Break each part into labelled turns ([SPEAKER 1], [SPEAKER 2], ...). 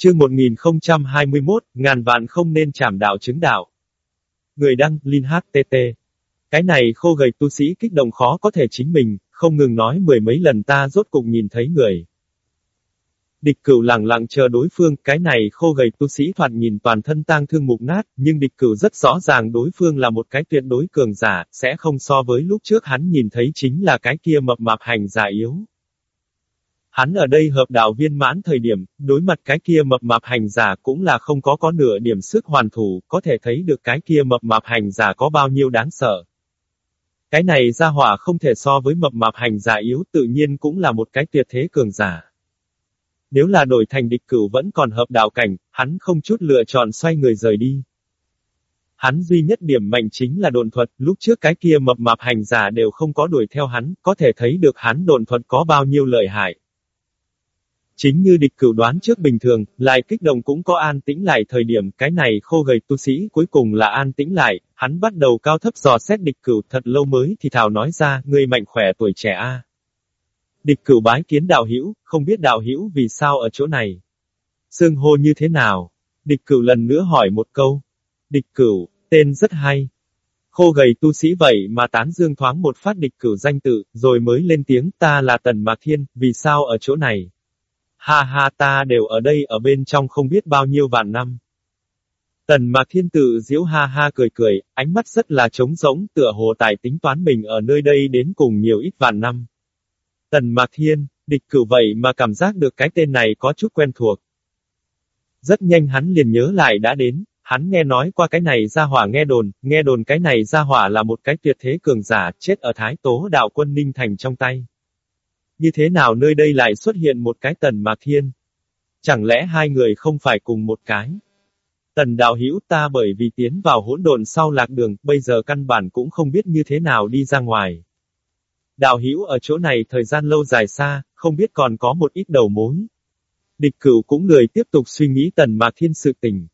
[SPEAKER 1] Chương 1021, ngàn vạn không nên chảm đạo chứng đạo. Người đăng, Linh HTT. Cái này khô gầy tu sĩ kích động khó có thể chính mình, không ngừng nói mười mấy lần ta rốt cục nhìn thấy người. Địch cửu lặng lặng chờ đối phương, cái này khô gầy tu sĩ thoạt nhìn toàn thân tang thương mục nát, nhưng địch cửu rất rõ ràng đối phương là một cái tuyệt đối cường giả, sẽ không so với lúc trước hắn nhìn thấy chính là cái kia mập mạp hành giả yếu. Hắn ở đây hợp đạo viên mãn thời điểm, đối mặt cái kia mập mạp hành giả cũng là không có có nửa điểm sức hoàn thủ, có thể thấy được cái kia mập mạp hành giả có bao nhiêu đáng sợ. Cái này ra hỏa không thể so với mập mạp hành giả yếu tự nhiên cũng là một cái tuyệt thế cường giả. Nếu là đổi thành địch cửu vẫn còn hợp đạo cảnh, hắn không chút lựa chọn xoay người rời đi. Hắn duy nhất điểm mạnh chính là đồn thuật, lúc trước cái kia mập mạp hành giả đều không có đuổi theo hắn, có thể thấy được hắn đồn thuật có bao nhiêu lợi hại. Chính như địch cửu đoán trước bình thường, lại kích động cũng có an tĩnh lại thời điểm cái này khô gầy tu sĩ cuối cùng là an tĩnh lại, hắn bắt đầu cao thấp dò xét địch cửu thật lâu mới thì thảo nói ra, người mạnh khỏe tuổi trẻ a. Địch cửu bái kiến đạo hữu không biết đạo hữu vì sao ở chỗ này. Sương hô như thế nào? Địch cửu lần nữa hỏi một câu. Địch cửu, tên rất hay. Khô gầy tu sĩ vậy mà tán dương thoáng một phát địch cửu danh tự, rồi mới lên tiếng ta là Tần Mạc Thiên, vì sao ở chỗ này? Ha ha ta đều ở đây ở bên trong không biết bao nhiêu vạn năm. Tần Mạc Thiên tự diễu ha ha cười cười, ánh mắt rất là trống rỗng, tựa hồ tài tính toán mình ở nơi đây đến cùng nhiều ít vạn năm. Tần Mạc Thiên, địch cử vậy mà cảm giác được cái tên này có chút quen thuộc. Rất nhanh hắn liền nhớ lại đã đến, hắn nghe nói qua cái này ra hỏa nghe đồn, nghe đồn cái này ra hỏa là một cái tuyệt thế cường giả, chết ở Thái Tố đạo quân Ninh Thành trong tay. Như thế nào nơi đây lại xuất hiện một cái tần mạc thiên? Chẳng lẽ hai người không phải cùng một cái? Tần đạo hữu ta bởi vì tiến vào hỗn độn sau lạc đường, bây giờ căn bản cũng không biết như thế nào đi ra ngoài. Đạo hữu ở chỗ này thời gian lâu dài xa, không biết còn có một ít đầu mối. Địch cửu cũng lười tiếp tục suy nghĩ tần mạc thiên sự tình.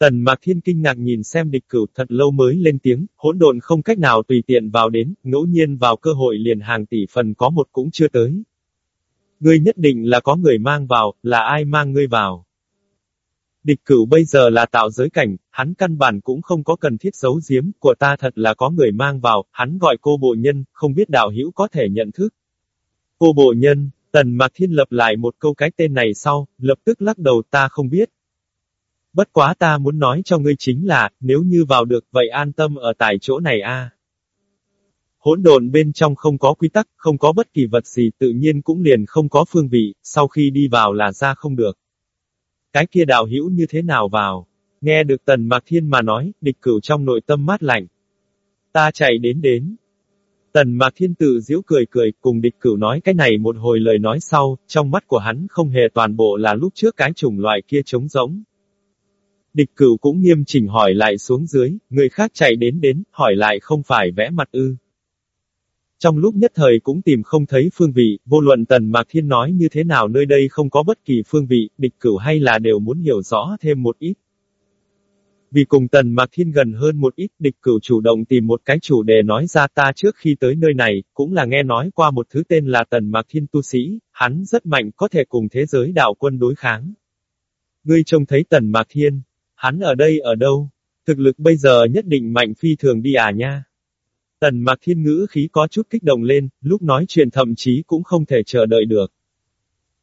[SPEAKER 1] Tần Mạc Thiên kinh ngạc nhìn xem địch cửu thật lâu mới lên tiếng, hỗn độn không cách nào tùy tiện vào đến, ngẫu nhiên vào cơ hội liền hàng tỷ phần có một cũng chưa tới. Ngươi nhất định là có người mang vào, là ai mang ngươi vào. Địch cửu bây giờ là tạo giới cảnh, hắn căn bản cũng không có cần thiết giấu giếm, của ta thật là có người mang vào, hắn gọi cô bộ nhân, không biết đạo hữu có thể nhận thức. Cô bộ nhân, tần mạc thiên lập lại một câu cái tên này sau, lập tức lắc đầu ta không biết, Bất quá ta muốn nói cho ngươi chính là, nếu như vào được, vậy an tâm ở tại chỗ này a. Hỗn độn bên trong không có quy tắc, không có bất kỳ vật gì tự nhiên cũng liền không có phương vị, sau khi đi vào là ra không được. Cái kia đạo hữu như thế nào vào? Nghe được tần mạc thiên mà nói, địch cửu trong nội tâm mát lạnh. Ta chạy đến đến. Tần mạc thiên tự giễu cười cười, cùng địch cửu nói cái này một hồi lời nói sau, trong mắt của hắn không hề toàn bộ là lúc trước cái chủng loại kia trống rỗng. Địch cửu cũng nghiêm chỉnh hỏi lại xuống dưới, người khác chạy đến đến, hỏi lại không phải vẽ mặt ư. Trong lúc nhất thời cũng tìm không thấy phương vị, vô luận Tần Mạc Thiên nói như thế nào nơi đây không có bất kỳ phương vị, địch cửu hay là đều muốn hiểu rõ thêm một ít. Vì cùng Tần Mạc Thiên gần hơn một ít, địch cửu chủ động tìm một cái chủ đề nói ra ta trước khi tới nơi này, cũng là nghe nói qua một thứ tên là Tần Mạc Thiên tu sĩ, hắn rất mạnh có thể cùng thế giới đạo quân đối kháng. Ngươi trông thấy Tần Mạc Thiên, Hắn ở đây ở đâu? Thực lực bây giờ nhất định mạnh phi thường đi à nha. Tần Mạc Thiên ngữ khí có chút kích động lên, lúc nói chuyện thậm chí cũng không thể chờ đợi được.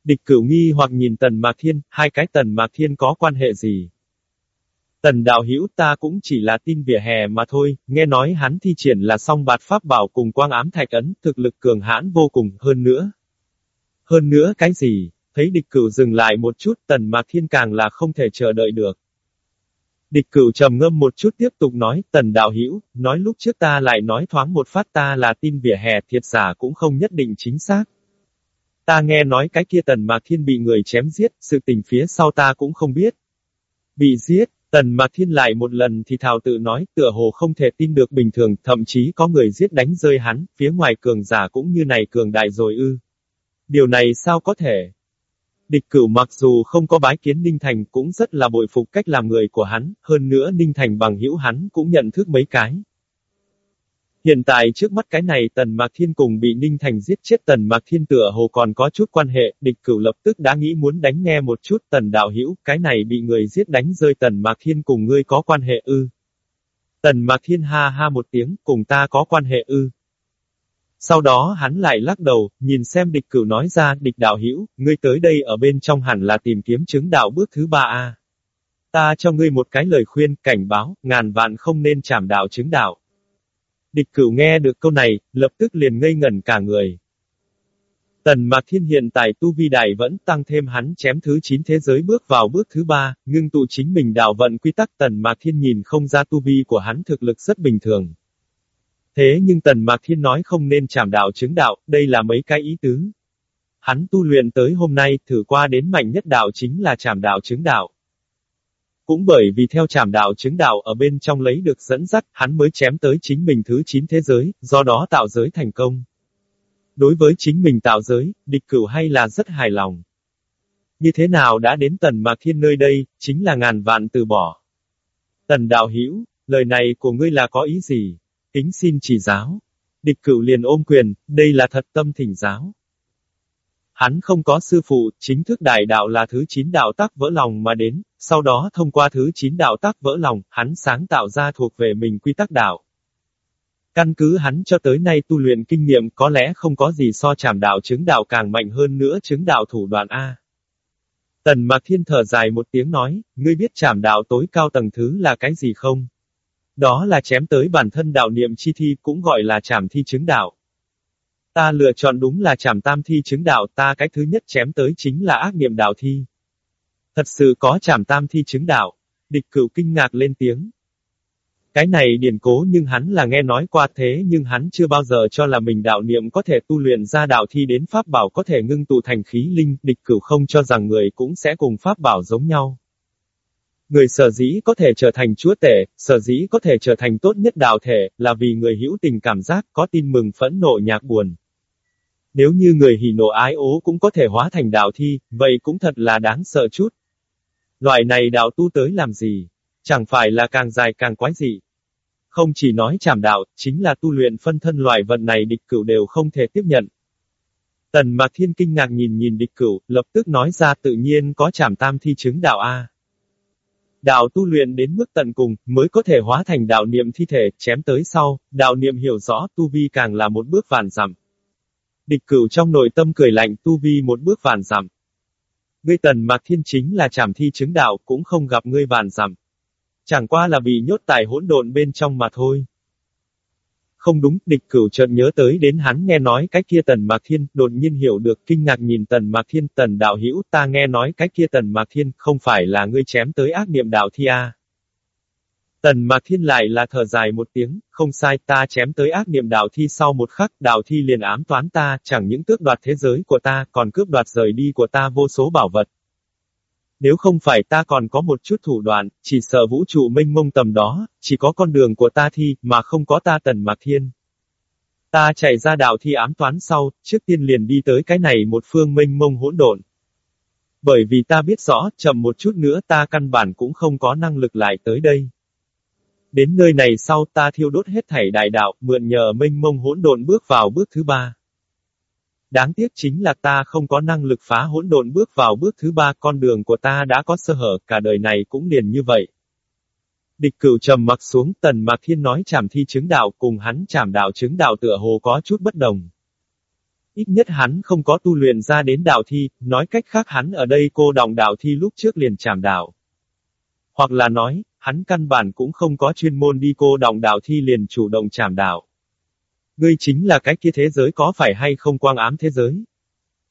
[SPEAKER 1] Địch cửu nghi hoặc nhìn Tần Mạc Thiên, hai cái Tần Mạc Thiên có quan hệ gì? Tần đạo hữu ta cũng chỉ là tin vỉa hè mà thôi, nghe nói hắn thi triển là song bạt pháp bảo cùng quang ám thạch ấn, thực lực cường hãn vô cùng, hơn nữa. Hơn nữa cái gì? Thấy địch cửu dừng lại một chút, Tần Mạc Thiên càng là không thể chờ đợi được. Địch cửu trầm ngâm một chút tiếp tục nói, tần đạo hữu nói lúc trước ta lại nói thoáng một phát ta là tin vỉa hè thiệt giả cũng không nhất định chính xác. Ta nghe nói cái kia tần mạc thiên bị người chém giết, sự tình phía sau ta cũng không biết. Bị giết, tần mạc thiên lại một lần thì thảo tự nói, tựa hồ không thể tin được bình thường, thậm chí có người giết đánh rơi hắn, phía ngoài cường giả cũng như này cường đại rồi ư. Điều này sao có thể? Địch cửu mặc dù không có bái kiến Ninh Thành cũng rất là bội phục cách làm người của hắn, hơn nữa Ninh Thành bằng hữu hắn cũng nhận thức mấy cái. Hiện tại trước mắt cái này Tần Mạc Thiên cùng bị Ninh Thành giết chết Tần Mạc Thiên tựa hồ còn có chút quan hệ, địch cửu lập tức đã nghĩ muốn đánh nghe một chút Tần Đạo Hữu cái này bị người giết đánh rơi Tần Mạc Thiên cùng ngươi có quan hệ ư. Tần Mạc Thiên ha ha một tiếng, cùng ta có quan hệ ư. Sau đó hắn lại lắc đầu, nhìn xem địch cửu nói ra, địch đạo hữu ngươi tới đây ở bên trong hẳn là tìm kiếm chứng đạo bước thứ ba a. Ta cho ngươi một cái lời khuyên, cảnh báo, ngàn vạn không nên chảm đạo chứng đạo. Địch cửu nghe được câu này, lập tức liền ngây ngẩn cả người. Tần Mạc Thiên hiện tại tu vi đại vẫn tăng thêm hắn chém thứ 9 thế giới bước vào bước thứ 3, ngưng tụ chính mình đạo vận quy tắc Tần Mạc Thiên nhìn không ra tu vi của hắn thực lực rất bình thường. Thế nhưng Tần Mạc Thiên nói không nên chảm đạo chứng đạo, đây là mấy cái ý tứ. Hắn tu luyện tới hôm nay, thử qua đến mạnh nhất đạo chính là chảm đạo chứng đạo. Cũng bởi vì theo chảm đạo chứng đạo ở bên trong lấy được dẫn dắt, hắn mới chém tới chính mình thứ 9 thế giới, do đó tạo giới thành công. Đối với chính mình tạo giới, địch cửu hay là rất hài lòng. Như thế nào đã đến tần mạc thiên nơi đây, chính là ngàn vạn từ bỏ. Tần đạo hữu lời này của ngươi là có ý gì? Kính xin chỉ giáo. Địch cửu liền ôm quyền, đây là thật tâm thỉnh giáo. Hắn không có sư phụ, chính thức đại đạo là thứ chín đạo tắc vỡ lòng mà đến, sau đó thông qua thứ chín đạo tắc vỡ lòng, hắn sáng tạo ra thuộc về mình quy tắc đạo. Căn cứ hắn cho tới nay tu luyện kinh nghiệm có lẽ không có gì so chảm đạo chứng đạo càng mạnh hơn nữa chứng đạo thủ đoạn A. Tần Mạc Thiên thở dài một tiếng nói, ngươi biết chảm đạo tối cao tầng thứ là cái gì không? Đó là chém tới bản thân đạo niệm chi thi cũng gọi là chảm thi chứng đạo. Ta lựa chọn đúng là chảm tam thi chứng đạo ta cái thứ nhất chém tới chính là ác niệm đạo thi. Thật sự có chảm tam thi chứng đạo. Địch cửu kinh ngạc lên tiếng. Cái này điển cố nhưng hắn là nghe nói qua thế nhưng hắn chưa bao giờ cho là mình đạo niệm có thể tu luyện ra đạo thi đến pháp bảo có thể ngưng tụ thành khí linh, địch cửu không cho rằng người cũng sẽ cùng pháp bảo giống nhau. Người sở dĩ có thể trở thành chúa tể, sở dĩ có thể trở thành tốt nhất đạo thể, là vì người hữu tình cảm giác, có tin mừng phẫn nộ nhạc buồn. Nếu như người hỉ nộ ái ố cũng có thể hóa thành đạo thi, vậy cũng thật là đáng sợ chút. Loại này đạo tu tới làm gì? Chẳng phải là càng dài càng quái dị. Không chỉ nói chảm đạo, chính là tu luyện phân thân loại vận này địch cửu đều không thể tiếp nhận. Tần Mạc Thiên kinh ngạc nhìn nhìn địch cửu, lập tức nói ra tự nhiên có chảm tam thi chứng đạo A. Đạo tu luyện đến mức tận cùng, mới có thể hóa thành đạo niệm thi thể, chém tới sau, đạo niệm hiểu rõ, tu vi càng là một bước vạn giảm. Địch cửu trong nội tâm cười lạnh, tu vi một bước vạn giảm. Ngươi tần mạc thiên chính là trảm thi chứng đạo, cũng không gặp ngươi vạn giảm. Chẳng qua là bị nhốt tại hỗn độn bên trong mà thôi. Không đúng, địch cửu chợt nhớ tới đến hắn nghe nói cái kia tần mạc thiên, đột nhiên hiểu được kinh ngạc nhìn tần mạc thiên, tần đạo hữu ta nghe nói cái kia tần mạc thiên, không phải là ngươi chém tới ác niệm đạo thi a Tần mạc thiên lại là thở dài một tiếng, không sai ta chém tới ác niệm đạo thi sau một khắc, đạo thi liền ám toán ta, chẳng những tước đoạt thế giới của ta, còn cướp đoạt rời đi của ta vô số bảo vật. Nếu không phải ta còn có một chút thủ đoạn, chỉ sợ vũ trụ mênh mông tầm đó, chỉ có con đường của ta thi, mà không có ta tần mạc thiên. Ta chạy ra đạo thi ám toán sau, trước tiên liền đi tới cái này một phương mênh mông hỗn độn. Bởi vì ta biết rõ, chậm một chút nữa ta căn bản cũng không có năng lực lại tới đây. Đến nơi này sau ta thiêu đốt hết thảy đại đạo, mượn nhờ mênh mông hỗn độn bước vào bước thứ ba. Đáng tiếc chính là ta không có năng lực phá hỗn độn bước vào bước thứ ba con đường của ta đã có sơ hở, cả đời này cũng liền như vậy. Địch cửu trầm mặc xuống tần mạc thiên nói chảm thi chứng đạo cùng hắn chảm đạo chứng đạo tựa hồ có chút bất đồng. Ít nhất hắn không có tu luyện ra đến đạo thi, nói cách khác hắn ở đây cô đồng đạo thi lúc trước liền chảm đạo. Hoặc là nói, hắn căn bản cũng không có chuyên môn đi cô đồng đạo thi liền chủ động chảm đạo. Ngươi chính là cái kia thế giới có phải hay không quang ám thế giới?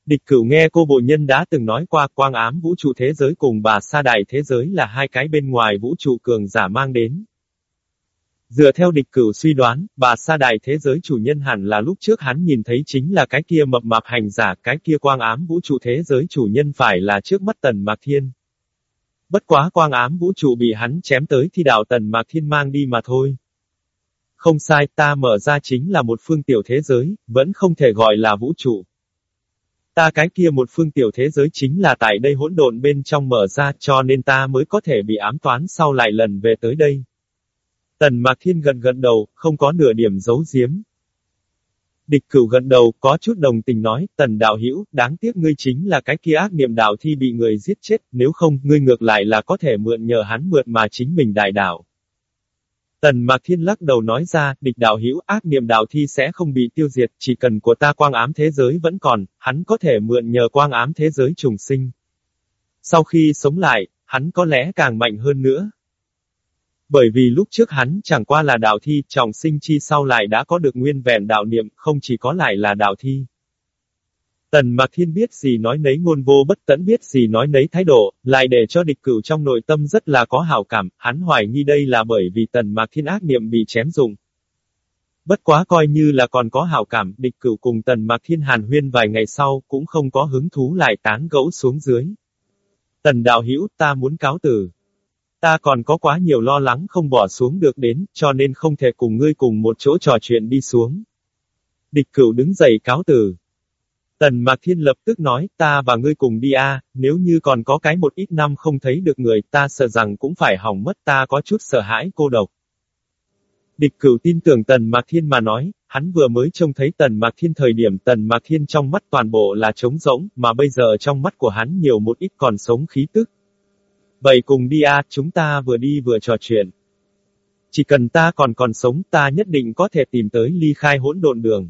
[SPEAKER 1] Địch cửu nghe cô bộ nhân đã từng nói qua quang ám vũ trụ thế giới cùng bà sa đại thế giới là hai cái bên ngoài vũ trụ cường giả mang đến. Dựa theo địch cửu suy đoán, bà sa đại thế giới chủ nhân hẳn là lúc trước hắn nhìn thấy chính là cái kia mập mạp hành giả, cái kia quang ám vũ trụ thế giới chủ nhân phải là trước mắt tần mạc thiên. Bất quá quang ám vũ trụ bị hắn chém tới thì đạo tần mạc thiên mang đi mà thôi. Không sai, ta mở ra chính là một phương tiểu thế giới, vẫn không thể gọi là vũ trụ. Ta cái kia một phương tiểu thế giới chính là tại đây hỗn độn bên trong mở ra cho nên ta mới có thể bị ám toán sau lại lần về tới đây. Tần Mạc Thiên gần gần đầu, không có nửa điểm giấu giếm. Địch cửu gần đầu, có chút đồng tình nói, tần đạo hữu đáng tiếc ngươi chính là cái kia ác niệm đạo thi bị người giết chết, nếu không, ngươi ngược lại là có thể mượn nhờ hắn mượn mà chính mình đại đạo. Tần Mạc Thiên lắc đầu nói ra, địch đạo hữu ác niệm đạo thi sẽ không bị tiêu diệt, chỉ cần của ta quang ám thế giới vẫn còn, hắn có thể mượn nhờ quang ám thế giới trùng sinh. Sau khi sống lại, hắn có lẽ càng mạnh hơn nữa. Bởi vì lúc trước hắn chẳng qua là đạo thi, trọng sinh chi sau lại đã có được nguyên vẹn đạo niệm, không chỉ có lại là đạo thi. Tần Mạc Thiên biết gì nói nấy ngôn vô bất tẫn biết gì nói nấy thái độ, lại để cho địch cửu trong nội tâm rất là có hảo cảm, hắn hoài nghi đây là bởi vì Tần Mạc Thiên ác niệm bị chém dụng. Bất quá coi như là còn có hảo cảm, địch cửu cùng Tần Mạc Thiên hàn huyên vài ngày sau, cũng không có hứng thú lại tán gẫu xuống dưới. Tần đạo hữu ta muốn cáo từ. Ta còn có quá nhiều lo lắng không bỏ xuống được đến, cho nên không thể cùng ngươi cùng một chỗ trò chuyện đi xuống. Địch cửu đứng dậy cáo từ. Tần Mạc Thiên lập tức nói, ta và ngươi cùng đi a, nếu như còn có cái một ít năm không thấy được người, ta sợ rằng cũng phải hỏng mất ta có chút sợ hãi cô độc. Địch cửu tin tưởng Tần Mạc Thiên mà nói, hắn vừa mới trông thấy Tần Mạc Thiên thời điểm Tần Mạc Thiên trong mắt toàn bộ là trống rỗng, mà bây giờ trong mắt của hắn nhiều một ít còn sống khí tức. Vậy cùng đi a, chúng ta vừa đi vừa trò chuyện. Chỉ cần ta còn còn sống ta nhất định có thể tìm tới ly khai hỗn độn đường.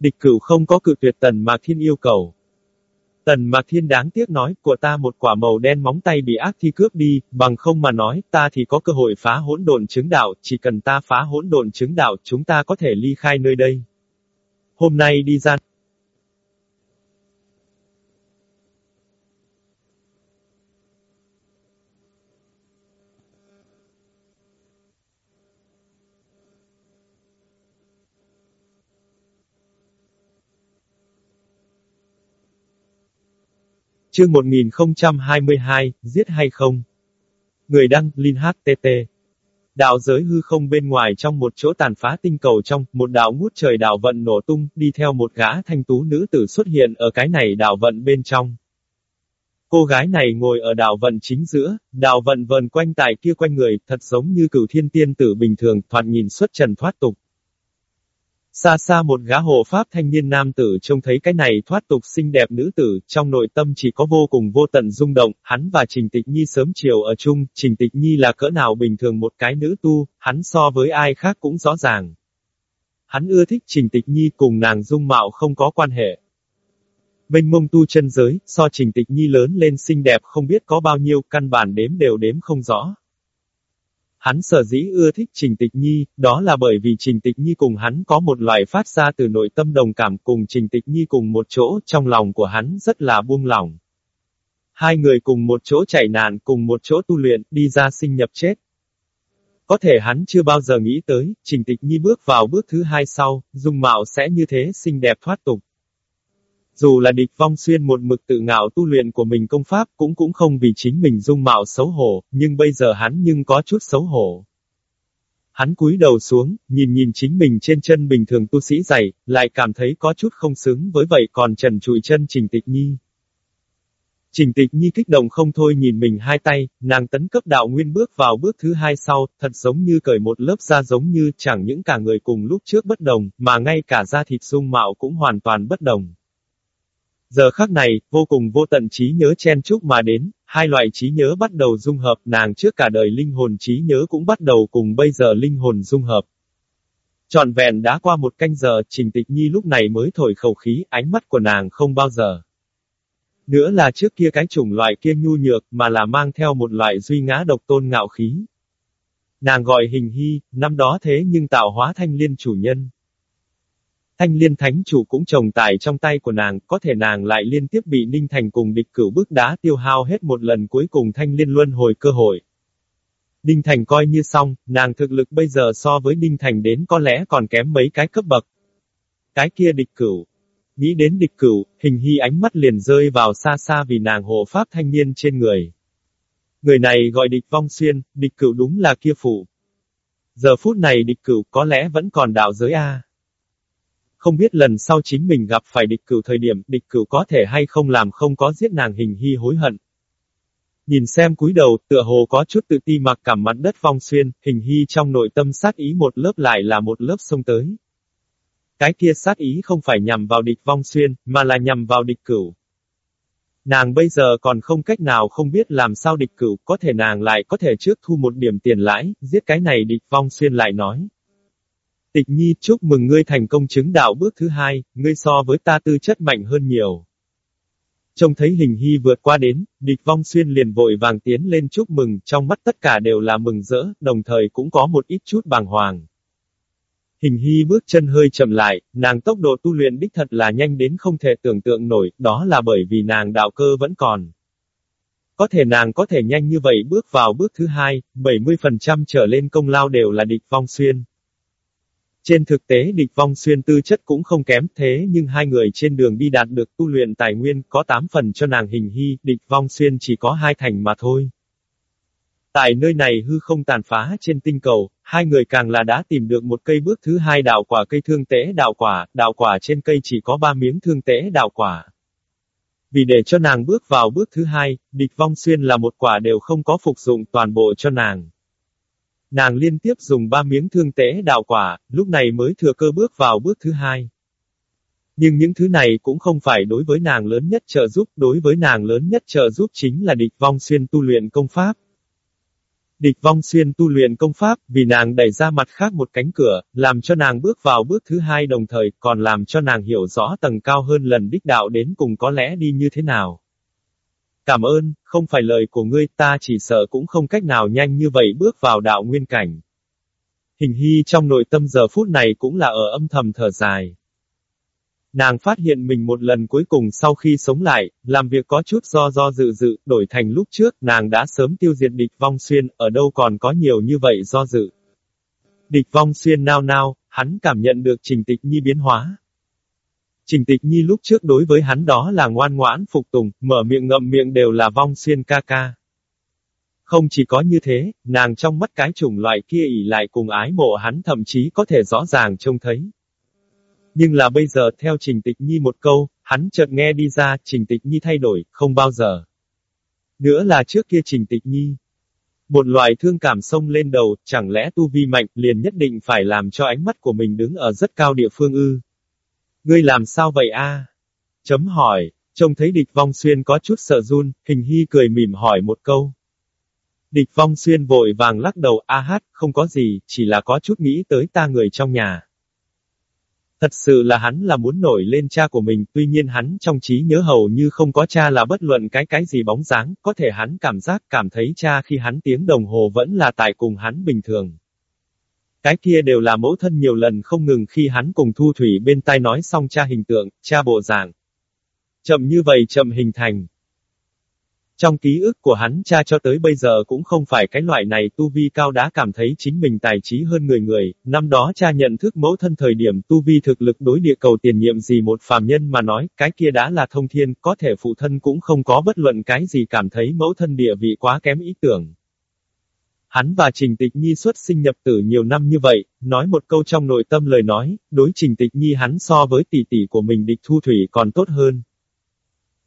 [SPEAKER 1] Địch cửu không có cự tuyệt Tần Mạc Thiên yêu cầu. Tần Mạc Thiên đáng tiếc nói, của ta một quả màu đen móng tay bị ác thi cướp đi, bằng không mà nói, ta thì có cơ hội phá hỗn độn chứng đạo, chỉ cần ta phá hỗn độn chứng đạo, chúng ta có thể ly khai nơi đây. Hôm nay đi ra Chương 1022, giết hay không? Người đăng, Linh HTT. Đạo giới hư không bên ngoài trong một chỗ tàn phá tinh cầu trong, một đạo ngút trời đạo vận nổ tung, đi theo một gã thanh tú nữ tử xuất hiện ở cái này đạo vận bên trong. Cô gái này ngồi ở đạo vận chính giữa, đạo vận vần quanh tại kia quanh người, thật giống như cửu thiên tiên tử bình thường, thoạt nhìn xuất trần thoát tục. Xa xa một gã hộ pháp thanh niên nam tử trông thấy cái này thoát tục xinh đẹp nữ tử, trong nội tâm chỉ có vô cùng vô tận rung động, hắn và Trình Tịch Nhi sớm chiều ở chung, Trình Tịch Nhi là cỡ nào bình thường một cái nữ tu, hắn so với ai khác cũng rõ ràng. Hắn ưa thích Trình Tịch Nhi cùng nàng dung mạo không có quan hệ. Bên mông tu chân giới, so Trình Tịch Nhi lớn lên xinh đẹp không biết có bao nhiêu, căn bản đếm đều đếm không rõ. Hắn sở dĩ ưa thích Trình Tịch Nhi, đó là bởi vì Trình Tịch Nhi cùng hắn có một loại phát ra từ nội tâm đồng cảm cùng Trình Tịch Nhi cùng một chỗ, trong lòng của hắn rất là buông lỏng. Hai người cùng một chỗ chạy nạn, cùng một chỗ tu luyện, đi ra sinh nhập chết. Có thể hắn chưa bao giờ nghĩ tới, Trình Tịch Nhi bước vào bước thứ hai sau, dung mạo sẽ như thế xinh đẹp thoát tục. Dù là địch vong xuyên một mực tự ngạo tu luyện của mình công pháp cũng cũng không vì chính mình dung mạo xấu hổ, nhưng bây giờ hắn nhưng có chút xấu hổ. Hắn cúi đầu xuống, nhìn nhìn chính mình trên chân bình thường tu sĩ dày, lại cảm thấy có chút không xứng với vậy còn trần trụi chân Trình Tịch Nhi. Trình Tịch Nhi kích động không thôi nhìn mình hai tay, nàng tấn cấp đạo nguyên bước vào bước thứ hai sau, thật giống như cởi một lớp da giống như chẳng những cả người cùng lúc trước bất đồng, mà ngay cả da thịt dung mạo cũng hoàn toàn bất đồng. Giờ khắc này, vô cùng vô tận trí nhớ chen chúc mà đến, hai loại trí nhớ bắt đầu dung hợp, nàng trước cả đời linh hồn trí nhớ cũng bắt đầu cùng bây giờ linh hồn dung hợp. Trọn vẹn đã qua một canh giờ, Trình Tịch Nhi lúc này mới thổi khẩu khí, ánh mắt của nàng không bao giờ. Nữa là trước kia cái chủng loại kia nhu nhược, mà là mang theo một loại duy ngã độc tôn ngạo khí. Nàng gọi hình hy, năm đó thế nhưng tạo hóa thanh liên chủ nhân. Thanh liên thánh chủ cũng trồng tại trong tay của nàng, có thể nàng lại liên tiếp bị Ninh Thành cùng địch cửu bước đá tiêu hao hết một lần cuối cùng thanh liên luân hồi cơ hội. Ninh Thành coi như xong, nàng thực lực bây giờ so với Ninh Thành đến có lẽ còn kém mấy cái cấp bậc. Cái kia địch cửu. Nghĩ đến địch cửu, hình hy ánh mắt liền rơi vào xa xa vì nàng hộ pháp thanh niên trên người. Người này gọi địch vong xuyên, địch cửu đúng là kia phụ. Giờ phút này địch cửu có lẽ vẫn còn đạo giới A. Không biết lần sau chính mình gặp phải địch cửu thời điểm, địch cửu có thể hay không làm không có giết nàng hình hy hối hận. Nhìn xem cúi đầu, tựa hồ có chút tự ti mặc cảm mặt đất vong xuyên, hình hy trong nội tâm sát ý một lớp lại là một lớp sông tới. Cái kia sát ý không phải nhằm vào địch vong xuyên, mà là nhằm vào địch cửu. Nàng bây giờ còn không cách nào không biết làm sao địch cửu, có thể nàng lại có thể trước thu một điểm tiền lãi, giết cái này địch vong xuyên lại nói. Tịch nhi chúc mừng ngươi thành công chứng đạo bước thứ hai, ngươi so với ta tư chất mạnh hơn nhiều. Trông thấy hình hy vượt qua đến, địch vong xuyên liền vội vàng tiến lên chúc mừng, trong mắt tất cả đều là mừng rỡ, đồng thời cũng có một ít chút bàng hoàng. Hình hy bước chân hơi chậm lại, nàng tốc độ tu luyện đích thật là nhanh đến không thể tưởng tượng nổi, đó là bởi vì nàng đạo cơ vẫn còn. Có thể nàng có thể nhanh như vậy bước vào bước thứ hai, 70% trở lên công lao đều là địch vong xuyên. Trên thực tế địch vong xuyên tư chất cũng không kém thế nhưng hai người trên đường đi đạt được tu luyện tài nguyên có 8 phần cho nàng hình hy, địch vong xuyên chỉ có hai thành mà thôi. Tại nơi này hư không tàn phá trên tinh cầu, hai người càng là đã tìm được một cây bước thứ hai đạo quả cây thương tế đạo quả, đạo quả trên cây chỉ có ba miếng thương tế đạo quả. Vì để cho nàng bước vào bước thứ hai, địch vong xuyên là một quả đều không có phục dụng toàn bộ cho nàng. Nàng liên tiếp dùng ba miếng thương tế đạo quả, lúc này mới thừa cơ bước vào bước thứ hai. Nhưng những thứ này cũng không phải đối với nàng lớn nhất trợ giúp, đối với nàng lớn nhất trợ giúp chính là địch vong xuyên tu luyện công pháp. Địch vong xuyên tu luyện công pháp, vì nàng đẩy ra mặt khác một cánh cửa, làm cho nàng bước vào bước thứ hai đồng thời, còn làm cho nàng hiểu rõ tầng cao hơn lần đích đạo đến cùng có lẽ đi như thế nào. Cảm ơn, không phải lời của ngươi, ta chỉ sợ cũng không cách nào nhanh như vậy bước vào đạo nguyên cảnh. Hình hy trong nội tâm giờ phút này cũng là ở âm thầm thở dài. Nàng phát hiện mình một lần cuối cùng sau khi sống lại, làm việc có chút do do dự dự, đổi thành lúc trước, nàng đã sớm tiêu diệt địch vong xuyên, ở đâu còn có nhiều như vậy do dự. Địch vong xuyên nao nao, hắn cảm nhận được trình tịch nhi biến hóa. Trình tịch nhi lúc trước đối với hắn đó là ngoan ngoãn phục tùng, mở miệng ngậm miệng đều là vong xuyên ca ca. Không chỉ có như thế, nàng trong mắt cái chủng loại kia ỉ lại cùng ái mộ hắn thậm chí có thể rõ ràng trông thấy. Nhưng là bây giờ theo Trình Tịch Nhi một câu, hắn chợt nghe đi ra, Trình Tịch Nhi thay đổi, không bao giờ. Nữa là trước kia Trình Tịch Nhi. Một loại thương cảm sông lên đầu, chẳng lẽ tu vi mạnh, liền nhất định phải làm cho ánh mắt của mình đứng ở rất cao địa phương ư. Ngươi làm sao vậy a? Chấm hỏi, trông thấy địch vong xuyên có chút sợ run, hình hy cười mỉm hỏi một câu. Địch vong xuyên vội vàng lắc đầu, a hát, không có gì, chỉ là có chút nghĩ tới ta người trong nhà. Thật sự là hắn là muốn nổi lên cha của mình, tuy nhiên hắn trong trí nhớ hầu như không có cha là bất luận cái cái gì bóng dáng, có thể hắn cảm giác cảm thấy cha khi hắn tiếng đồng hồ vẫn là tại cùng hắn bình thường. Cái kia đều là mẫu thân nhiều lần không ngừng khi hắn cùng Thu Thủy bên tai nói xong cha hình tượng, cha bộ dạng. Chậm như vậy chậm hình thành. Trong ký ức của hắn cha cho tới bây giờ cũng không phải cái loại này tu vi cao đã cảm thấy chính mình tài trí hơn người người, năm đó cha nhận thức mẫu thân thời điểm tu vi thực lực đối địa cầu tiền nhiệm gì một phàm nhân mà nói, cái kia đã là thông thiên, có thể phụ thân cũng không có bất luận cái gì cảm thấy mẫu thân địa vị quá kém ý tưởng. Hắn và Trình Tịch Nhi xuất sinh nhập tử nhiều năm như vậy, nói một câu trong nội tâm lời nói, đối Trình Tịch Nhi hắn so với tỷ tỷ của mình địch thu thủy còn tốt hơn.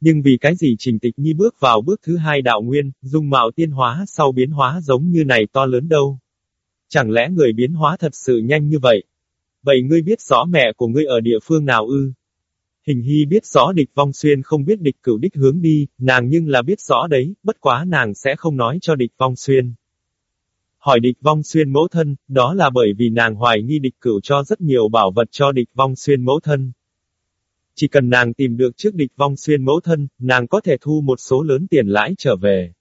[SPEAKER 1] Nhưng vì cái gì Trình Tịch Nhi bước vào bước thứ hai đạo nguyên, dung mạo tiên hóa sau biến hóa giống như này to lớn đâu? Chẳng lẽ người biến hóa thật sự nhanh như vậy? Vậy ngươi biết rõ mẹ của ngươi ở địa phương nào ư? Hình hy biết rõ địch vong xuyên không biết địch cửu đích hướng đi, nàng nhưng là biết rõ đấy, bất quá nàng sẽ không nói cho địch vong xuyên. Hỏi địch vong xuyên mẫu thân, đó là bởi vì nàng hoài nghi địch cửu cho rất nhiều bảo vật cho địch vong xuyên mẫu thân. Chỉ cần nàng tìm được trước địch vong xuyên mẫu thân, nàng có thể thu một số lớn tiền lãi trở về.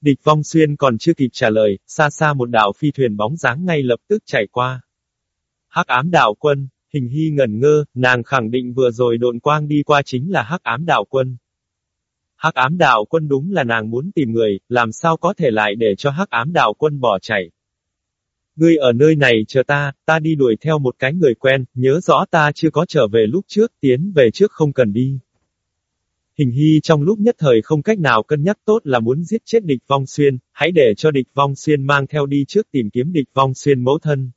[SPEAKER 1] Địch vong xuyên còn chưa kịp trả lời, xa xa một đạo phi thuyền bóng dáng ngay lập tức chạy qua. Hắc ám đạo quân, hình hy ngẩn ngơ, nàng khẳng định vừa rồi độn quang đi qua chính là hắc ám đạo quân. Hắc ám đạo quân đúng là nàng muốn tìm người, làm sao có thể lại để cho hắc ám đạo quân bỏ chạy. Ngươi ở nơi này chờ ta, ta đi đuổi theo một cái người quen, nhớ rõ ta chưa có trở về lúc trước, tiến về trước không cần đi. Hình hy trong lúc nhất thời không cách nào cân nhắc tốt là muốn giết chết địch vong xuyên, hãy để cho địch vong xuyên mang theo đi trước tìm kiếm địch vong xuyên mẫu thân.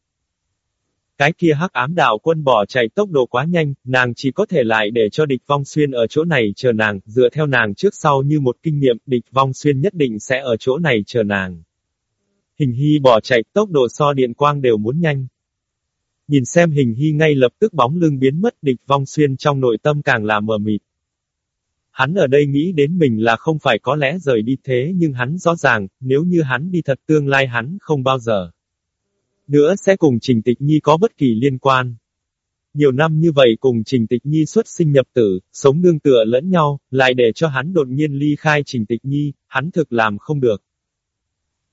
[SPEAKER 1] Cái kia hắc ám đạo quân bỏ chạy tốc độ quá nhanh, nàng chỉ có thể lại để cho địch vong xuyên ở chỗ này chờ nàng, dựa theo nàng trước sau như một kinh nghiệm, địch vong xuyên nhất định sẽ ở chỗ này chờ nàng. Hình hy bỏ chạy tốc độ so điện quang đều muốn nhanh. Nhìn xem hình hy ngay lập tức bóng lưng biến mất địch vong xuyên trong nội tâm càng là mờ mịt. Hắn ở đây nghĩ đến mình là không phải có lẽ rời đi thế nhưng hắn rõ ràng, nếu như hắn đi thật tương lai hắn không bao giờ. Nữa sẽ cùng Trình Tịch Nhi có bất kỳ liên quan. Nhiều năm như vậy cùng Trình Tịch Nhi xuất sinh nhập tử, sống nương tựa lẫn nhau, lại để cho hắn đột nhiên ly khai Trình Tịch Nhi, hắn thực làm không được.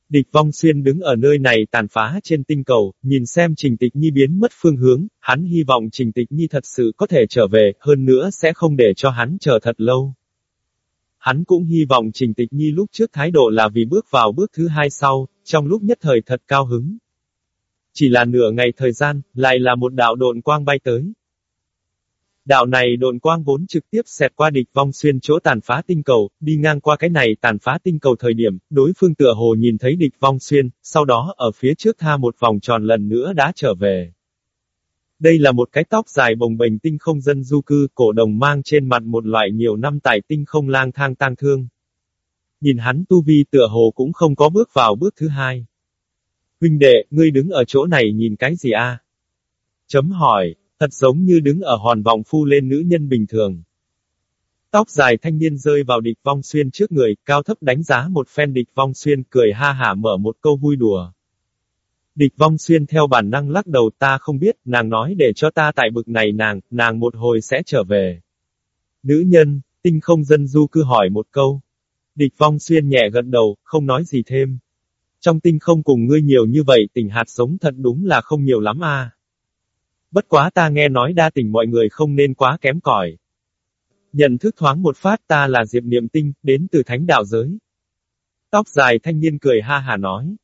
[SPEAKER 1] Địch vong xuyên đứng ở nơi này tàn phá trên tinh cầu, nhìn xem Trình Tịch Nhi biến mất phương hướng, hắn hy vọng Trình Tịch Nhi thật sự có thể trở về, hơn nữa sẽ không để cho hắn chờ thật lâu. Hắn cũng hy vọng Trình Tịch Nhi lúc trước thái độ là vì bước vào bước thứ hai sau, trong lúc nhất thời thật cao hứng. Chỉ là nửa ngày thời gian, lại là một đạo độn quang bay tới. Đạo này độn quang vốn trực tiếp xẹt qua địch vong xuyên chỗ tàn phá tinh cầu, đi ngang qua cái này tàn phá tinh cầu thời điểm, đối phương tựa hồ nhìn thấy địch vong xuyên, sau đó ở phía trước tha một vòng tròn lần nữa đã trở về. Đây là một cái tóc dài bồng bềnh tinh không dân du cư, cổ đồng mang trên mặt một loại nhiều năm tại tinh không lang thang tang thương. Nhìn hắn tu vi tựa hồ cũng không có bước vào bước thứ hai. Huynh đệ, ngươi đứng ở chỗ này nhìn cái gì a? Chấm hỏi, thật giống như đứng ở hòn vòng phu lên nữ nhân bình thường. Tóc dài thanh niên rơi vào địch vong xuyên trước người, cao thấp đánh giá một phen địch vong xuyên cười ha hả mở một câu vui đùa. Địch vong xuyên theo bản năng lắc đầu ta không biết, nàng nói để cho ta tại bực này nàng, nàng một hồi sẽ trở về. Nữ nhân, tinh không dân du cứ hỏi một câu. Địch vong xuyên nhẹ gật đầu, không nói gì thêm. Trong tinh không cùng ngươi nhiều như vậy tình hạt sống thật đúng là không nhiều lắm a. Bất quá ta nghe nói đa tình mọi người không nên quá kém cỏi. Nhận thức thoáng một phát ta là Diệp Niệm Tinh, đến từ thánh đạo giới. Tóc dài thanh niên cười ha hà nói.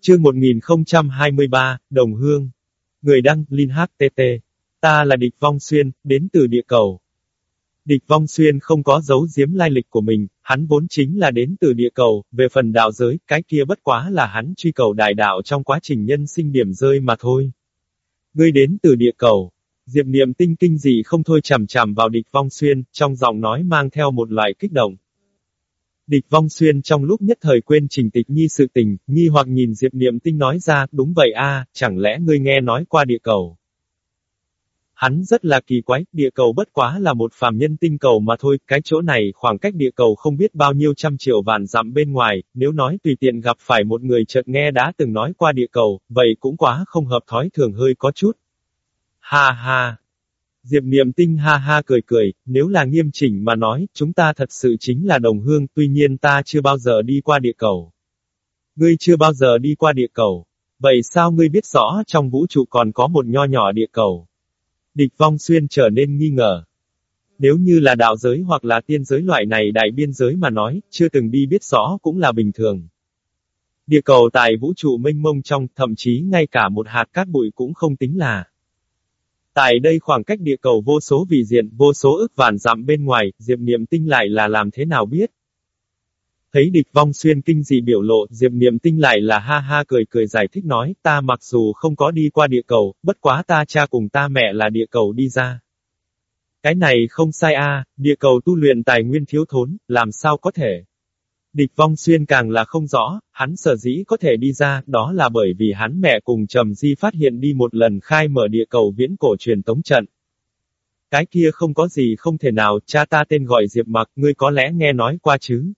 [SPEAKER 1] Chương 1023, Đồng Hương. Người đăng, Linh HTT. Ta là Địch Vong Xuyên, đến từ địa cầu. Địch Vong Xuyên không có giấu giếm lai lịch của mình, hắn vốn chính là đến từ địa cầu, về phần đạo giới, cái kia bất quá là hắn truy cầu đại đạo trong quá trình nhân sinh điểm rơi mà thôi. Ngươi đến từ địa cầu. Diệp niệm tinh kinh dị không thôi chằm chằm vào địch vong xuyên, trong giọng nói mang theo một loại kích động. Địch vong xuyên trong lúc nhất thời quên trình tịch nhi sự tình, nghi hoặc nhìn Diệp niệm tinh nói ra, đúng vậy a, chẳng lẽ ngươi nghe nói qua địa cầu. Hắn rất là kỳ quái, địa cầu bất quá là một phàm nhân tinh cầu mà thôi, cái chỗ này khoảng cách địa cầu không biết bao nhiêu trăm triệu vạn dặm bên ngoài, nếu nói tùy tiện gặp phải một người chợt nghe đã từng nói qua địa cầu, vậy cũng quá không hợp thói thường hơi có chút. Ha ha! Diệp Niệm Tinh ha ha cười cười, nếu là nghiêm chỉnh mà nói, chúng ta thật sự chính là đồng hương, tuy nhiên ta chưa bao giờ đi qua địa cầu. Ngươi chưa bao giờ đi qua địa cầu. Vậy sao ngươi biết rõ trong vũ trụ còn có một nho nhỏ địa cầu? Địch vong xuyên trở nên nghi ngờ. Nếu như là đạo giới hoặc là tiên giới loại này đại biên giới mà nói, chưa từng đi biết rõ cũng là bình thường. Địa cầu tại vũ trụ mênh mông trong, thậm chí ngay cả một hạt cát bụi cũng không tính là. Tại đây khoảng cách địa cầu vô số vị diện, vô số ức vạn dặm bên ngoài, Diệp Niệm Tinh lại là làm thế nào biết? Thấy địch vong xuyên kinh dị biểu lộ, Diệp Niệm Tinh lại là ha ha cười cười giải thích nói, ta mặc dù không có đi qua địa cầu, bất quá ta cha cùng ta mẹ là địa cầu đi ra. Cái này không sai a, địa cầu tu luyện tài nguyên thiếu thốn, làm sao có thể? Địch vong xuyên càng là không rõ, hắn sở dĩ có thể đi ra, đó là bởi vì hắn mẹ cùng Trầm Di phát hiện đi một lần khai mở địa cầu viễn cổ truyền tống trận. Cái kia không có gì không thể nào, cha ta tên gọi Diệp Mặc, ngươi có lẽ nghe nói qua chứ.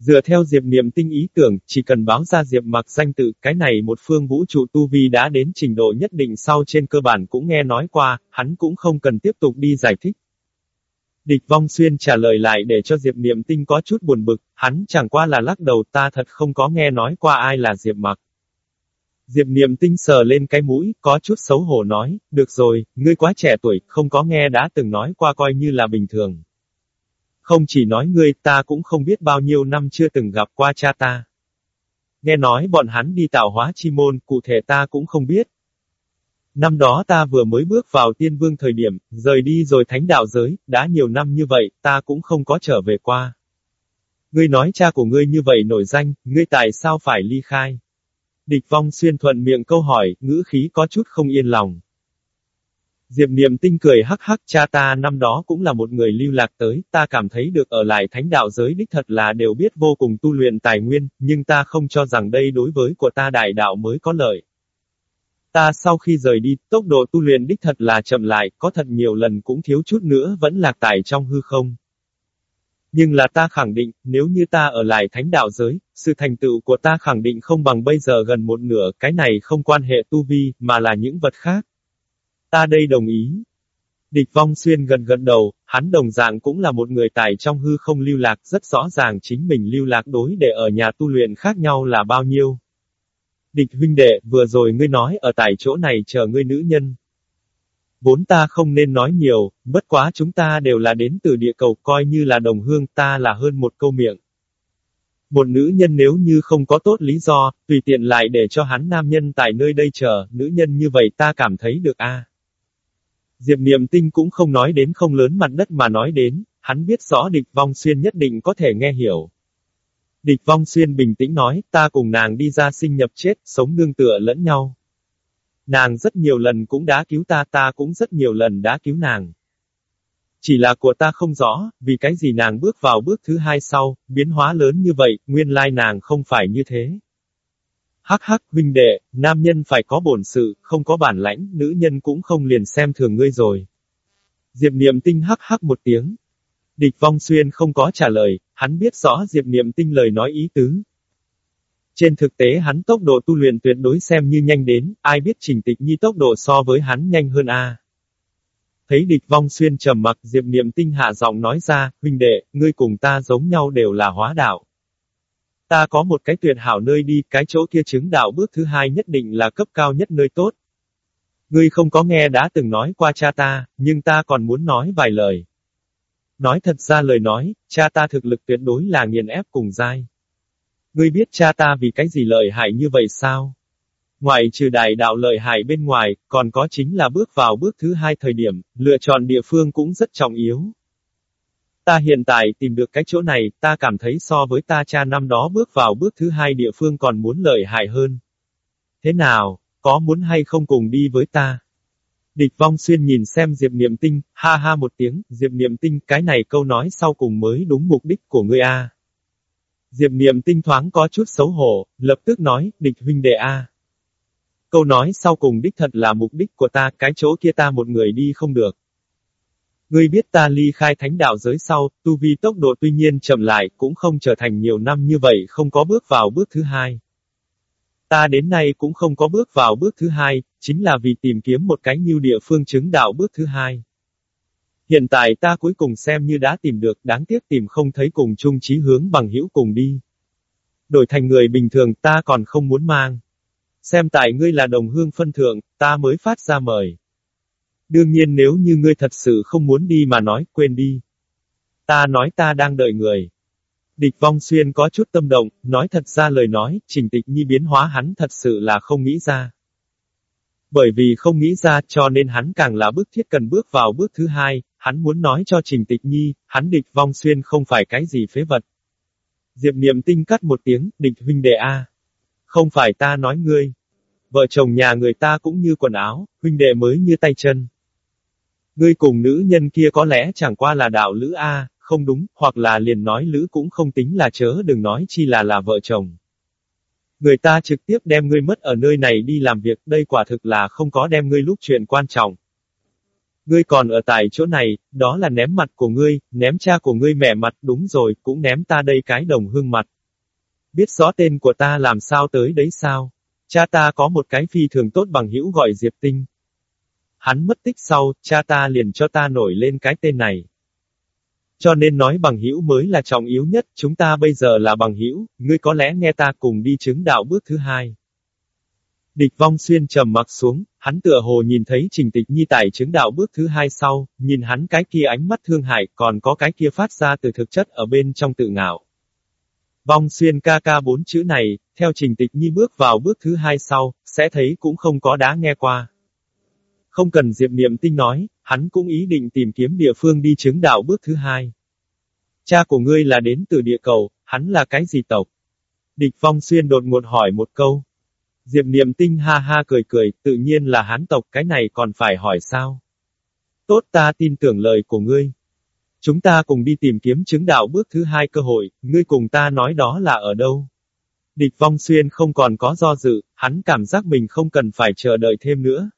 [SPEAKER 1] Dựa theo Diệp Niệm tinh ý tưởng, chỉ cần báo ra Diệp mặc danh tự, cái này một phương vũ trụ tu vi đã đến trình độ nhất định sau trên cơ bản cũng nghe nói qua, hắn cũng không cần tiếp tục đi giải thích. Địch vong xuyên trả lời lại để cho Diệp Niệm tinh có chút buồn bực, hắn chẳng qua là lắc đầu ta thật không có nghe nói qua ai là Diệp mặc. Diệp Niệm tinh sờ lên cái mũi, có chút xấu hổ nói, được rồi, ngươi quá trẻ tuổi, không có nghe đã từng nói qua coi như là bình thường. Không chỉ nói ngươi, ta cũng không biết bao nhiêu năm chưa từng gặp qua cha ta. Nghe nói bọn hắn đi tạo hóa chi môn, cụ thể ta cũng không biết. Năm đó ta vừa mới bước vào tiên vương thời điểm, rời đi rồi thánh đạo giới, đã nhiều năm như vậy, ta cũng không có trở về qua. Ngươi nói cha của ngươi như vậy nổi danh, ngươi tại sao phải ly khai? Địch vong xuyên thuận miệng câu hỏi, ngữ khí có chút không yên lòng. Diệp niệm tinh cười hắc hắc cha ta năm đó cũng là một người lưu lạc tới, ta cảm thấy được ở lại thánh đạo giới đích thật là đều biết vô cùng tu luyện tài nguyên, nhưng ta không cho rằng đây đối với của ta đại đạo mới có lợi. Ta sau khi rời đi, tốc độ tu luyện đích thật là chậm lại, có thật nhiều lần cũng thiếu chút nữa vẫn lạc tại trong hư không. Nhưng là ta khẳng định, nếu như ta ở lại thánh đạo giới, sự thành tựu của ta khẳng định không bằng bây giờ gần một nửa, cái này không quan hệ tu vi, mà là những vật khác. Ta đây đồng ý. Địch vong xuyên gần gần đầu, hắn đồng dạng cũng là một người tài trong hư không lưu lạc, rất rõ ràng chính mình lưu lạc đối để ở nhà tu luyện khác nhau là bao nhiêu. Địch huynh đệ, vừa rồi ngươi nói ở tại chỗ này chờ ngươi nữ nhân. Vốn ta không nên nói nhiều, bất quá chúng ta đều là đến từ địa cầu, coi như là đồng hương ta là hơn một câu miệng. Một nữ nhân nếu như không có tốt lý do, tùy tiện lại để cho hắn nam nhân tại nơi đây chờ, nữ nhân như vậy ta cảm thấy được a. Diệp Niệm Tinh cũng không nói đến không lớn mặt đất mà nói đến, hắn biết rõ địch vong xuyên nhất định có thể nghe hiểu. Địch vong xuyên bình tĩnh nói, ta cùng nàng đi ra sinh nhập chết, sống nương tựa lẫn nhau. Nàng rất nhiều lần cũng đã cứu ta, ta cũng rất nhiều lần đã cứu nàng. Chỉ là của ta không rõ, vì cái gì nàng bước vào bước thứ hai sau, biến hóa lớn như vậy, nguyên lai nàng không phải như thế. Hắc hắc, huynh đệ, nam nhân phải có bổn sự, không có bản lãnh, nữ nhân cũng không liền xem thường ngươi rồi. Diệp niệm tinh hắc hắc một tiếng. Địch vong xuyên không có trả lời, hắn biết rõ Diệp niệm tinh lời nói ý tứ. Trên thực tế hắn tốc độ tu luyện tuyệt đối xem như nhanh đến, ai biết trình tịch nhi tốc độ so với hắn nhanh hơn a. Thấy địch vong xuyên trầm mặc Diệp niệm tinh hạ giọng nói ra, huynh đệ, ngươi cùng ta giống nhau đều là hóa đạo. Ta có một cái tuyệt hảo nơi đi, cái chỗ kia chứng đạo bước thứ hai nhất định là cấp cao nhất nơi tốt. Ngươi không có nghe đã từng nói qua cha ta, nhưng ta còn muốn nói vài lời. Nói thật ra lời nói, cha ta thực lực tuyệt đối là nghiền ép cùng dai. Ngươi biết cha ta vì cái gì lợi hại như vậy sao? Ngoài trừ đại đạo lợi hại bên ngoài, còn có chính là bước vào bước thứ hai thời điểm, lựa chọn địa phương cũng rất trọng yếu. Ta hiện tại tìm được cái chỗ này, ta cảm thấy so với ta cha năm đó bước vào bước thứ hai địa phương còn muốn lợi hại hơn. Thế nào, có muốn hay không cùng đi với ta? Địch vong xuyên nhìn xem Diệp Niệm Tinh, ha ha một tiếng, Diệp Niệm Tinh, cái này câu nói sau cùng mới đúng mục đích của ngươi a. Diệp Niệm Tinh thoáng có chút xấu hổ, lập tức nói, địch huynh đệ a. Câu nói sau cùng đích thật là mục đích của ta, cái chỗ kia ta một người đi không được. Ngươi biết ta ly khai thánh đạo giới sau, tu vi tốc độ tuy nhiên chậm lại, cũng không trở thành nhiều năm như vậy không có bước vào bước thứ hai. Ta đến nay cũng không có bước vào bước thứ hai, chính là vì tìm kiếm một cái như địa phương chứng đạo bước thứ hai. Hiện tại ta cuối cùng xem như đã tìm được, đáng tiếc tìm không thấy cùng chung chí hướng bằng hữu cùng đi. Đổi thành người bình thường ta còn không muốn mang. Xem tại ngươi là đồng hương phân thượng, ta mới phát ra mời. Đương nhiên nếu như ngươi thật sự không muốn đi mà nói, quên đi. Ta nói ta đang đợi người. Địch vong xuyên có chút tâm động, nói thật ra lời nói, trình tịch nhi biến hóa hắn thật sự là không nghĩ ra. Bởi vì không nghĩ ra cho nên hắn càng là bước thiết cần bước vào bước thứ hai, hắn muốn nói cho trình tịch nhi, hắn địch vong xuyên không phải cái gì phế vật. Diệp niệm tinh cắt một tiếng, địch huynh đệ A. Không phải ta nói ngươi. Vợ chồng nhà người ta cũng như quần áo, huynh đệ mới như tay chân. Ngươi cùng nữ nhân kia có lẽ chẳng qua là đạo lữ A, không đúng, hoặc là liền nói lữ cũng không tính là chớ đừng nói chi là là vợ chồng. Người ta trực tiếp đem ngươi mất ở nơi này đi làm việc, đây quả thực là không có đem ngươi lúc chuyện quan trọng. Ngươi còn ở tại chỗ này, đó là ném mặt của ngươi, ném cha của ngươi mẹ mặt, đúng rồi, cũng ném ta đây cái đồng hương mặt. Biết rõ tên của ta làm sao tới đấy sao? Cha ta có một cái phi thường tốt bằng hữu gọi Diệp Tinh. Hắn mất tích sau, cha ta liền cho ta nổi lên cái tên này. Cho nên nói bằng hữu mới là trọng yếu nhất, chúng ta bây giờ là bằng hữu, ngươi có lẽ nghe ta cùng đi chứng đạo bước thứ hai. Địch vong xuyên trầm mặc xuống, hắn tựa hồ nhìn thấy trình tịch nhi tại chứng đạo bước thứ hai sau, nhìn hắn cái kia ánh mắt thương hại, còn có cái kia phát ra từ thực chất ở bên trong tự ngạo. Vong xuyên ca ca bốn chữ này, theo trình tịch nhi bước vào bước thứ hai sau, sẽ thấy cũng không có đá nghe qua. Không cần Diệp Niệm Tinh nói, hắn cũng ý định tìm kiếm địa phương đi chứng đạo bước thứ hai. Cha của ngươi là đến từ địa cầu, hắn là cái gì tộc? Địch Phong Xuyên đột ngột hỏi một câu. Diệp Niệm Tinh ha ha cười cười, tự nhiên là hán tộc, cái này còn phải hỏi sao? Tốt ta tin tưởng lời của ngươi. Chúng ta cùng đi tìm kiếm chứng đạo bước thứ hai cơ hội, ngươi cùng ta nói đó là ở đâu? Địch vong xuyên không còn có do dự, hắn cảm giác mình không cần phải chờ đợi thêm nữa.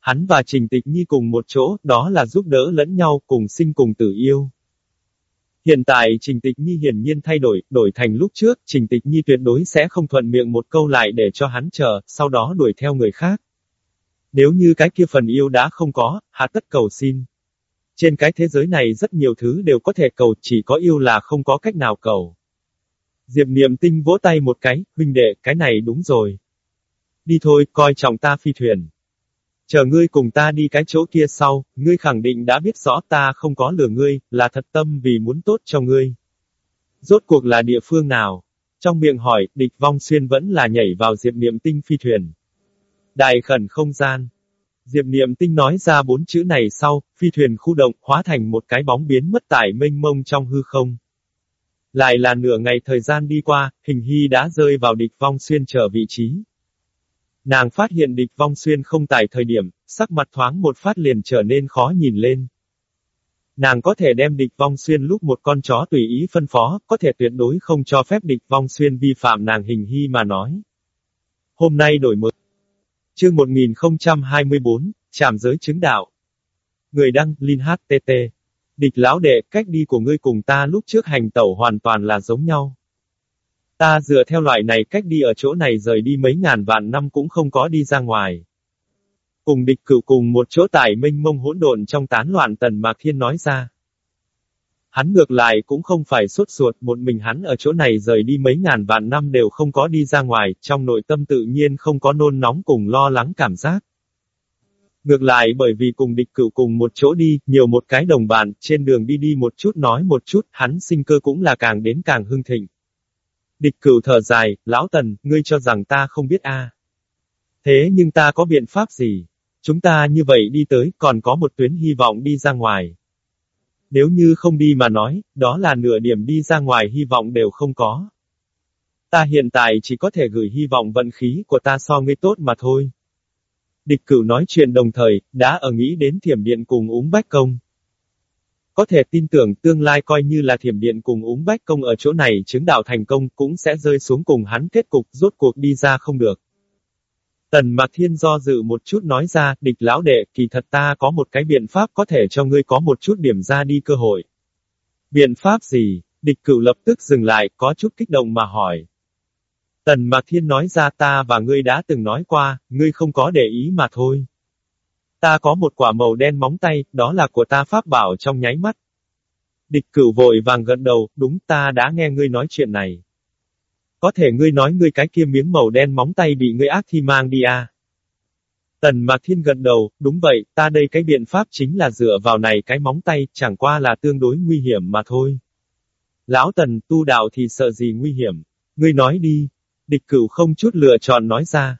[SPEAKER 1] Hắn và Trình Tịch Nhi cùng một chỗ, đó là giúp đỡ lẫn nhau, cùng sinh cùng tử yêu. Hiện tại Trình Tịch Nhi hiển nhiên thay đổi, đổi thành lúc trước, Trình Tịch Nhi tuyệt đối sẽ không thuận miệng một câu lại để cho hắn chờ, sau đó đuổi theo người khác. Nếu như cái kia phần yêu đã không có, hạ tất cầu xin. Trên cái thế giới này rất nhiều thứ đều có thể cầu, chỉ có yêu là không có cách nào cầu. Diệp Niệm Tinh vỗ tay một cái, huynh đệ, cái này đúng rồi. Đi thôi, coi trọng ta phi thuyền. Chờ ngươi cùng ta đi cái chỗ kia sau, ngươi khẳng định đã biết rõ ta không có lừa ngươi, là thật tâm vì muốn tốt cho ngươi. Rốt cuộc là địa phương nào? Trong miệng hỏi, địch vong xuyên vẫn là nhảy vào diệp niệm tinh phi thuyền. Đại khẩn không gian. Diệp niệm tinh nói ra bốn chữ này sau, phi thuyền khu động, hóa thành một cái bóng biến mất tải mênh mông trong hư không. Lại là nửa ngày thời gian đi qua, hình hy đã rơi vào địch vong xuyên trở vị trí. Nàng phát hiện địch vong xuyên không tại thời điểm, sắc mặt thoáng một phát liền trở nên khó nhìn lên. Nàng có thể đem địch vong xuyên lúc một con chó tùy ý phân phó, có thể tuyệt đối không cho phép địch vong xuyên vi phạm nàng hình hy mà nói. Hôm nay đổi mới. Chương 1024, Trạm giới chứng đạo. Người đăng, Linh HTT. Địch lão đệ, cách đi của ngươi cùng ta lúc trước hành tẩu hoàn toàn là giống nhau. Ta dựa theo loại này cách đi ở chỗ này rời đi mấy ngàn vạn năm cũng không có đi ra ngoài. Cùng địch cửu cùng một chỗ tải minh mông hỗn độn trong tán loạn tần mạc thiên nói ra. Hắn ngược lại cũng không phải suốt ruột, một mình hắn ở chỗ này rời đi mấy ngàn vạn năm đều không có đi ra ngoài, trong nội tâm tự nhiên không có nôn nóng cùng lo lắng cảm giác. Ngược lại bởi vì cùng địch cửu cùng một chỗ đi, nhiều một cái đồng bạn, trên đường đi đi một chút nói một chút, hắn sinh cơ cũng là càng đến càng hưng thịnh. Địch cửu thở dài, lão tần, ngươi cho rằng ta không biết a? Thế nhưng ta có biện pháp gì? Chúng ta như vậy đi tới, còn có một tuyến hy vọng đi ra ngoài. Nếu như không đi mà nói, đó là nửa điểm đi ra ngoài hy vọng đều không có. Ta hiện tại chỉ có thể gửi hy vọng vận khí của ta so ngươi tốt mà thôi. Địch cửu nói chuyện đồng thời, đã ở nghĩ đến thiểm điện cùng úng bách công. Có thể tin tưởng tương lai coi như là thiểm điện cùng úng bách công ở chỗ này chứng đạo thành công cũng sẽ rơi xuống cùng hắn kết cục rốt cuộc đi ra không được. Tần Mạc Thiên do dự một chút nói ra, địch lão đệ, kỳ thật ta có một cái biện pháp có thể cho ngươi có một chút điểm ra đi cơ hội. Biện pháp gì? Địch cửu lập tức dừng lại, có chút kích động mà hỏi. Tần Mạc Thiên nói ra ta và ngươi đã từng nói qua, ngươi không có để ý mà thôi. Ta có một quả màu đen móng tay, đó là của ta pháp bảo trong nháy mắt. Địch cửu vội vàng gật đầu, đúng ta đã nghe ngươi nói chuyện này. Có thể ngươi nói ngươi cái kia miếng màu đen móng tay bị ngươi ác thi mang đi à? Tần Mạc Thiên gật đầu, đúng vậy, ta đây cái biện pháp chính là dựa vào này cái móng tay, chẳng qua là tương đối nguy hiểm mà thôi. Lão Tần, tu đạo thì sợ gì nguy hiểm? Ngươi nói đi. Địch cửu không chút lựa chọn nói ra.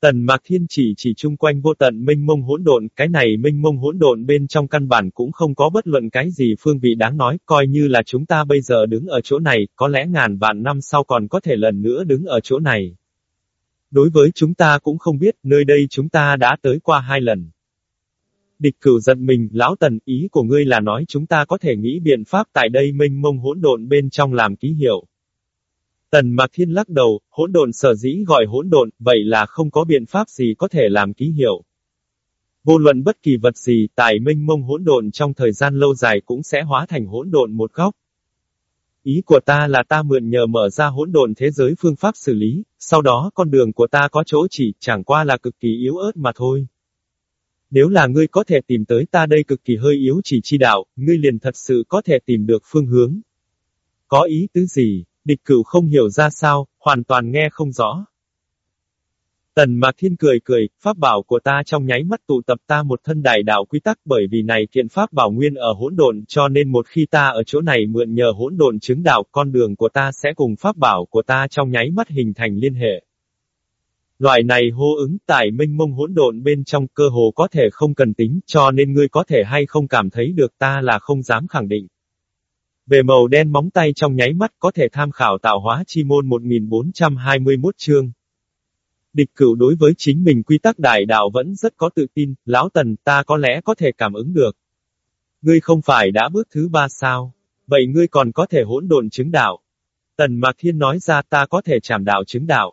[SPEAKER 1] Tần Mạc Thiên chỉ chỉ chung quanh vô tận minh mông hỗn độn, cái này minh mông hỗn độn bên trong căn bản cũng không có bất luận cái gì phương vị đáng nói, coi như là chúng ta bây giờ đứng ở chỗ này, có lẽ ngàn vạn năm sau còn có thể lần nữa đứng ở chỗ này. Đối với chúng ta cũng không biết, nơi đây chúng ta đã tới qua hai lần. Địch cửu giận mình, lão tần, ý của ngươi là nói chúng ta có thể nghĩ biện pháp tại đây minh mông hỗn độn bên trong làm ký hiệu. Tần Mạc Thiên lắc đầu, hỗn độn sở dĩ gọi hỗn độn, vậy là không có biện pháp gì có thể làm ký hiệu. Vô luận bất kỳ vật gì, tài minh mông hỗn độn trong thời gian lâu dài cũng sẽ hóa thành hỗn độn một góc. Ý của ta là ta mượn nhờ mở ra hỗn độn thế giới phương pháp xử lý, sau đó con đường của ta có chỗ chỉ, chẳng qua là cực kỳ yếu ớt mà thôi. Nếu là ngươi có thể tìm tới ta đây cực kỳ hơi yếu chỉ chi đạo, ngươi liền thật sự có thể tìm được phương hướng. Có ý tứ gì? Địch cửu không hiểu ra sao, hoàn toàn nghe không rõ. Tần Mạc Thiên cười cười, pháp bảo của ta trong nháy mắt tụ tập ta một thân đại đạo quy tắc bởi vì này kiện pháp bảo nguyên ở hỗn độn cho nên một khi ta ở chỗ này mượn nhờ hỗn độn chứng đạo con đường của ta sẽ cùng pháp bảo của ta trong nháy mắt hình thành liên hệ. Loại này hô ứng tại minh mông hỗn độn bên trong cơ hồ có thể không cần tính cho nên ngươi có thể hay không cảm thấy được ta là không dám khẳng định. Về màu đen móng tay trong nháy mắt có thể tham khảo tạo hóa chi môn 1421 chương. Địch cửu đối với chính mình quy tắc đại đạo vẫn rất có tự tin, lão tần ta có lẽ có thể cảm ứng được. Ngươi không phải đã bước thứ ba sao? Vậy ngươi còn có thể hỗn độn chứng đạo. Tần Mạc Thiên nói ra ta có thể chảm đạo chứng đạo.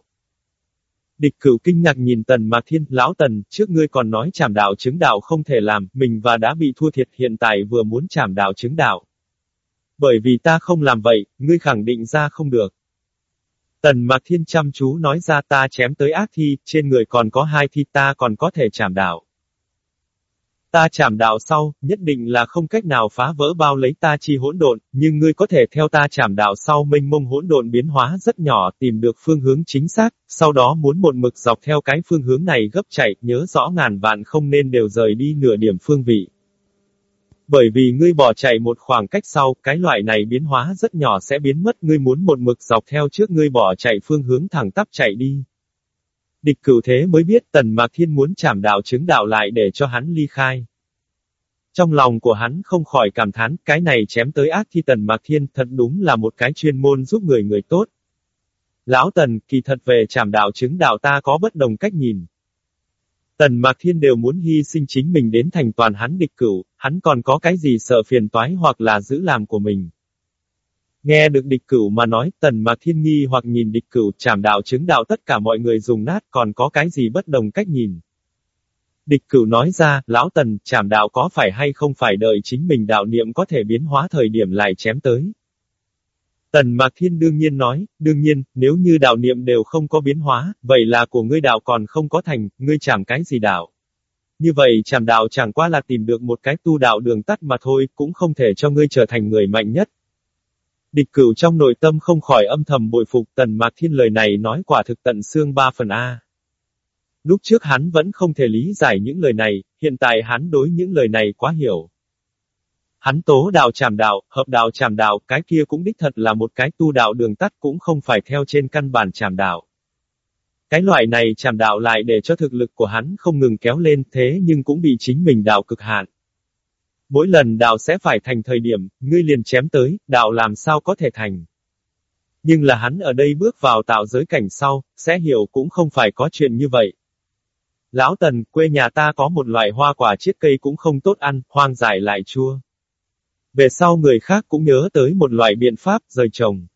[SPEAKER 1] Địch cửu kinh ngạc nhìn Tần Mạc Thiên, lão Tần, trước ngươi còn nói chảm đạo chứng đạo không thể làm, mình và đã bị thua thiệt hiện tại vừa muốn chảm đạo chứng đạo. Bởi vì ta không làm vậy, ngươi khẳng định ra không được. Tần Mạc Thiên chăm chú nói ra ta chém tới ác thi, trên người còn có hai thi ta còn có thể chảm đạo. Ta chảm đạo sau, nhất định là không cách nào phá vỡ bao lấy ta chi hỗn độn, nhưng ngươi có thể theo ta chảm đạo sau mênh mông hỗn độn biến hóa rất nhỏ tìm được phương hướng chính xác, sau đó muốn một mực dọc theo cái phương hướng này gấp chạy, nhớ rõ ngàn vạn không nên đều rời đi nửa điểm phương vị. Bởi vì ngươi bỏ chạy một khoảng cách sau, cái loại này biến hóa rất nhỏ sẽ biến mất, ngươi muốn một mực dọc theo trước ngươi bỏ chạy phương hướng thẳng tắp chạy đi. Địch cửu thế mới biết tần mạc thiên muốn chảm đạo chứng đạo lại để cho hắn ly khai. Trong lòng của hắn không khỏi cảm thán, cái này chém tới ác thi tần mạc thiên thật đúng là một cái chuyên môn giúp người người tốt. Lão tần, kỳ thật về chảm đạo chứng đạo ta có bất đồng cách nhìn. Tần Mạc Thiên đều muốn hy sinh chính mình đến thành toàn hắn địch cửu, hắn còn có cái gì sợ phiền toái hoặc là giữ làm của mình. Nghe được địch cửu mà nói, tần mạc thiên nghi hoặc nhìn địch cửu chảm đạo chứng đạo tất cả mọi người dùng nát còn có cái gì bất đồng cách nhìn. Địch cửu nói ra, lão tần, chảm đạo có phải hay không phải đợi chính mình đạo niệm có thể biến hóa thời điểm lại chém tới. Tần Mạc Thiên đương nhiên nói, đương nhiên, nếu như đạo niệm đều không có biến hóa, vậy là của ngươi đạo còn không có thành, ngươi chẳng cái gì đạo. Như vậy chảm đạo chẳng qua là tìm được một cái tu đạo đường tắt mà thôi, cũng không thể cho ngươi trở thành người mạnh nhất, Địch cửu trong nội tâm không khỏi âm thầm bội phục tần mạc thiên lời này nói quả thực tận xương ba phần A. Lúc trước hắn vẫn không thể lý giải những lời này, hiện tại hắn đối những lời này quá hiểu. Hắn tố đạo tràm đạo, hợp đạo tràm đạo, cái kia cũng đích thật là một cái tu đạo đường tắt cũng không phải theo trên căn bản tràm đạo. Cái loại này tràm đạo lại để cho thực lực của hắn không ngừng kéo lên thế nhưng cũng bị chính mình đạo cực hạn. Mỗi lần đạo sẽ phải thành thời điểm, ngươi liền chém tới, đạo làm sao có thể thành. Nhưng là hắn ở đây bước vào tạo giới cảnh sau, sẽ hiểu cũng không phải có chuyện như vậy. Lão Tần, quê nhà ta có một loại hoa quả chiết cây cũng không tốt ăn, hoang dại lại chua. Về sau người khác cũng nhớ tới một loại biện pháp, rời trồng.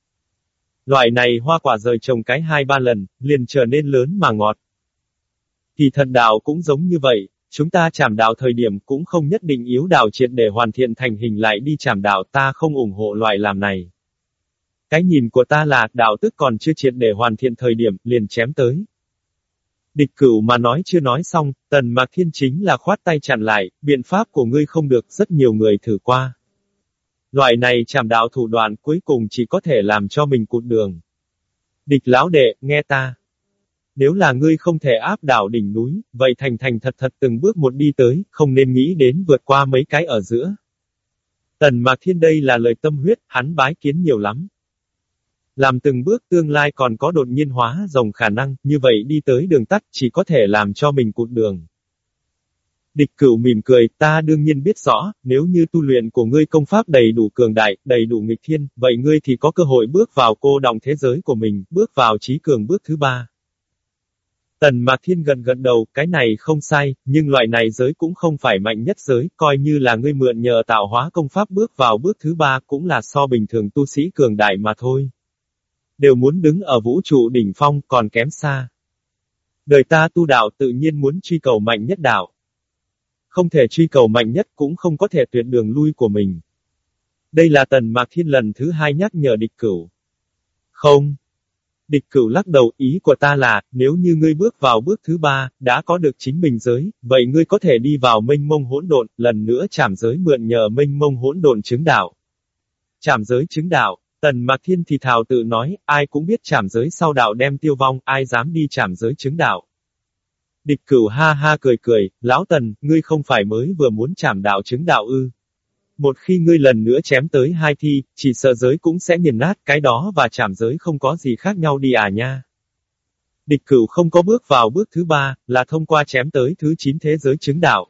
[SPEAKER 1] Loại này hoa quả rời trồng cái hai ba lần, liền trở nên lớn mà ngọt. Thì thần đạo cũng giống như vậy, Chúng ta chảm đạo thời điểm cũng không nhất định yếu đạo triệt để hoàn thiện thành hình lại đi chảm đạo ta không ủng hộ loại làm này. Cái nhìn của ta là, đạo tức còn chưa triệt để hoàn thiện thời điểm, liền chém tới. Địch cửu mà nói chưa nói xong, tần mạc thiên chính là khoát tay chặn lại, biện pháp của ngươi không được, rất nhiều người thử qua. Loại này chảm đạo thủ đoạn cuối cùng chỉ có thể làm cho mình cụt đường. Địch lão đệ, nghe ta. Nếu là ngươi không thể áp đảo đỉnh núi, vậy thành thành thật thật từng bước một đi tới, không nên nghĩ đến vượt qua mấy cái ở giữa. Tần Mạc Thiên đây là lời tâm huyết, hắn bái kiến nhiều lắm. Làm từng bước tương lai còn có đột nhiên hóa rồng khả năng, như vậy đi tới đường tắt chỉ có thể làm cho mình cụt đường. Địch cửu mỉm cười, ta đương nhiên biết rõ, nếu như tu luyện của ngươi công pháp đầy đủ cường đại, đầy đủ nghịch thiên, vậy ngươi thì có cơ hội bước vào cô đồng thế giới của mình, bước vào trí cường bước thứ ba. Tần Mạc Thiên gần gần đầu, cái này không sai, nhưng loại này giới cũng không phải mạnh nhất giới, coi như là ngươi mượn nhờ tạo hóa công pháp bước vào bước thứ ba cũng là so bình thường tu sĩ cường đại mà thôi. Đều muốn đứng ở vũ trụ đỉnh phong còn kém xa. Đời ta tu đạo tự nhiên muốn truy cầu mạnh nhất đạo. Không thể truy cầu mạnh nhất cũng không có thể tuyệt đường lui của mình. Đây là tần Mạc Thiên lần thứ hai nhắc nhở địch cửu. Không, Địch cửu lắc đầu, ý của ta là, nếu như ngươi bước vào bước thứ ba, đã có được chính mình giới, vậy ngươi có thể đi vào mênh mông hỗn độn, lần nữa chảm giới mượn nhờ mênh mông hỗn độn chứng đạo. Chảm giới chứng đạo, tần mạc thiên thì thào tự nói, ai cũng biết chảm giới sau đạo đem tiêu vong, ai dám đi chảm giới chứng đạo. Địch cửu ha ha cười cười, lão tần, ngươi không phải mới vừa muốn chảm đạo chứng đạo ư. Một khi ngươi lần nữa chém tới hai thi, chỉ sợ giới cũng sẽ nghiền nát cái đó và chảm giới không có gì khác nhau đi à nha. Địch cửu không có bước vào bước thứ ba, là thông qua chém tới thứ chín thế giới chứng đạo.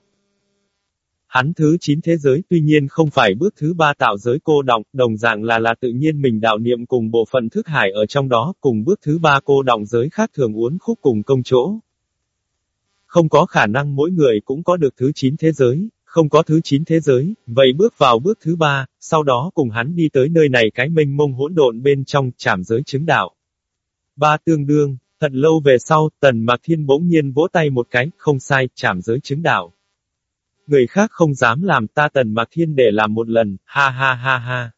[SPEAKER 1] Hắn thứ chín thế giới tuy nhiên không phải bước thứ ba tạo giới cô động, đồng dạng là là tự nhiên mình đạo niệm cùng bộ phận thức hải ở trong đó, cùng bước thứ ba cô động giới khác thường uốn khúc cùng công chỗ. Không có khả năng mỗi người cũng có được thứ 9 thế giới, không có thứ 9 thế giới, vậy bước vào bước thứ ba, sau đó cùng hắn đi tới nơi này cái mênh mông hỗn độn bên trong trảm giới chứng đạo. Ba tương đương, thật lâu về sau, tần mạc thiên bỗng nhiên vỗ tay một cái, không sai, trảm giới chứng đạo. Người khác không dám làm ta tần mạc thiên để làm một lần, ha ha ha ha.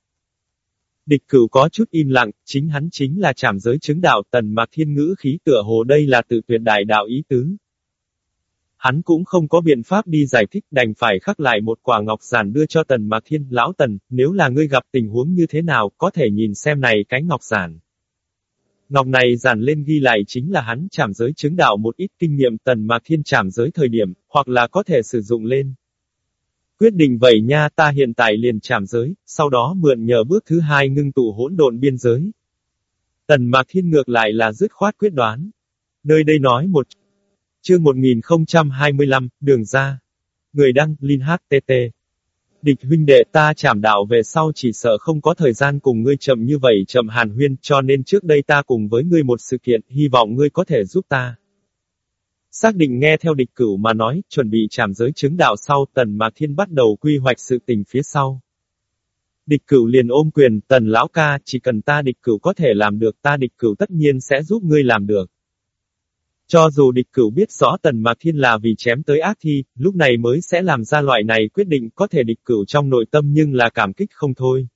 [SPEAKER 1] Địch cửu có chút im lặng, chính hắn chính là trảm giới chứng đạo tần mạc thiên ngữ khí tựa hồ đây là tự tuyệt đại đạo ý tứ. Hắn cũng không có biện pháp đi giải thích đành phải khắc lại một quả ngọc giản đưa cho tần mạc thiên, lão tần, nếu là ngươi gặp tình huống như thế nào, có thể nhìn xem này cái ngọc giản. Ngọc này giản lên ghi lại chính là hắn chạm giới chứng đạo một ít kinh nghiệm tần mạc thiên chạm giới thời điểm, hoặc là có thể sử dụng lên. Quyết định vậy nha ta hiện tại liền chạm giới, sau đó mượn nhờ bước thứ hai ngưng tụ hỗn độn biên giới. Tần mạc thiên ngược lại là dứt khoát quyết đoán. Nơi đây nói một chương 1025, đường ra. Người đăng, Linh HTT. Địch huynh đệ ta chảm đạo về sau chỉ sợ không có thời gian cùng ngươi chậm như vậy chậm hàn huyên cho nên trước đây ta cùng với ngươi một sự kiện, hy vọng ngươi có thể giúp ta. Xác định nghe theo địch cửu mà nói, chuẩn bị chảm giới chứng đạo sau tần mà thiên bắt đầu quy hoạch sự tình phía sau. Địch cửu liền ôm quyền, tần lão ca, chỉ cần ta địch cửu có thể làm được ta địch cửu tất nhiên sẽ giúp ngươi làm được. Cho dù địch cửu biết rõ tần mạc thiên là vì chém tới ác thi, lúc này mới sẽ làm ra loại này quyết định có thể địch cửu trong nội tâm nhưng là cảm kích không thôi.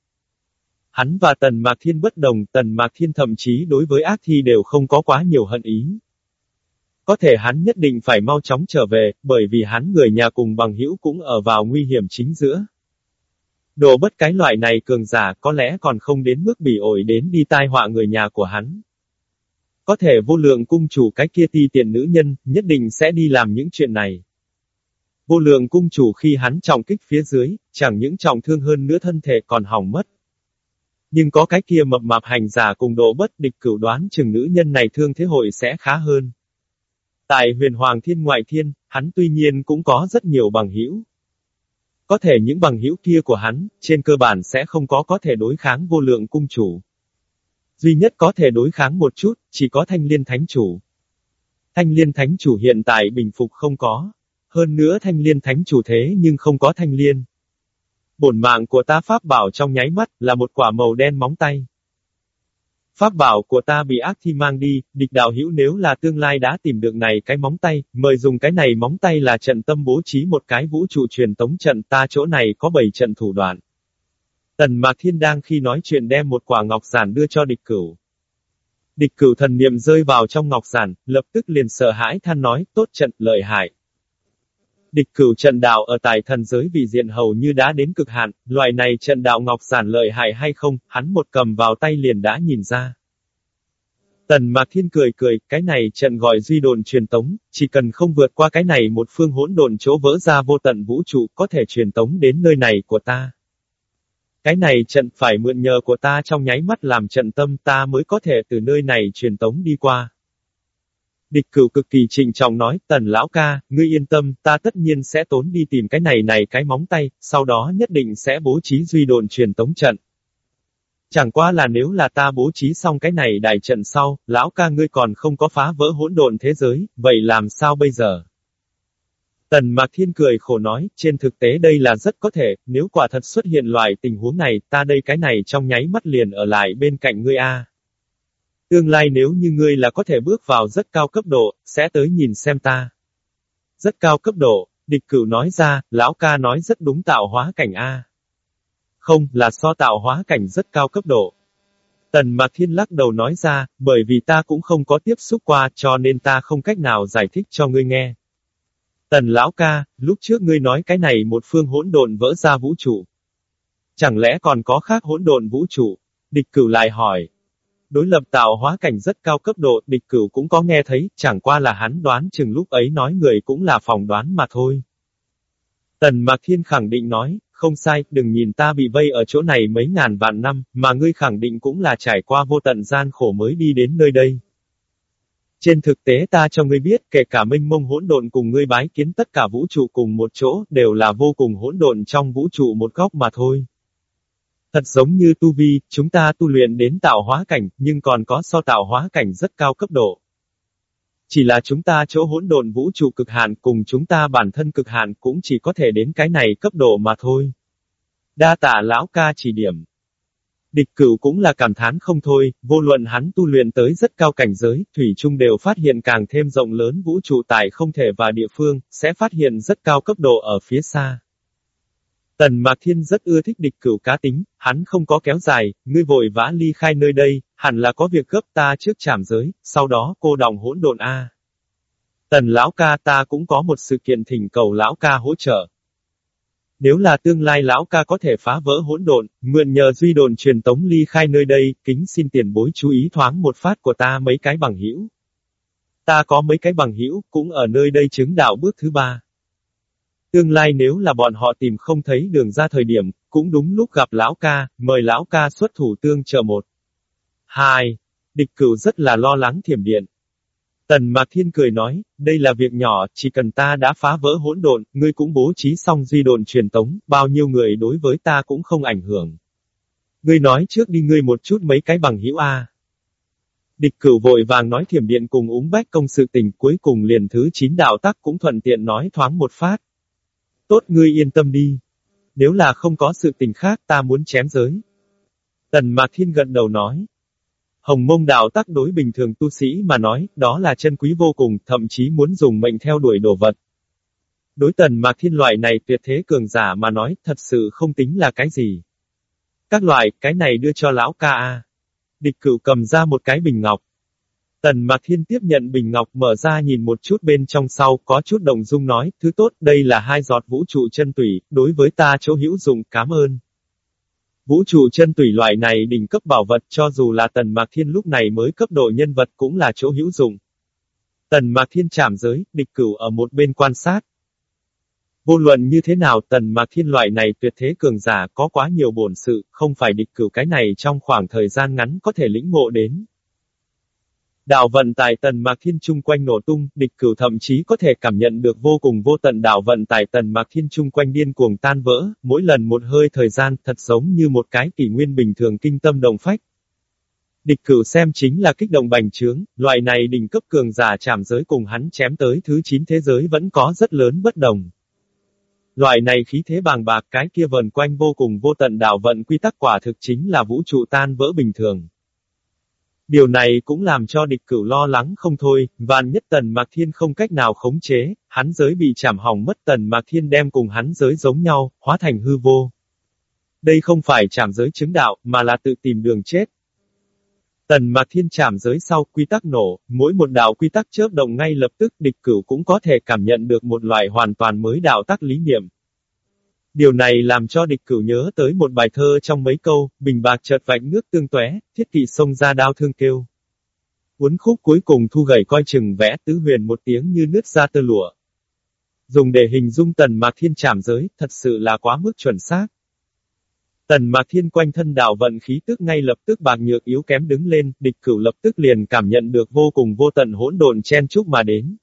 [SPEAKER 1] Hắn và tần mạc thiên bất đồng, tần mạc thiên thậm chí đối với ác thi đều không có quá nhiều hận ý. Có thể hắn nhất định phải mau chóng trở về, bởi vì hắn người nhà cùng bằng hữu cũng ở vào nguy hiểm chính giữa. Đồ bất cái loại này cường giả có lẽ còn không đến mức bị ổi đến đi tai họa người nhà của hắn. Có thể vô lượng cung chủ cái kia ti tiện nữ nhân, nhất định sẽ đi làm những chuyện này. Vô lượng cung chủ khi hắn trọng kích phía dưới, chẳng những trọng thương hơn nữa thân thể còn hỏng mất. Nhưng có cái kia mập mạp hành giả cùng độ bất địch cửu đoán chừng nữ nhân này thương thế hội sẽ khá hơn. Tại huyền hoàng thiên ngoại thiên, hắn tuy nhiên cũng có rất nhiều bằng hữu. Có thể những bằng hữu kia của hắn, trên cơ bản sẽ không có có thể đối kháng vô lượng cung chủ. Duy nhất có thể đối kháng một chút, chỉ có thanh liên thánh chủ. Thanh liên thánh chủ hiện tại bình phục không có. Hơn nữa thanh liên thánh chủ thế nhưng không có thanh liên. Bổn mạng của ta pháp bảo trong nháy mắt, là một quả màu đen móng tay. Pháp bảo của ta bị ác thi mang đi, địch đạo hữu nếu là tương lai đã tìm được này cái móng tay, mời dùng cái này móng tay là trận tâm bố trí một cái vũ trụ truyền tống trận ta chỗ này có 7 trận thủ đoạn. Tần Mạc Thiên đang khi nói chuyện đem một quả ngọc giản đưa cho địch cửu. Địch cửu thần niệm rơi vào trong ngọc giản, lập tức liền sợ hãi than nói, tốt trận, lợi hại. Địch cửu trận đạo ở tại thần giới vị diện hầu như đã đến cực hạn, loại này trận đạo ngọc giản lợi hại hay không, hắn một cầm vào tay liền đã nhìn ra. Tần Mạc Thiên cười cười, cái này trận gọi duy đồn truyền tống, chỉ cần không vượt qua cái này một phương hỗn độn chỗ vỡ ra vô tận vũ trụ có thể truyền tống đến nơi này của ta. Cái này trận phải mượn nhờ của ta trong nháy mắt làm trận tâm ta mới có thể từ nơi này truyền tống đi qua. Địch cửu cực kỳ trịnh trọng nói, tần lão ca, ngươi yên tâm, ta tất nhiên sẽ tốn đi tìm cái này này cái móng tay, sau đó nhất định sẽ bố trí duy đồn truyền tống trận. Chẳng qua là nếu là ta bố trí xong cái này đại trận sau, lão ca ngươi còn không có phá vỡ hỗn độn thế giới, vậy làm sao bây giờ? Tần Mạc Thiên cười khổ nói, trên thực tế đây là rất có thể, nếu quả thật xuất hiện loại tình huống này, ta đây cái này trong nháy mắt liền ở lại bên cạnh ngươi a. Tương lai nếu như ngươi là có thể bước vào rất cao cấp độ, sẽ tới nhìn xem ta. Rất cao cấp độ, địch cửu nói ra, lão ca nói rất đúng tạo hóa cảnh a. Không, là so tạo hóa cảnh rất cao cấp độ. Tần Mạc Thiên lắc đầu nói ra, bởi vì ta cũng không có tiếp xúc qua cho nên ta không cách nào giải thích cho ngươi nghe. Tần lão ca, lúc trước ngươi nói cái này một phương hỗn độn vỡ ra vũ trụ. Chẳng lẽ còn có khác hỗn độn vũ trụ? Địch cửu lại hỏi. Đối lập tạo hóa cảnh rất cao cấp độ, địch cửu cũng có nghe thấy, chẳng qua là hắn đoán chừng lúc ấy nói người cũng là phòng đoán mà thôi. Tần Mạc Thiên khẳng định nói, không sai, đừng nhìn ta bị vây ở chỗ này mấy ngàn vạn năm, mà ngươi khẳng định cũng là trải qua vô tận gian khổ mới đi đến nơi đây. Trên thực tế ta cho ngươi biết, kể cả minh mông hỗn độn cùng ngươi bái kiến tất cả vũ trụ cùng một chỗ, đều là vô cùng hỗn độn trong vũ trụ một góc mà thôi. Thật giống như tu vi, chúng ta tu luyện đến tạo hóa cảnh, nhưng còn có so tạo hóa cảnh rất cao cấp độ. Chỉ là chúng ta chỗ hỗn độn vũ trụ cực hạn cùng chúng ta bản thân cực hạn cũng chỉ có thể đến cái này cấp độ mà thôi. Đa tạ lão ca chỉ điểm. Địch cửu cũng là cảm thán không thôi, vô luận hắn tu luyện tới rất cao cảnh giới, Thủy Trung đều phát hiện càng thêm rộng lớn vũ trụ tại không thể và địa phương, sẽ phát hiện rất cao cấp độ ở phía xa. Tần Mạc Thiên rất ưa thích địch cửu cá tính, hắn không có kéo dài, ngươi vội vã ly khai nơi đây, hẳn là có việc gấp ta trước chạm giới, sau đó cô đồng hỗn độn A. Tần lão ca ta cũng có một sự kiện thỉnh cầu lão ca hỗ trợ. Nếu là tương lai lão ca có thể phá vỡ hỗn độn, mượn nhờ duy đồn truyền tống ly khai nơi đây, kính xin tiền bối chú ý thoáng một phát của ta mấy cái bằng hữu. Ta có mấy cái bằng hữu cũng ở nơi đây chứng đạo bước thứ ba. Tương lai nếu là bọn họ tìm không thấy đường ra thời điểm, cũng đúng lúc gặp lão ca, mời lão ca xuất thủ tương trợ một. Hai. Địch cửu rất là lo lắng thiểm điện. Tần Mạc Thiên cười nói, đây là việc nhỏ, chỉ cần ta đã phá vỡ hỗn độn, ngươi cũng bố trí xong duy độn truyền tống, bao nhiêu người đối với ta cũng không ảnh hưởng. Ngươi nói trước đi ngươi một chút mấy cái bằng hữu A. Địch cửu vội vàng nói thiểm điện cùng úng bách công sự tình cuối cùng liền thứ chín đạo tắc cũng thuận tiện nói thoáng một phát. Tốt ngươi yên tâm đi. Nếu là không có sự tình khác ta muốn chém giới. Tần Mạc Thiên gật đầu nói. Hồng mông đạo tắc đối bình thường tu sĩ mà nói, đó là chân quý vô cùng, thậm chí muốn dùng mệnh theo đuổi đồ vật. Đối tần mạc thiên loại này tuyệt thế cường giả mà nói, thật sự không tính là cái gì. Các loại, cái này đưa cho lão ca a. Địch cửu cầm ra một cái bình ngọc. Tần Mạc Thiên tiếp nhận bình ngọc mở ra nhìn một chút bên trong sau, có chút động dung nói, thứ tốt, đây là hai giọt vũ trụ chân tủy, đối với ta chỗ hữu dụng, cảm ơn. Vũ trụ chân tủy loại này đỉnh cấp bảo vật cho dù là Tần Mạc Thiên lúc này mới cấp độ nhân vật cũng là chỗ hữu dụng. Tần Mạc Thiên chạm giới, địch cửu ở một bên quan sát. Vô luận như thế nào Tần Mạc Thiên loại này tuyệt thế cường giả có quá nhiều bổn sự, không phải địch cửu cái này trong khoảng thời gian ngắn có thể lĩnh ngộ đến. Đạo vận tại tần mạc thiên trung quanh nổ tung, địch cửu thậm chí có thể cảm nhận được vô cùng vô tận đạo vận tại tần mạc thiên trung quanh điên cuồng tan vỡ, mỗi lần một hơi thời gian thật giống như một cái kỷ nguyên bình thường kinh tâm đồng phách. Địch cửu xem chính là kích động bành trướng, loại này đỉnh cấp cường giả chạm giới cùng hắn chém tới thứ 9 thế giới vẫn có rất lớn bất đồng. Loại này khí thế bàng bạc cái kia vần quanh vô cùng vô tận đạo vận quy tắc quả thực chính là vũ trụ tan vỡ bình thường. Điều này cũng làm cho địch cửu lo lắng không thôi, vạn nhất tần mạc thiên không cách nào khống chế, hắn giới bị chảm hỏng mất tần mạc thiên đem cùng hắn giới giống nhau, hóa thành hư vô. Đây không phải chảm giới chứng đạo, mà là tự tìm đường chết. Tần mạc thiên chảm giới sau quy tắc nổ, mỗi một đạo quy tắc chớp động ngay lập tức địch cửu cũng có thể cảm nhận được một loại hoàn toàn mới đạo tắc lý niệm. Điều này làm cho địch cửu nhớ tới một bài thơ trong mấy câu, bình bạc chợt vạch nước tương tóe, thiết kỵ sông ra đao thương kêu. Uốn khúc cuối cùng thu gầy coi chừng vẽ tứ huyền một tiếng như nước ra tơ lụa. Dùng để hình dung tần mạc thiên trảm giới, thật sự là quá mức chuẩn xác. Tần mạc thiên quanh thân đạo vận khí tức ngay lập tức bạc nhược yếu kém đứng lên, địch cửu lập tức liền cảm nhận được vô cùng vô tận hỗn độn chen chúc mà đến.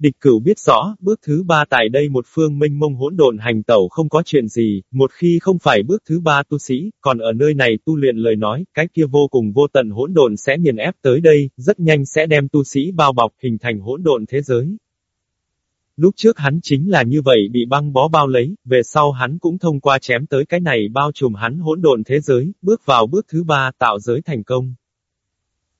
[SPEAKER 1] Địch cửu biết rõ, bước thứ ba tại đây một phương minh mông hỗn độn hành tẩu không có chuyện gì, một khi không phải bước thứ ba tu sĩ, còn ở nơi này tu luyện lời nói, cái kia vô cùng vô tận hỗn độn sẽ nghiền ép tới đây, rất nhanh sẽ đem tu sĩ bao bọc hình thành hỗn độn thế giới. Lúc trước hắn chính là như vậy bị băng bó bao lấy, về sau hắn cũng thông qua chém tới cái này bao trùm hắn hỗn độn thế giới, bước vào bước thứ ba tạo giới thành công.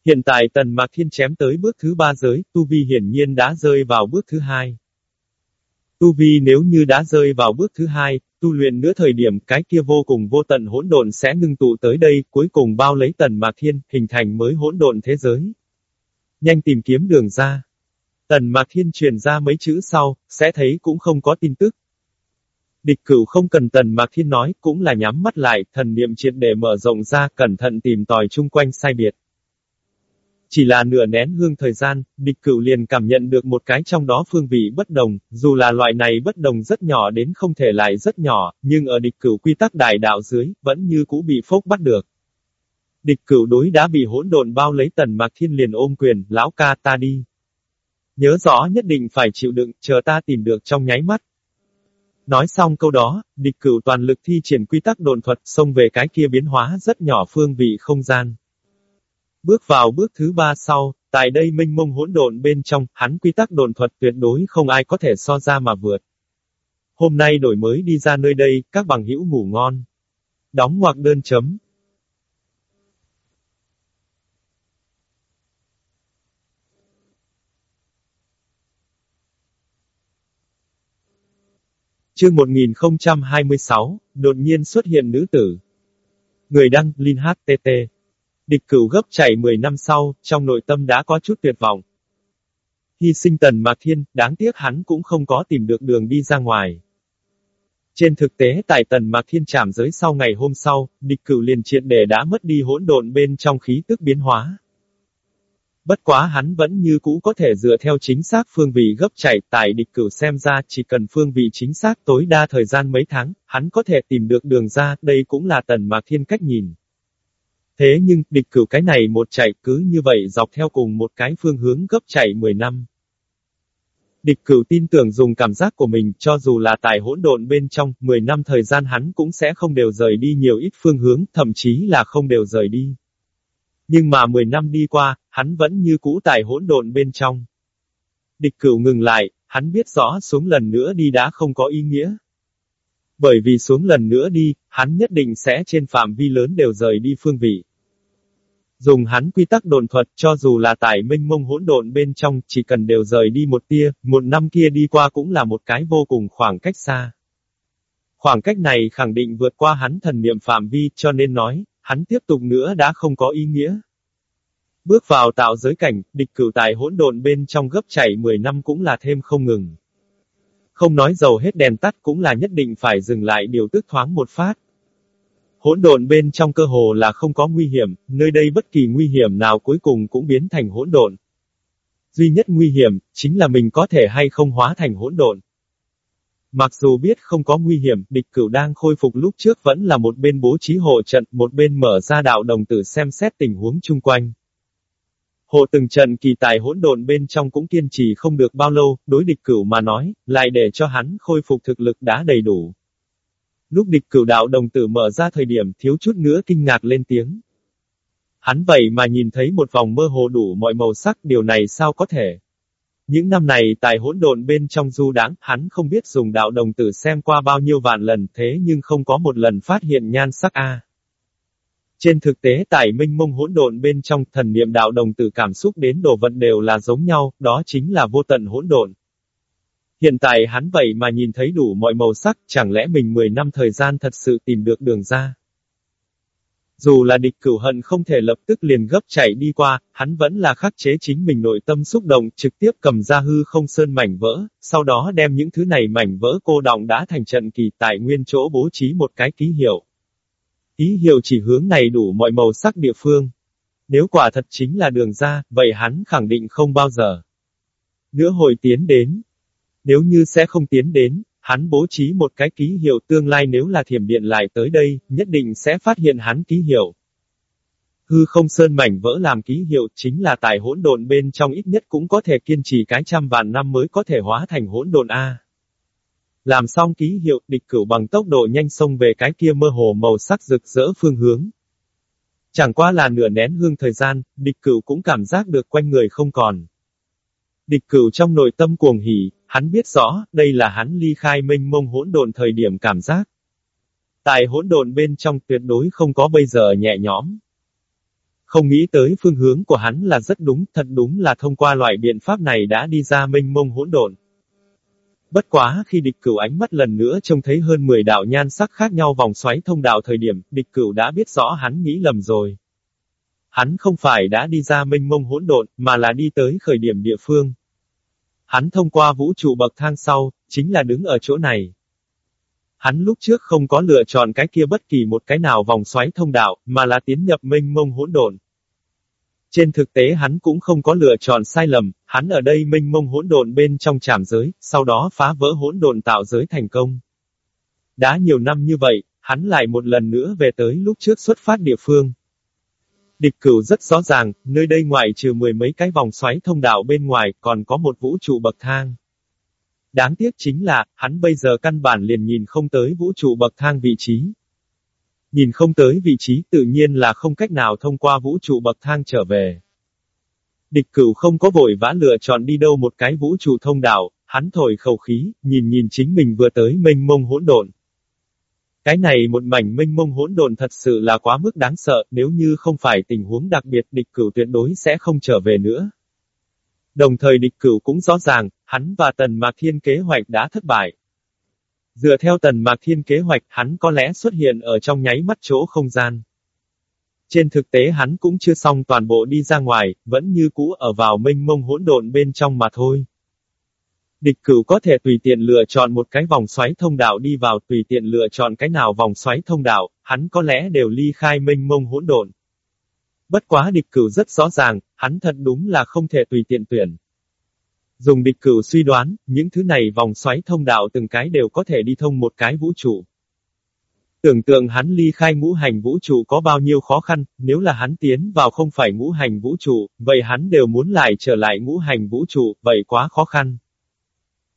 [SPEAKER 1] Hiện tại Tần Mạc Thiên chém tới bước thứ ba giới, Tu Vi hiển nhiên đã rơi vào bước thứ hai. Tu Vi nếu như đã rơi vào bước thứ hai, tu luyện nữa thời điểm cái kia vô cùng vô tận hỗn độn sẽ ngưng tụ tới đây, cuối cùng bao lấy Tần Mạc Thiên, hình thành mới hỗn độn thế giới. Nhanh tìm kiếm đường ra. Tần Mạc Thiên truyền ra mấy chữ sau, sẽ thấy cũng không có tin tức. Địch cửu không cần Tần Mạc Thiên nói, cũng là nhắm mắt lại, thần niệm triệt để mở rộng ra, cẩn thận tìm tòi chung quanh sai biệt. Chỉ là nửa nén hương thời gian, địch cửu liền cảm nhận được một cái trong đó phương vị bất đồng, dù là loại này bất đồng rất nhỏ đến không thể lại rất nhỏ, nhưng ở địch cửu quy tắc đại đạo dưới, vẫn như cũ bị phốc bắt được. Địch cửu đối đã bị hỗn độn bao lấy tần mạc thiên liền ôm quyền, lão ca ta đi. Nhớ rõ nhất định phải chịu đựng, chờ ta tìm được trong nháy mắt. Nói xong câu đó, địch cửu toàn lực thi triển quy tắc đồn thuật xông về cái kia biến hóa rất nhỏ phương vị không gian. Bước vào bước thứ ba sau, tại đây minh mông hỗn độn bên trong, hắn quy tắc đồn thuật tuyệt đối không ai có thể so ra mà vượt. Hôm nay đổi mới đi ra nơi đây, các bằng hữu ngủ ngon. Đóng ngoặc đơn chấm. Chương 1026, đột nhiên xuất hiện nữ tử. Người đăng, Linh HTT. Địch cửu gấp chạy 10 năm sau, trong nội tâm đã có chút tuyệt vọng. Hy sinh tần mạc thiên, đáng tiếc hắn cũng không có tìm được đường đi ra ngoài. Trên thực tế tại tần mạc thiên trảm giới sau ngày hôm sau, địch cửu liền triệt để đã mất đi hỗn độn bên trong khí tức biến hóa. Bất quá hắn vẫn như cũ có thể dựa theo chính xác phương vị gấp chạy, tại địch cửu xem ra chỉ cần phương vị chính xác tối đa thời gian mấy tháng, hắn có thể tìm được đường ra, đây cũng là tần mạc thiên cách nhìn. Thế nhưng, địch cửu cái này một chạy cứ như vậy dọc theo cùng một cái phương hướng gấp chạy 10 năm. Địch cửu tin tưởng dùng cảm giác của mình cho dù là tại hỗn độn bên trong, 10 năm thời gian hắn cũng sẽ không đều rời đi nhiều ít phương hướng, thậm chí là không đều rời đi. Nhưng mà 10 năm đi qua, hắn vẫn như cũ tại hỗn độn bên trong. Địch cửu ngừng lại, hắn biết rõ xuống lần nữa đi đã không có ý nghĩa. Bởi vì xuống lần nữa đi, hắn nhất định sẽ trên phạm vi lớn đều rời đi phương vị. Dùng hắn quy tắc đồn thuật cho dù là tại minh mông hỗn độn bên trong chỉ cần đều rời đi một tia, một năm kia đi qua cũng là một cái vô cùng khoảng cách xa. Khoảng cách này khẳng định vượt qua hắn thần niệm phạm vi cho nên nói, hắn tiếp tục nữa đã không có ý nghĩa. Bước vào tạo giới cảnh, địch cửu tại hỗn độn bên trong gấp chảy 10 năm cũng là thêm không ngừng. Không nói dầu hết đèn tắt cũng là nhất định phải dừng lại điều tức thoáng một phát. Hỗn độn bên trong cơ hồ là không có nguy hiểm, nơi đây bất kỳ nguy hiểm nào cuối cùng cũng biến thành hỗn độn. Duy nhất nguy hiểm, chính là mình có thể hay không hóa thành hỗn độn. Mặc dù biết không có nguy hiểm, địch cửu đang khôi phục lúc trước vẫn là một bên bố trí hộ trận, một bên mở ra đạo đồng tử xem xét tình huống chung quanh. Hộ từng trận kỳ tài hỗn độn bên trong cũng kiên trì không được bao lâu, đối địch cửu mà nói, lại để cho hắn khôi phục thực lực đã đầy đủ. Lúc địch cửu đạo đồng tử mở ra thời điểm thiếu chút nữa kinh ngạc lên tiếng. Hắn vậy mà nhìn thấy một vòng mơ hồ đủ mọi màu sắc điều này sao có thể. Những năm này tại hỗn độn bên trong du đáng, hắn không biết dùng đạo đồng tử xem qua bao nhiêu vạn lần thế nhưng không có một lần phát hiện nhan sắc A. Trên thực tế tại minh mông hỗn độn bên trong thần niệm đạo đồng tử cảm xúc đến đồ vật đều là giống nhau, đó chính là vô tận hỗn độn. Hiện tại hắn vậy mà nhìn thấy đủ mọi màu sắc, chẳng lẽ mình 10 năm thời gian thật sự tìm được đường ra. Dù là địch cửu hận không thể lập tức liền gấp chạy đi qua, hắn vẫn là khắc chế chính mình nội tâm xúc động, trực tiếp cầm ra hư không sơn mảnh vỡ, sau đó đem những thứ này mảnh vỡ cô đọng đã thành trận kỳ tại nguyên chỗ bố trí một cái ký hiệu. Ký hiệu chỉ hướng này đủ mọi màu sắc địa phương. Nếu quả thật chính là đường ra, vậy hắn khẳng định không bao giờ. Nữa hồi tiến đến, nếu như sẽ không tiến đến, hắn bố trí một cái ký hiệu tương lai nếu là thiểm điện lại tới đây, nhất định sẽ phát hiện hắn ký hiệu. Hư không sơn mảnh vỡ làm ký hiệu chính là tài hỗn độn bên trong ít nhất cũng có thể kiên trì cái trăm vạn năm mới có thể hóa thành hỗn độn A. Làm xong ký hiệu, địch cửu bằng tốc độ nhanh xông về cái kia mơ hồ màu sắc rực rỡ phương hướng. Chẳng qua là nửa nén hương thời gian, địch cửu cũng cảm giác được quanh người không còn. Địch cửu trong nội tâm cuồng hỉ, hắn biết rõ, đây là hắn ly khai minh mông hỗn độn thời điểm cảm giác. Tại hỗn độn bên trong tuyệt đối không có bây giờ nhẹ nhõm. Không nghĩ tới phương hướng của hắn là rất đúng, thật đúng là thông qua loại biện pháp này đã đi ra minh mông hỗn độn. Bất quá khi địch cửu ánh mắt lần nữa trông thấy hơn 10 đạo nhan sắc khác nhau vòng xoáy thông đạo thời điểm, địch cửu đã biết rõ hắn nghĩ lầm rồi. Hắn không phải đã đi ra minh mông hỗn độn, mà là đi tới khởi điểm địa phương. Hắn thông qua vũ trụ bậc thang sau, chính là đứng ở chỗ này. Hắn lúc trước không có lựa chọn cái kia bất kỳ một cái nào vòng xoáy thông đạo, mà là tiến nhập minh mông hỗn độn. Trên thực tế hắn cũng không có lựa chọn sai lầm, hắn ở đây minh mông hỗn độn bên trong trảm giới, sau đó phá vỡ hỗn độn tạo giới thành công. Đã nhiều năm như vậy, hắn lại một lần nữa về tới lúc trước xuất phát địa phương. Địch cửu rất rõ ràng, nơi đây ngoại trừ mười mấy cái vòng xoáy thông đạo bên ngoài, còn có một vũ trụ bậc thang. Đáng tiếc chính là, hắn bây giờ căn bản liền nhìn không tới vũ trụ bậc thang vị trí. Nhìn không tới vị trí tự nhiên là không cách nào thông qua vũ trụ bậc thang trở về. Địch cửu không có vội vã lựa chọn đi đâu một cái vũ trụ thông đạo, hắn thổi khẩu khí, nhìn nhìn chính mình vừa tới mênh mông hỗn độn. Cái này một mảnh minh mông hỗn độn thật sự là quá mức đáng sợ, nếu như không phải tình huống đặc biệt địch cửu tuyệt đối sẽ không trở về nữa. Đồng thời địch cửu cũng rõ ràng, hắn và Tần Mạc Thiên kế hoạch đã thất bại. Dựa theo Tần Mạc Thiên kế hoạch, hắn có lẽ xuất hiện ở trong nháy mắt chỗ không gian. Trên thực tế hắn cũng chưa xong toàn bộ đi ra ngoài, vẫn như cũ ở vào mênh mông hỗn độn bên trong mà thôi. Địch cửu có thể tùy tiện lựa chọn một cái vòng xoáy thông đạo đi vào, tùy tiện lựa chọn cái nào vòng xoáy thông đạo, hắn có lẽ đều ly khai mênh mông hỗn độn. Bất quá địch cửu rất rõ ràng, hắn thật đúng là không thể tùy tiện tuyển. Dùng địch cửu suy đoán, những thứ này vòng xoáy thông đạo từng cái đều có thể đi thông một cái vũ trụ. Tưởng tượng hắn ly khai ngũ hành vũ trụ có bao nhiêu khó khăn, nếu là hắn tiến vào không phải ngũ hành vũ trụ, vậy hắn đều muốn lại trở lại ngũ hành vũ trụ, vậy quá khó khăn.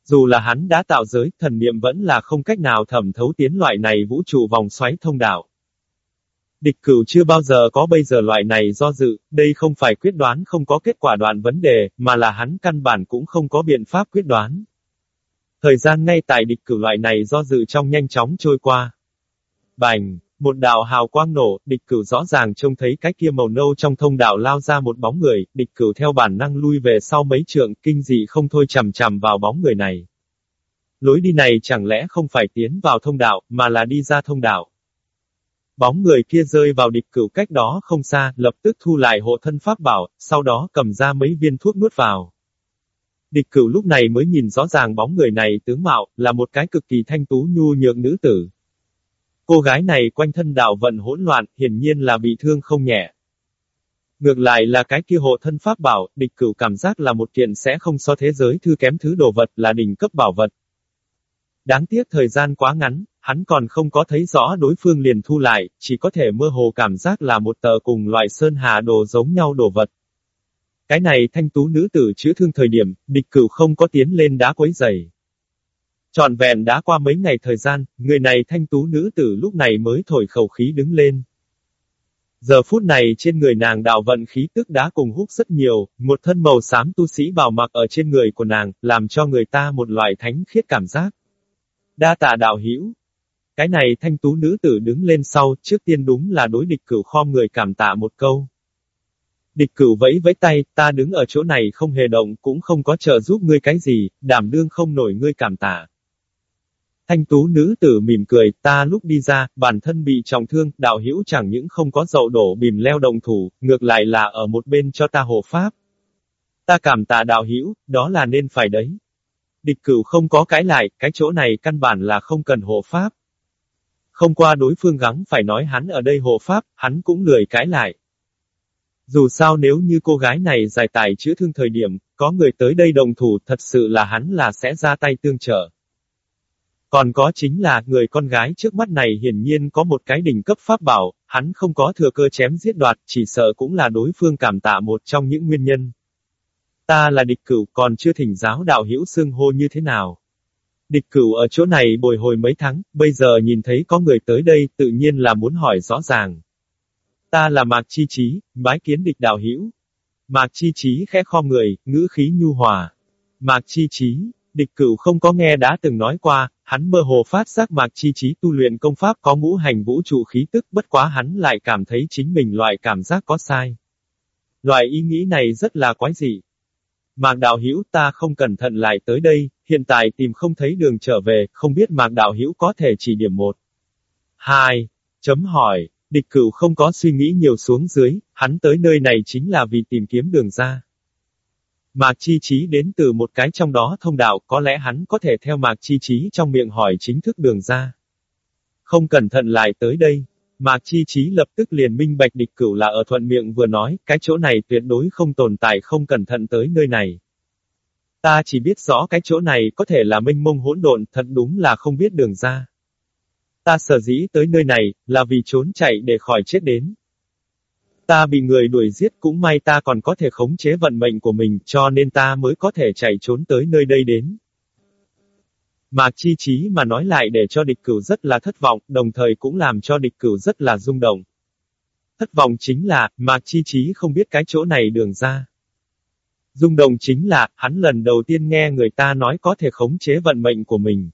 [SPEAKER 1] Dù là hắn đã tạo giới, thần niệm vẫn là không cách nào thẩm thấu tiến loại này vũ trụ vòng xoáy thông đạo. Địch cửu chưa bao giờ có bây giờ loại này do dự, đây không phải quyết đoán không có kết quả đoạn vấn đề, mà là hắn căn bản cũng không có biện pháp quyết đoán. Thời gian ngay tại địch cửu loại này do dự trong nhanh chóng trôi qua. Bành, một đạo hào quang nổ, địch cửu rõ ràng trông thấy cái kia màu nâu trong thông đạo lao ra một bóng người, địch cửu theo bản năng lui về sau mấy trượng, kinh dị không thôi chầm chầm vào bóng người này. Lối đi này chẳng lẽ không phải tiến vào thông đạo, mà là đi ra thông đạo. Bóng người kia rơi vào địch cửu cách đó không xa, lập tức thu lại hộ thân pháp bảo, sau đó cầm ra mấy viên thuốc nuốt vào. Địch cửu lúc này mới nhìn rõ ràng bóng người này tướng mạo, là một cái cực kỳ thanh tú nhu nhượng nữ tử. Cô gái này quanh thân đạo vận hỗn loạn, hiển nhiên là bị thương không nhẹ. Ngược lại là cái kia hộ thân pháp bảo, địch cửu cảm giác là một kiện sẽ không so thế giới thư kém thứ đồ vật là đỉnh cấp bảo vật. Đáng tiếc thời gian quá ngắn, hắn còn không có thấy rõ đối phương liền thu lại, chỉ có thể mơ hồ cảm giác là một tờ cùng loại sơn hà đồ giống nhau đồ vật. Cái này thanh tú nữ tử chữa thương thời điểm, địch cửu không có tiến lên đá quấy giày. Trọn vẹn đã qua mấy ngày thời gian, người này thanh tú nữ tử lúc này mới thổi khẩu khí đứng lên. Giờ phút này trên người nàng đạo vận khí tức đã cùng hút rất nhiều, một thân màu xám tu sĩ bảo mặc ở trên người của nàng, làm cho người ta một loại thánh khiết cảm giác. Đa tạ đạo hữu Cái này thanh tú nữ tử đứng lên sau, trước tiên đúng là đối địch cửu khom người cảm tạ một câu. Địch cửu vẫy vẫy tay, ta đứng ở chỗ này không hề động cũng không có trợ giúp ngươi cái gì, đảm đương không nổi ngươi cảm tạ. Thanh tú nữ tử mỉm cười, ta lúc đi ra, bản thân bị trọng thương, đạo hữu chẳng những không có dậu đổ bìm leo đồng thủ, ngược lại là ở một bên cho ta hộ pháp. Ta cảm tạ đạo hữu, đó là nên phải đấy. Địch cửu không có cái lại, cái chỗ này căn bản là không cần hộ pháp. Không qua đối phương gắng phải nói hắn ở đây hộ pháp, hắn cũng lười cái lại. Dù sao nếu như cô gái này giải tài chữa thương thời điểm, có người tới đây đồng thủ thật sự là hắn là sẽ ra tay tương trợ. Còn có chính là, người con gái trước mắt này hiển nhiên có một cái đỉnh cấp pháp bảo, hắn không có thừa cơ chém giết đoạt, chỉ sợ cũng là đối phương cảm tạ một trong những nguyên nhân. Ta là địch cửu, còn chưa thỉnh giáo đạo hữu xương hô như thế nào. Địch cửu ở chỗ này bồi hồi mấy tháng, bây giờ nhìn thấy có người tới đây, tự nhiên là muốn hỏi rõ ràng. Ta là Mạc Chi Chí, bái kiến địch đạo hữu. Mạc Chi Chí khẽ kho người, ngữ khí nhu hòa. Mạc Chi Chí, địch cửu không có nghe đã từng nói qua, hắn mơ hồ phát giác Mạc Chi Chí tu luyện công pháp có ngũ hành vũ trụ khí tức bất quá hắn lại cảm thấy chính mình loại cảm giác có sai. Loại ý nghĩ này rất là quái dị. Mạc Đạo Hữu ta không cẩn thận lại tới đây, hiện tại tìm không thấy đường trở về, không biết Mạc Đạo Hữu có thể chỉ điểm một. Hai. Chấm hỏi, địch cửu không có suy nghĩ nhiều xuống dưới, hắn tới nơi này chính là vì tìm kiếm đường ra. Mạc Chi Chí đến từ một cái trong đó thông đạo, có lẽ hắn có thể theo Mạc Chi Chí trong miệng hỏi chính thức đường ra. Không cẩn thận lại tới đây. Mạc Chi Chí lập tức liền minh bạch địch cửu là ở thuận miệng vừa nói, cái chỗ này tuyệt đối không tồn tại không cẩn thận tới nơi này. Ta chỉ biết rõ cái chỗ này có thể là minh mông hỗn độn, thật đúng là không biết đường ra. Ta sở dĩ tới nơi này, là vì trốn chạy để khỏi chết đến. Ta bị người đuổi giết cũng may ta còn có thể khống chế vận mệnh của mình cho nên ta mới có thể chạy trốn tới nơi đây đến. Mạc Chi Chí mà nói lại để cho địch cửu rất là thất vọng, đồng thời cũng làm cho địch cửu rất là rung động. Thất vọng chính là, Mạc Chi Chí không biết cái chỗ này đường ra. Rung động chính là, hắn lần đầu tiên nghe người ta nói có thể khống chế vận mệnh của mình.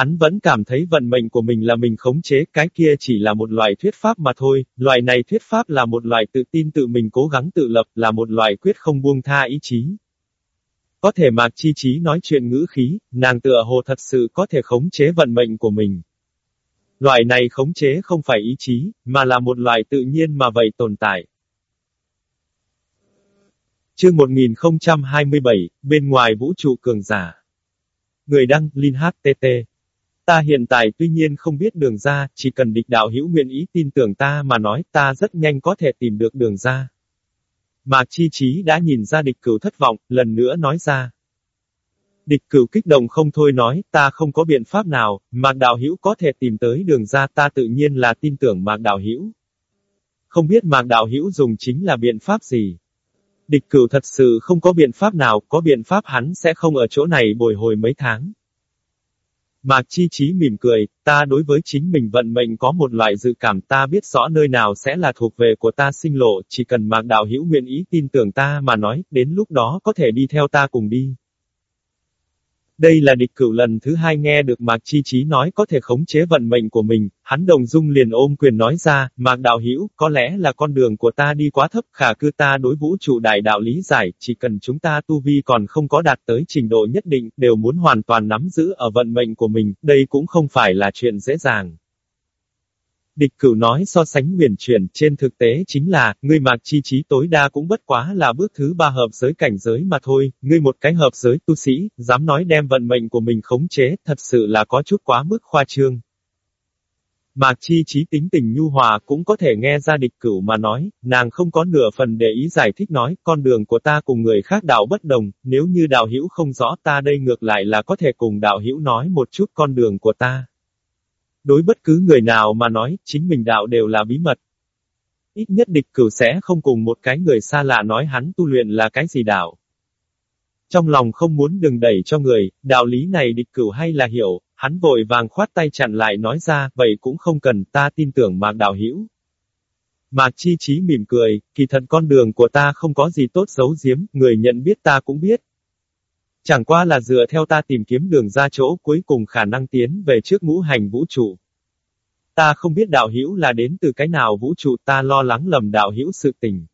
[SPEAKER 1] Hắn vẫn cảm thấy vận mệnh của mình là mình khống chế, cái kia chỉ là một loại thuyết pháp mà thôi, loại này thuyết pháp là một loại tự tin tự mình cố gắng tự lập, là một loại quyết không buông tha ý chí. Có thể Mạc Chi Chí nói chuyện ngữ khí, nàng tựa hồ thật sự có thể khống chế vận mệnh của mình. Loại này khống chế không phải ý chí, mà là một loại tự nhiên mà vậy tồn tại. Chương 1027, bên ngoài vũ trụ cường giả. Người đăng, Linh HTT. Ta hiện tại tuy nhiên không biết đường ra, chỉ cần địch đạo hữu nguyện ý tin tưởng ta mà nói ta rất nhanh có thể tìm được đường ra. Mạc Chi Chí đã nhìn ra địch cửu thất vọng, lần nữa nói ra. Địch cửu kích động không thôi nói, ta không có biện pháp nào, Mạc Đạo Hữu có thể tìm tới đường ra ta tự nhiên là tin tưởng Mạc Đạo Hữu. Không biết Mạc Đạo Hữu dùng chính là biện pháp gì. Địch cửu thật sự không có biện pháp nào, có biện pháp hắn sẽ không ở chỗ này bồi hồi mấy tháng. Mạc Chi Chí mỉm cười, ta đối với chính mình vận mệnh có một loại dự cảm ta biết rõ nơi nào sẽ là thuộc về của ta sinh lộ, chỉ cần Mạc Đạo Hữu nguyện ý tin tưởng ta mà nói, đến lúc đó có thể đi theo ta cùng đi. Đây là địch cửu lần thứ hai nghe được Mạc Chi Chí nói có thể khống chế vận mệnh của mình, hắn đồng dung liền ôm quyền nói ra, Mạc Đạo Hữu có lẽ là con đường của ta đi quá thấp khả cư ta đối vũ trụ đại đạo lý giải, chỉ cần chúng ta tu vi còn không có đạt tới trình độ nhất định, đều muốn hoàn toàn nắm giữ ở vận mệnh của mình, đây cũng không phải là chuyện dễ dàng. Địch cửu nói so sánh huyền chuyển, trên thực tế chính là, ngươi mạc chi trí tối đa cũng bất quá là bước thứ ba hợp giới cảnh giới mà thôi, ngươi một cái hợp giới tu sĩ, dám nói đem vận mệnh của mình khống chế, thật sự là có chút quá mức khoa trương. Mạc chi trí tính tình nhu hòa cũng có thể nghe ra địch cửu mà nói, nàng không có nửa phần để ý giải thích nói, con đường của ta cùng người khác đạo bất đồng, nếu như đạo hữu không rõ ta đây ngược lại là có thể cùng đạo hữu nói một chút con đường của ta. Đối bất cứ người nào mà nói, chính mình đạo đều là bí mật. Ít nhất địch cửu sẽ không cùng một cái người xa lạ nói hắn tu luyện là cái gì đạo. Trong lòng không muốn đừng đẩy cho người, đạo lý này địch cửu hay là hiểu, hắn vội vàng khoát tay chặn lại nói ra, vậy cũng không cần, ta tin tưởng mạc đạo hiểu. Mạc chi trí mỉm cười, kỳ thật con đường của ta không có gì tốt xấu giếm, người nhận biết ta cũng biết, Chẳng qua là dựa theo ta tìm kiếm đường ra chỗ cuối cùng khả năng tiến về trước ngũ hành vũ trụ. Ta không biết đạo hữu là đến từ cái nào vũ trụ ta lo lắng lầm đạo hữu sự tình.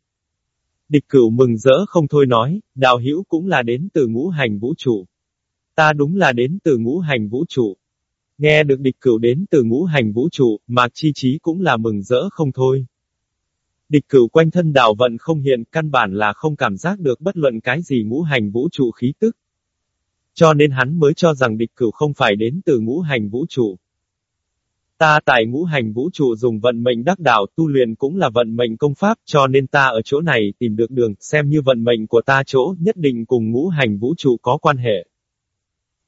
[SPEAKER 1] Địch cửu mừng rỡ không thôi nói, đạo hữu cũng là đến từ ngũ hành vũ trụ. Ta đúng là đến từ ngũ hành vũ trụ. Nghe được địch cửu đến từ ngũ hành vũ trụ, Mạc Chi Chí cũng là mừng rỡ không thôi. Địch cửu quanh thân đạo vận không hiện, căn bản là không cảm giác được bất luận cái gì ngũ hành vũ trụ khí tức. Cho nên hắn mới cho rằng địch cửu không phải đến từ ngũ hành vũ trụ. Ta tại ngũ hành vũ trụ dùng vận mệnh đắc đạo tu luyện cũng là vận mệnh công pháp cho nên ta ở chỗ này tìm được đường, xem như vận mệnh của ta chỗ nhất định cùng ngũ hành vũ trụ có quan hệ.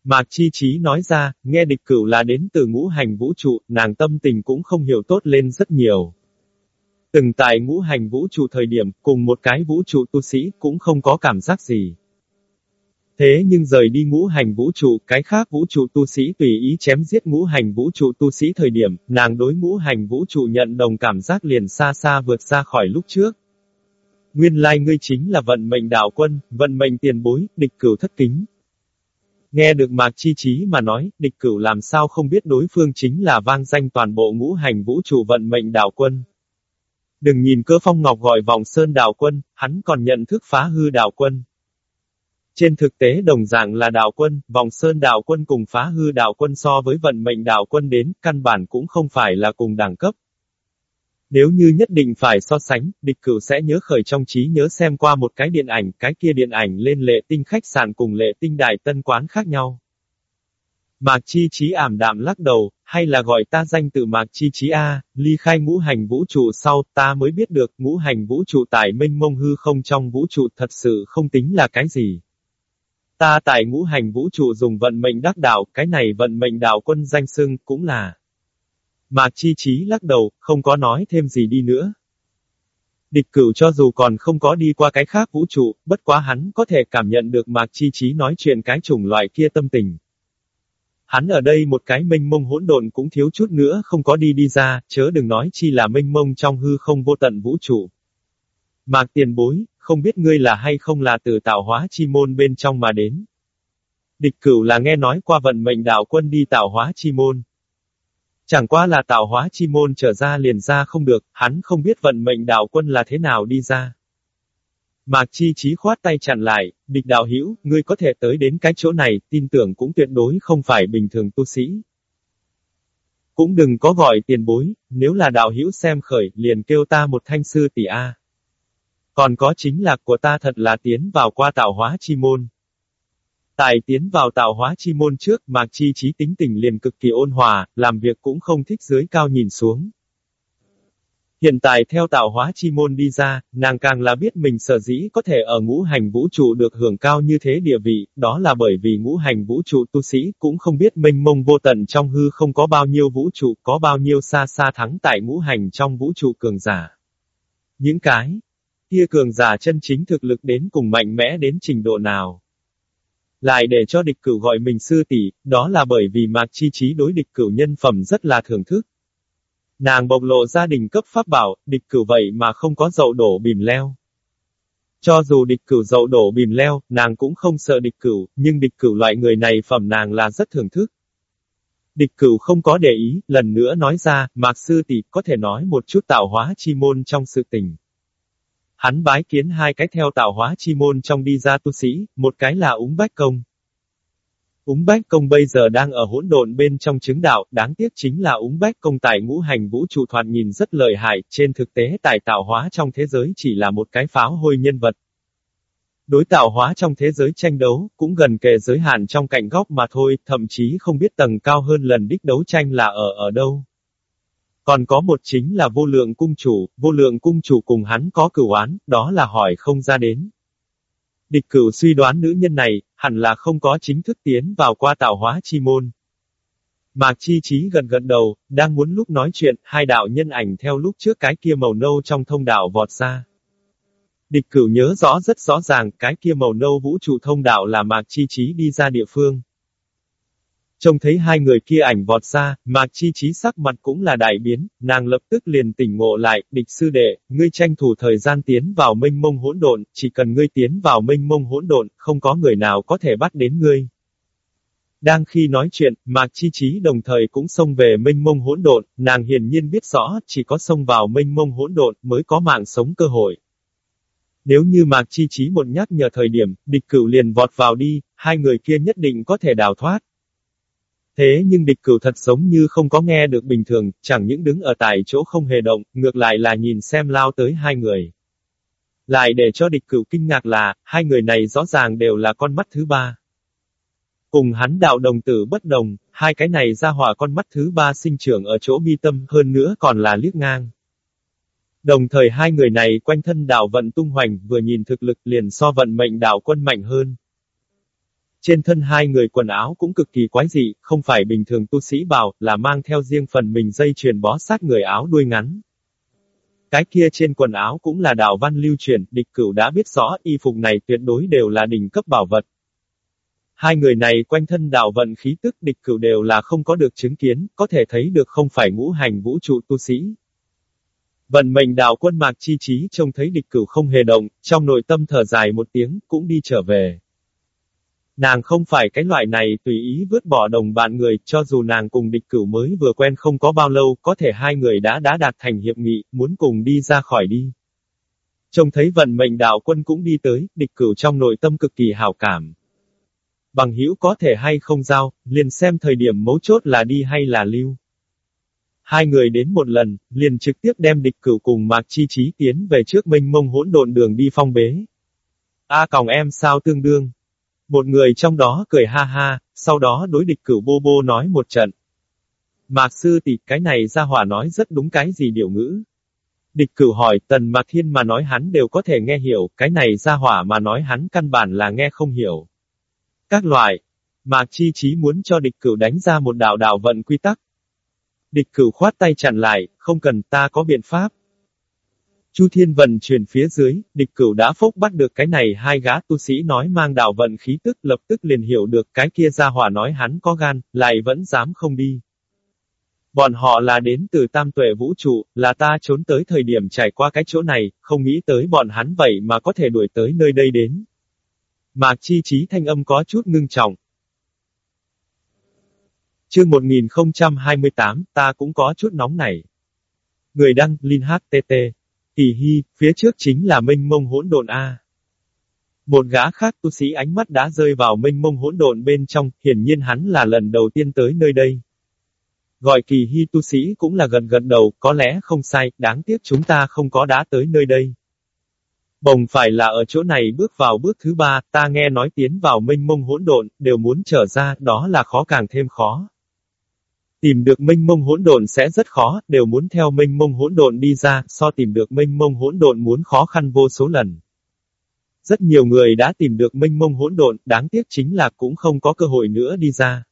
[SPEAKER 1] Mạc Chi Chí nói ra, nghe địch cửu là đến từ ngũ hành vũ trụ, nàng tâm tình cũng không hiểu tốt lên rất nhiều. Từng tại ngũ hành vũ trụ thời điểm, cùng một cái vũ trụ tu sĩ cũng không có cảm giác gì. Thế nhưng rời đi ngũ hành vũ trụ, cái khác vũ trụ tu sĩ tùy ý chém giết ngũ hành vũ trụ tu sĩ thời điểm, nàng đối ngũ hành vũ trụ nhận đồng cảm giác liền xa xa vượt ra khỏi lúc trước. Nguyên lai ngươi chính là vận mệnh đạo quân, vận mệnh tiền bối, địch cửu thất kính. Nghe được Mạc Chi Chí mà nói, địch cửu làm sao không biết đối phương chính là vang danh toàn bộ ngũ hành vũ trụ vận mệnh đạo quân. Đừng nhìn cơ phong ngọc gọi vòng sơn đạo quân, hắn còn nhận thức phá hư đạo quân. Trên thực tế đồng dạng là đạo quân, vòng sơn đạo quân cùng phá hư đạo quân so với vận mệnh đạo quân đến, căn bản cũng không phải là cùng đẳng cấp. Nếu như nhất định phải so sánh, địch cửu sẽ nhớ khởi trong trí nhớ xem qua một cái điện ảnh, cái kia điện ảnh lên lệ tinh khách sạn cùng lệ tinh đại tân quán khác nhau. Mạc Chi Chí ảm đạm lắc đầu, hay là gọi ta danh từ Mạc Chi Chí A, ly khai ngũ hành vũ trụ sau, ta mới biết được ngũ hành vũ trụ tại minh mông hư không trong vũ trụ thật sự không tính là cái gì. Ta tại ngũ hành vũ trụ dùng vận mệnh đắc đạo, cái này vận mệnh đạo quân danh xưng, cũng là. Mạc Chi Chí lắc đầu, không có nói thêm gì đi nữa. Địch cửu cho dù còn không có đi qua cái khác vũ trụ, bất quá hắn có thể cảm nhận được Mạc Chi Chí nói chuyện cái chủng loại kia tâm tình. Hắn ở đây một cái minh mông hỗn độn cũng thiếu chút nữa không có đi đi ra, chớ đừng nói chi là minh mông trong hư không vô tận vũ trụ. Mạc tiền bối, không biết ngươi là hay không là từ tạo hóa chi môn bên trong mà đến. Địch cửu là nghe nói qua vận mệnh đạo quân đi tạo hóa chi môn. Chẳng qua là tạo hóa chi môn trở ra liền ra không được, hắn không biết vận mệnh đạo quân là thế nào đi ra. Mạc Chi Chí khoát tay chặn lại, địch đạo hữu, ngươi có thể tới đến cái chỗ này, tin tưởng cũng tuyệt đối không phải bình thường tu sĩ. Cũng đừng có gọi tiền bối, nếu là đạo hữu xem khởi, liền kêu ta một thanh sư tỷ A. Còn có chính lạc của ta thật là tiến vào qua tạo hóa chi môn. Tại tiến vào tạo hóa chi môn trước, Mạc Chi trí tính tình liền cực kỳ ôn hòa, làm việc cũng không thích dưới cao nhìn xuống. Hiện tại theo tạo hóa chi môn đi ra, nàng càng là biết mình sở dĩ có thể ở ngũ hành vũ trụ được hưởng cao như thế địa vị, đó là bởi vì ngũ hành vũ trụ tu sĩ cũng không biết mênh mông vô tận trong hư không có bao nhiêu vũ trụ, có bao nhiêu xa xa thắng tại ngũ hành trong vũ trụ cường giả. Những cái kia cường giả chân chính thực lực đến cùng mạnh mẽ đến trình độ nào. Lại để cho địch cửu gọi mình sư tỷ, đó là bởi vì Mạc Chi Chí đối địch cửu nhân phẩm rất là thưởng thức. Nàng bộc lộ gia đình cấp pháp bảo, địch cửu vậy mà không có dậu đổ bìm leo. Cho dù địch cửu dậu đổ bìm leo, nàng cũng không sợ địch cửu, nhưng địch cửu loại người này phẩm nàng là rất thưởng thức. Địch cửu không có để ý, lần nữa nói ra, Mạc Sư tỷ có thể nói một chút tạo hóa chi môn trong sự tình. Hắn bái kiến hai cái theo tạo hóa chi môn trong đi ra tu sĩ, một cái là úng bách công. Úng Bách Công bây giờ đang ở hỗn độn bên trong chứng đạo, đáng tiếc chính là Úng Bách Công tại ngũ hành vũ trụ thoạt nhìn rất lợi hại, trên thực tế tài tạo hóa trong thế giới chỉ là một cái pháo hôi nhân vật. Đối tạo hóa trong thế giới tranh đấu, cũng gần kề giới hạn trong cạnh góc mà thôi, thậm chí không biết tầng cao hơn lần đích đấu tranh là ở ở đâu. Còn có một chính là vô lượng cung chủ, vô lượng cung chủ cùng hắn có cửu án, đó là hỏi không ra đến. Địch cửu suy đoán nữ nhân này, hẳn là không có chính thức tiến vào qua tạo hóa chi môn. Mạc Chi Chí gần gần đầu, đang muốn lúc nói chuyện, hai đạo nhân ảnh theo lúc trước cái kia màu nâu trong thông đạo vọt ra. Địch cửu nhớ rõ rất rõ ràng, cái kia màu nâu vũ trụ thông đạo là Mạc Chi Chí đi ra địa phương. Trông thấy hai người kia ảnh vọt ra, Mạc Chi Chí sắc mặt cũng là đại biến, nàng lập tức liền tỉnh ngộ lại, địch sư đệ, ngươi tranh thủ thời gian tiến vào minh mông hỗn độn, chỉ cần ngươi tiến vào minh mông hỗn độn, không có người nào có thể bắt đến ngươi. Đang khi nói chuyện, Mạc Chi Chí đồng thời cũng xông về minh mông hỗn độn, nàng hiển nhiên biết rõ, chỉ có xông vào minh mông hỗn độn mới có mạng sống cơ hội. Nếu như Mạc Chi Chí một nhắc nhở thời điểm, địch cửu liền vọt vào đi, hai người kia nhất định có thể đào thoát. Thế nhưng địch cửu thật giống như không có nghe được bình thường, chẳng những đứng ở tại chỗ không hề động, ngược lại là nhìn xem lao tới hai người. Lại để cho địch cửu kinh ngạc là, hai người này rõ ràng đều là con mắt thứ ba. Cùng hắn đạo đồng tử bất đồng, hai cái này ra hỏa con mắt thứ ba sinh trưởng ở chỗ mi tâm hơn nữa còn là liếc ngang. Đồng thời hai người này quanh thân đạo vận tung hoành vừa nhìn thực lực liền so vận mệnh đạo quân mạnh hơn. Trên thân hai người quần áo cũng cực kỳ quái dị, không phải bình thường tu sĩ bào, là mang theo riêng phần mình dây chuyền bó sát người áo đuôi ngắn. Cái kia trên quần áo cũng là đạo văn lưu truyền, địch cửu đã biết rõ y phục này tuyệt đối đều là đỉnh cấp bảo vật. Hai người này quanh thân đạo vận khí tức địch cửu đều là không có được chứng kiến, có thể thấy được không phải ngũ hành vũ trụ tu sĩ. Vận mệnh đạo quân mạc chi trí trông thấy địch cửu không hề động, trong nội tâm thở dài một tiếng, cũng đi trở về. Nàng không phải cái loại này tùy ý vứt bỏ đồng bạn người, cho dù nàng cùng địch cửu mới vừa quen không có bao lâu, có thể hai người đã đã đạt thành hiệp nghị, muốn cùng đi ra khỏi đi. Trông thấy vận mệnh đạo quân cũng đi tới, địch cửu trong nội tâm cực kỳ hảo cảm. Bằng hữu có thể hay không giao, liền xem thời điểm mấu chốt là đi hay là lưu. Hai người đến một lần, liền trực tiếp đem địch cửu cùng Mạc Chi Chí tiến về trước minh mông hỗn độn đường đi phong bế. A còng em sao tương đương. Một người trong đó cười ha ha, sau đó đối địch cửu bô bô nói một trận. Mạc sư tỷ cái này ra hỏa nói rất đúng cái gì điều ngữ. Địch cửu hỏi tần mạc thiên mà nói hắn đều có thể nghe hiểu, cái này ra hỏa mà nói hắn căn bản là nghe không hiểu. Các loại. Mạc chi chí muốn cho địch cửu đánh ra một đạo đạo vận quy tắc. Địch cửu khoát tay chặn lại, không cần ta có biện pháp. Chu Thiên Vận truyền phía dưới, địch cửu đã phốc bắt được cái này hai gã tu sĩ nói mang đạo vận khí tức lập tức liền hiểu được cái kia ra hỏa nói hắn có gan, lại vẫn dám không đi. Bọn họ là đến từ tam tuệ vũ trụ, là ta trốn tới thời điểm trải qua cái chỗ này, không nghĩ tới bọn hắn vậy mà có thể đuổi tới nơi đây đến. Mạc chi trí thanh âm có chút ngưng trọng. Chương 1028, ta cũng có chút nóng này. Người đăng, Linh HTT. Kỳ hi, phía trước chính là minh mông hỗn độn A. Một gã khác tu sĩ ánh mắt đã rơi vào minh mông hỗn độn bên trong, hiển nhiên hắn là lần đầu tiên tới nơi đây. Gọi kỳ hy tu sĩ cũng là gần gần đầu, có lẽ không sai, đáng tiếc chúng ta không có đã tới nơi đây. Bồng phải là ở chỗ này bước vào bước thứ ba, ta nghe nói tiến vào minh mông hỗn độn, đều muốn trở ra, đó là khó càng thêm khó. Tìm được minh mông hỗn độn sẽ rất khó, đều muốn theo minh mông hỗn độn đi ra, so tìm được minh mông hỗn độn muốn khó khăn vô số lần. Rất nhiều người đã tìm được minh mông hỗn độn, đáng tiếc chính là cũng không có cơ hội nữa đi ra.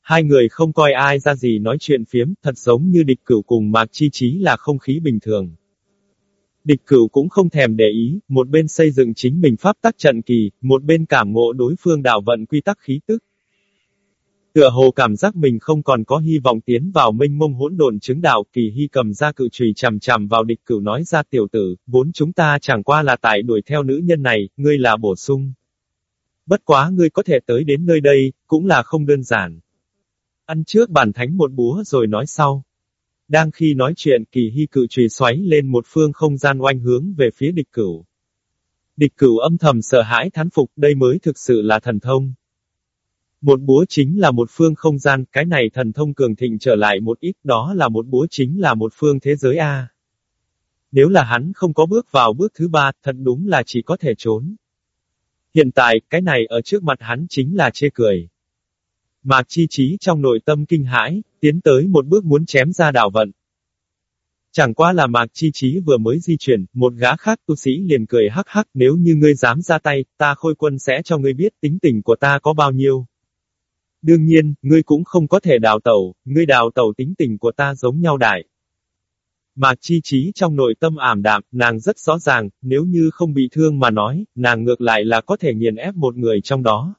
[SPEAKER 1] Hai người không coi ai ra gì nói chuyện phiếm, thật giống như địch cửu cùng mạc chi trí là không khí bình thường. Địch cửu cũng không thèm để ý, một bên xây dựng chính mình pháp tắc trận kỳ, một bên cảm ngộ đối phương đạo vận quy tắc khí tức. Tựa hồ cảm giác mình không còn có hy vọng tiến vào minh mông hỗn độn chứng đạo, kỳ hy cầm ra cự trùy chằm chằm vào địch cửu nói ra tiểu tử, vốn chúng ta chẳng qua là tại đuổi theo nữ nhân này, ngươi là bổ sung. Bất quá ngươi có thể tới đến nơi đây, cũng là không đơn giản. Ăn trước bản thánh một búa rồi nói sau. Đang khi nói chuyện kỳ hy cự trùy xoáy lên một phương không gian oanh hướng về phía địch cửu. Địch cửu âm thầm sợ hãi thán phục đây mới thực sự là thần thông. Một búa chính là một phương không gian, cái này thần thông cường thịnh trở lại một ít, đó là một búa chính là một phương thế giới A. Nếu là hắn không có bước vào bước thứ ba, thật đúng là chỉ có thể trốn. Hiện tại, cái này ở trước mặt hắn chính là chê cười. Mạc chi trí trong nội tâm kinh hãi, tiến tới một bước muốn chém ra đảo vận. Chẳng qua là mạc chi trí vừa mới di chuyển, một gã khác tu sĩ liền cười hắc hắc nếu như ngươi dám ra tay, ta khôi quân sẽ cho ngươi biết tính tình của ta có bao nhiêu. Đương nhiên, ngươi cũng không có thể đào tẩu, ngươi đào tẩu tính tình của ta giống nhau đại. Mạc chi trí trong nội tâm ảm đạm, nàng rất rõ ràng, nếu như không bị thương mà nói, nàng ngược lại là có thể nghiền ép một người trong đó.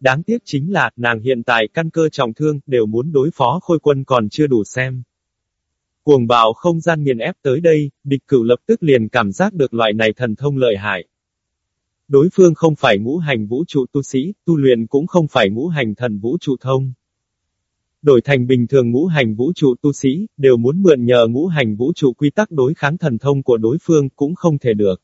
[SPEAKER 1] Đáng tiếc chính là, nàng hiện tại căn cơ trọng thương, đều muốn đối phó khôi quân còn chưa đủ xem. Cuồng bạo không gian nghiền ép tới đây, địch cửu lập tức liền cảm giác được loại này thần thông lợi hại. Đối phương không phải ngũ hành vũ trụ tu sĩ, tu luyện cũng không phải ngũ hành thần vũ trụ thông. Đổi thành bình thường ngũ hành vũ trụ tu sĩ, đều muốn mượn nhờ ngũ hành vũ trụ quy tắc đối kháng thần thông của đối phương cũng không thể được.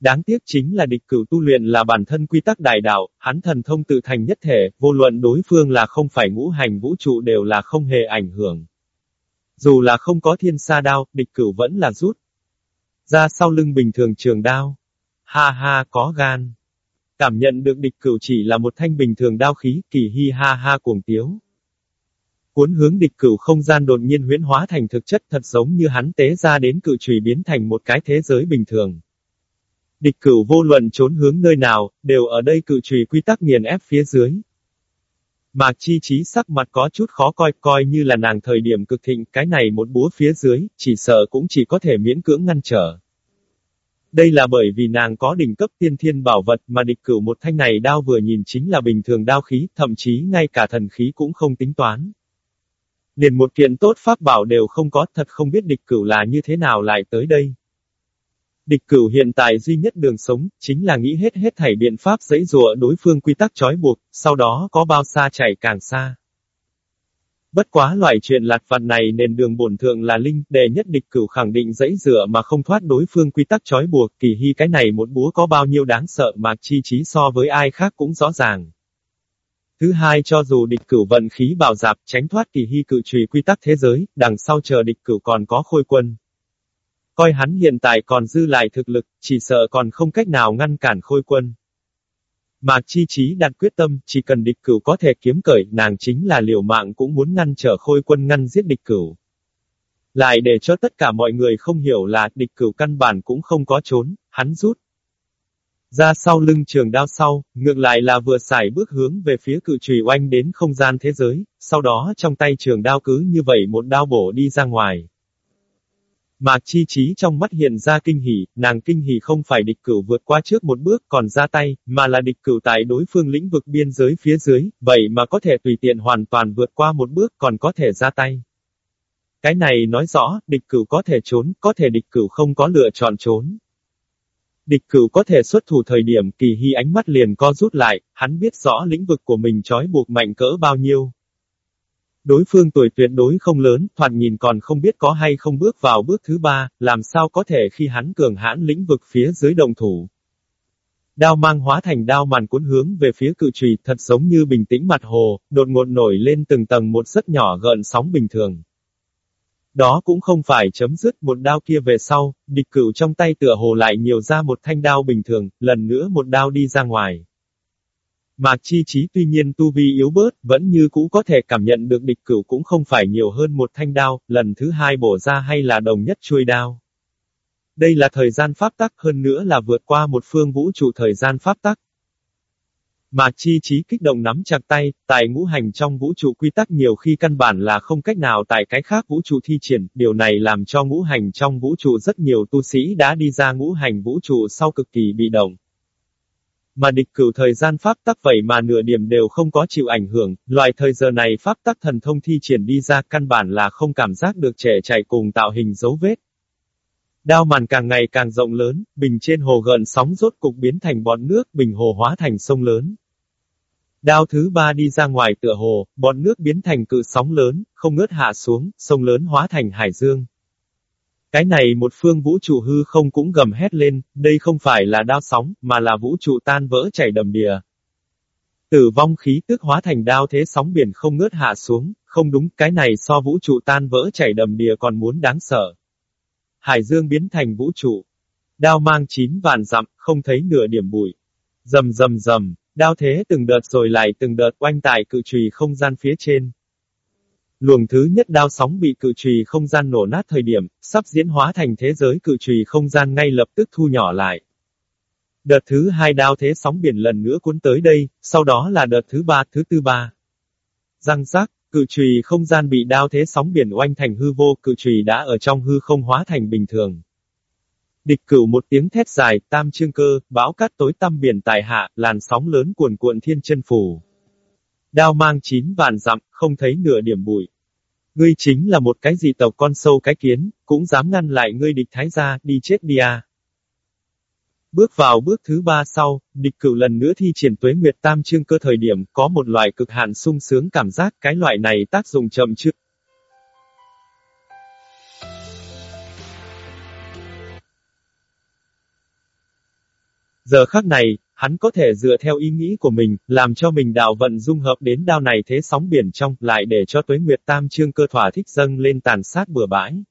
[SPEAKER 1] Đáng tiếc chính là địch cửu tu luyện là bản thân quy tắc đại đạo, hắn thần thông tự thành nhất thể, vô luận đối phương là không phải ngũ hành vũ trụ đều là không hề ảnh hưởng. Dù là không có thiên sa đao, địch cửu vẫn là rút. Ra sau lưng bình thường trường đao. Ha ha có gan. Cảm nhận được địch cửu chỉ là một thanh bình thường đao khí, kỳ hi ha ha cuồng tiếu. Cuốn hướng địch cửu không gian đột nhiên huyễn hóa thành thực chất thật giống như hắn tế ra đến cự trùy biến thành một cái thế giới bình thường. Địch cửu vô luận trốn hướng nơi nào, đều ở đây cự trùy quy tắc nghiền ép phía dưới. Mạc chi trí sắc mặt có chút khó coi, coi như là nàng thời điểm cực thịnh, cái này một búa phía dưới, chỉ sợ cũng chỉ có thể miễn cưỡng ngăn trở. Đây là bởi vì nàng có đỉnh cấp tiên thiên bảo vật mà địch cửu một thanh này đao vừa nhìn chính là bình thường đao khí, thậm chí ngay cả thần khí cũng không tính toán. Liền một kiện tốt pháp bảo đều không có, thật không biết địch cửu là như thế nào lại tới đây. Địch cửu hiện tại duy nhất đường sống, chính là nghĩ hết hết thảy biện pháp dẫy dụa đối phương quy tắc trói buộc, sau đó có bao xa chạy càng xa. Bất quá loại chuyện lạt vặt này nền đường bổn thượng là linh, đề nhất địch cửu khẳng định dãy dựa mà không thoát đối phương quy tắc trói buộc, kỳ hy cái này một búa có bao nhiêu đáng sợ mà chi trí so với ai khác cũng rõ ràng. Thứ hai cho dù địch cửu vận khí bảo dạp tránh thoát kỳ hy cự trùy quy tắc thế giới, đằng sau chờ địch cửu còn có khôi quân. Coi hắn hiện tại còn dư lại thực lực, chỉ sợ còn không cách nào ngăn cản khôi quân. Mạc Chi Chí đặt quyết tâm, chỉ cần địch cửu có thể kiếm cởi, nàng chính là liều mạng cũng muốn ngăn trở khôi quân ngăn giết địch cửu. Lại để cho tất cả mọi người không hiểu là, địch cửu căn bản cũng không có trốn, hắn rút. Ra sau lưng trường đao sau, ngược lại là vừa xài bước hướng về phía cự trùy oanh đến không gian thế giới, sau đó trong tay trường đao cứ như vậy một đao bổ đi ra ngoài. Mạc chi trí trong mắt hiện ra kinh hỉ, nàng kinh hỉ không phải địch cửu vượt qua trước một bước còn ra tay, mà là địch cửu tại đối phương lĩnh vực biên giới phía dưới, vậy mà có thể tùy tiện hoàn toàn vượt qua một bước còn có thể ra tay. Cái này nói rõ, địch cửu có thể trốn, có thể địch cửu không có lựa chọn trốn. Địch cửu có thể xuất thủ thời điểm kỳ hy ánh mắt liền co rút lại, hắn biết rõ lĩnh vực của mình trói buộc mạnh cỡ bao nhiêu. Đối phương tuổi tuyệt đối không lớn, thoạt nhìn còn không biết có hay không bước vào bước thứ ba, làm sao có thể khi hắn cường hãn lĩnh vực phía dưới đồng thủ. Đao mang hóa thành đao màn cuốn hướng về phía cự trùy thật giống như bình tĩnh mặt hồ, đột ngột nổi lên từng tầng một rất nhỏ gợn sóng bình thường. Đó cũng không phải chấm dứt một đao kia về sau, địch cửu trong tay tựa hồ lại nhiều ra một thanh đao bình thường, lần nữa một đao đi ra ngoài. Mạc chi trí tuy nhiên tu vi yếu bớt, vẫn như cũ có thể cảm nhận được địch cửu cũng không phải nhiều hơn một thanh đao, lần thứ hai bổ ra hay là đồng nhất chuôi đao. Đây là thời gian pháp tắc hơn nữa là vượt qua một phương vũ trụ thời gian pháp tắc. Mạc chi trí kích động nắm chặt tay, tại ngũ hành trong vũ trụ quy tắc nhiều khi căn bản là không cách nào tại cái khác vũ trụ thi triển, điều này làm cho ngũ hành trong vũ trụ rất nhiều tu sĩ đã đi ra ngũ hành vũ trụ sau cực kỳ bị động. Mà địch cửu thời gian pháp tắc vậy mà nửa điểm đều không có chịu ảnh hưởng, loại thời giờ này pháp tắc thần thông thi triển đi ra căn bản là không cảm giác được trẻ chạy cùng tạo hình dấu vết. Đao màn càng ngày càng rộng lớn, bình trên hồ gần sóng rốt cục biến thành bọt nước, bình hồ hóa thành sông lớn. Đao thứ ba đi ra ngoài tựa hồ, bọt nước biến thành cự sóng lớn, không ngớt hạ xuống, sông lớn hóa thành hải dương. Cái này một phương vũ trụ hư không cũng gầm hét lên, đây không phải là đao sóng, mà là vũ trụ tan vỡ chảy đầm đìa. Tử vong khí tức hóa thành đao thế sóng biển không ngớt hạ xuống, không đúng, cái này so vũ trụ tan vỡ chảy đầm đìa còn muốn đáng sợ. Hải dương biến thành vũ trụ. Đao mang chín vạn dặm, không thấy nửa điểm bụi. Dầm dầm dầm, đao thế từng đợt rồi lại từng đợt oanh tại cự trùy không gian phía trên. Luồng thứ nhất đao sóng bị cự trùy không gian nổ nát thời điểm, sắp diễn hóa thành thế giới cự trùy không gian ngay lập tức thu nhỏ lại. Đợt thứ hai đao thế sóng biển lần nữa cuốn tới đây, sau đó là đợt thứ ba, thứ tư ba. Răng rác, cự trùy không gian bị đao thế sóng biển oanh thành hư vô, cự trùy đã ở trong hư không hóa thành bình thường. Địch cửu một tiếng thét dài, tam trương cơ, bão cát tối tăm biển tài hạ, làn sóng lớn cuồn cuộn thiên chân phủ. Đao mang chín vạn dặm, không thấy nửa điểm bụi. Ngươi chính là một cái gì tộc con sâu cái kiến, cũng dám ngăn lại ngươi địch thái gia, đi chết đi à. Bước vào bước thứ ba sau, địch cửu lần nữa thi triển tuế nguyệt tam chương cơ thời điểm có một loại cực hạn sung sướng cảm giác cái loại này tác dụng chậm chưa. Giờ khắc này, hắn có thể dựa theo ý nghĩ của mình, làm cho mình đạo vận dung hợp đến đao này thế sóng biển trong, lại để cho tuế nguyệt tam trương cơ thỏa thích dâng lên tàn sát bừa bãi.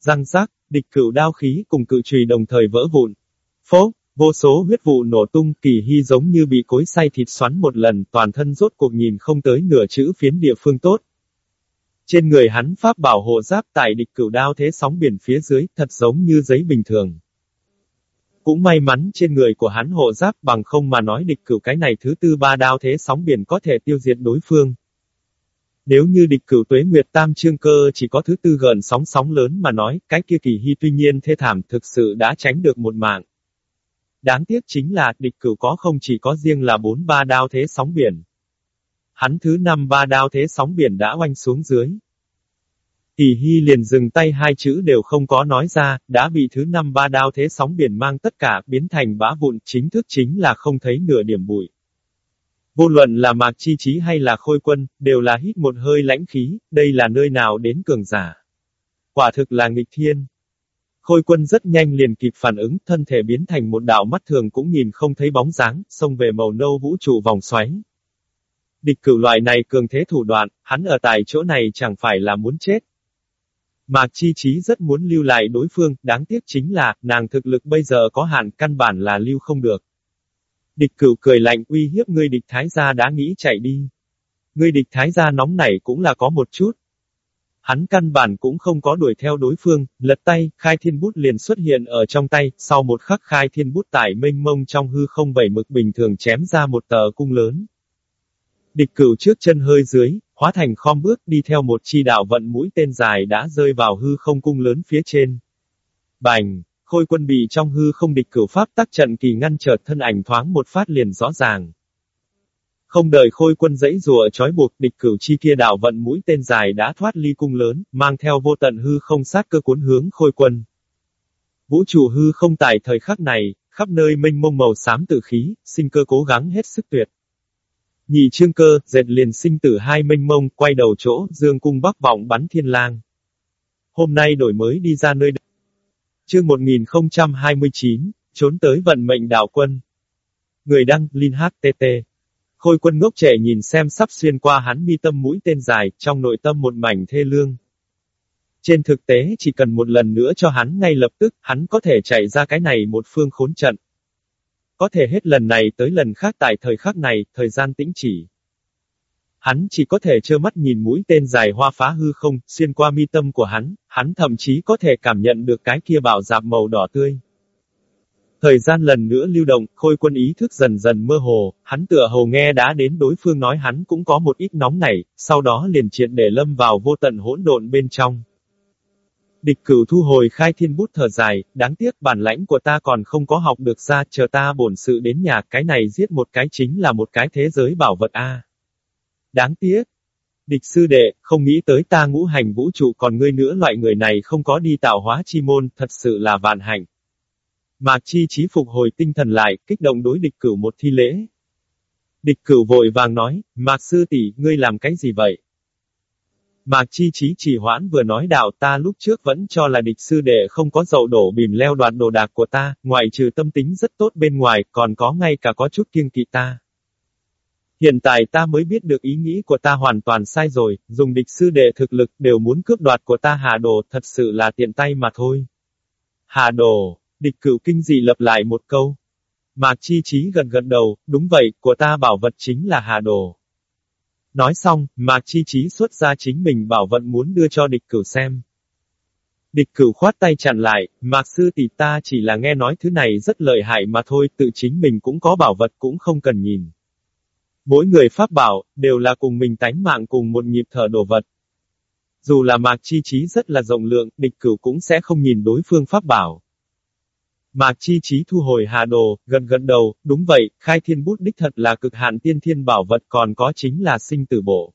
[SPEAKER 1] Răng rác, địch cửu đao khí cùng cự trùy đồng thời vỡ vụn. Phố, vô số huyết vụ nổ tung, kỳ hy giống như bị cối xay thịt xoắn một lần, toàn thân rốt cuộc nhìn không tới nửa chữ phiến địa phương tốt. Trên người hắn pháp bảo hộ giáp tại địch cửu đao thế sóng biển phía dưới, thật giống như giấy bình thường. Cũng may mắn trên người của hắn hộ giáp bằng không mà nói địch cửu cái này thứ tư ba đao thế sóng biển có thể tiêu diệt đối phương. Nếu như địch cửu tuế nguyệt tam trương cơ chỉ có thứ tư gần sóng sóng lớn mà nói, cái kia kỳ hy tuy nhiên thê thảm thực sự đã tránh được một mạng. Đáng tiếc chính là, địch cửu có không chỉ có riêng là bốn ba đao thế sóng biển. Hắn thứ năm ba đao thế sóng biển đã oanh xuống dưới. Hỷ Hy liền dừng tay hai chữ đều không có nói ra, đã bị thứ năm ba đao thế sóng biển mang tất cả, biến thành bã vụn, chính thức chính là không thấy nửa điểm bụi. Vô luận là mạc chi trí hay là khôi quân, đều là hít một hơi lãnh khí, đây là nơi nào đến cường giả. Quả thực là nghịch thiên. Khôi quân rất nhanh liền kịp phản ứng, thân thể biến thành một đạo mắt thường cũng nhìn không thấy bóng dáng, xông về màu nâu vũ trụ vòng xoáy. Địch cửu loại này cường thế thủ đoạn, hắn ở tại chỗ này chẳng phải là muốn chết. Mạc Chi Chí rất muốn lưu lại đối phương, đáng tiếc chính là, nàng thực lực bây giờ có hạn, căn bản là lưu không được. Địch cửu cười lạnh uy hiếp ngươi địch thái gia đã nghĩ chạy đi. Ngươi địch thái gia nóng nảy cũng là có một chút. Hắn căn bản cũng không có đuổi theo đối phương, lật tay, khai thiên bút liền xuất hiện ở trong tay, sau một khắc khai thiên bút tải mênh mông trong hư không bảy mực bình thường chém ra một tờ cung lớn. Địch cửu trước chân hơi dưới, hóa thành khom bước đi theo một chi đạo vận mũi tên dài đã rơi vào hư không cung lớn phía trên. Bành, khôi quân bị trong hư không địch cửu pháp tắc trận kỳ ngăn chợt thân ảnh thoáng một phát liền rõ ràng. Không đợi khôi quân dãy rùa trói buộc địch cửu chi kia đạo vận mũi tên dài đã thoát ly cung lớn, mang theo vô tận hư không sát cơ cuốn hướng khôi quân. Vũ trụ hư không tại thời khắc này, khắp nơi mênh mông màu xám tự khí, sinh cơ cố gắng hết sức tuyệt. Nhị trương cơ, dệt liền sinh tử hai mênh mông, quay đầu chỗ, dương cung bắc vọng bắn thiên lang. Hôm nay đổi mới đi ra nơi Chương 1029, trốn tới vận mệnh đạo quân. Người đăng, Linh HTT. Khôi quân ngốc trẻ nhìn xem sắp xuyên qua hắn mi tâm mũi tên dài, trong nội tâm một mảnh thê lương. Trên thực tế chỉ cần một lần nữa cho hắn ngay lập tức, hắn có thể chạy ra cái này một phương khốn trận. Có thể hết lần này tới lần khác tại thời khắc này, thời gian tĩnh chỉ. Hắn chỉ có thể trơ mắt nhìn mũi tên dài hoa phá hư không, xuyên qua mi tâm của hắn, hắn thậm chí có thể cảm nhận được cái kia bảo dạp màu đỏ tươi. Thời gian lần nữa lưu động, khôi quân ý thức dần dần mơ hồ, hắn tựa hồ nghe đã đến đối phương nói hắn cũng có một ít nóng nảy, sau đó liền triệt để lâm vào vô tận hỗn độn bên trong. Địch cửu thu hồi khai thiên bút thở dài, đáng tiếc bản lãnh của ta còn không có học được ra, chờ ta bổn sự đến nhà, cái này giết một cái chính là một cái thế giới bảo vật A. Đáng tiếc. Địch sư đệ, không nghĩ tới ta ngũ hành vũ trụ còn ngươi nữa loại người này không có đi tạo hóa chi môn, thật sự là vạn hạnh. Mạc chi trí phục hồi tinh thần lại, kích động đối địch cửu một thi lễ. Địch cửu vội vàng nói, Mạc sư tỷ, ngươi làm cái gì vậy? Mạc chi trí chỉ hoãn vừa nói đạo ta lúc trước vẫn cho là địch sư đệ không có dậu đổ bìm leo đoạt đồ đạc của ta, ngoại trừ tâm tính rất tốt bên ngoài, còn có ngay cả có chút kiêng kỵ ta. Hiện tại ta mới biết được ý nghĩ của ta hoàn toàn sai rồi, dùng địch sư đệ thực lực đều muốn cướp đoạt của ta hà đồ, thật sự là tiện tay mà thôi. Hà đồ, địch cửu kinh dị lập lại một câu. Mạc chi trí gần gần đầu, đúng vậy, của ta bảo vật chính là hà đồ. Nói xong, Mạc chi chí xuất ra chính mình bảo vận muốn đưa cho địch cửu xem. Địch cửu khoát tay chặn lại, Mạc sư tỷ ta chỉ là nghe nói thứ này rất lợi hại mà thôi, tự chính mình cũng có bảo vật cũng không cần nhìn. Mỗi người pháp bảo, đều là cùng mình tánh mạng cùng một nhịp thở đồ vật. Dù là mạc chi chí rất là rộng lượng, địch cửu cũng sẽ không nhìn đối phương pháp bảo. Mạc chi trí thu hồi hà đồ, gần gần đầu, đúng vậy, khai thiên bút đích thật là cực hạn tiên thiên bảo vật còn có chính là sinh tử bộ.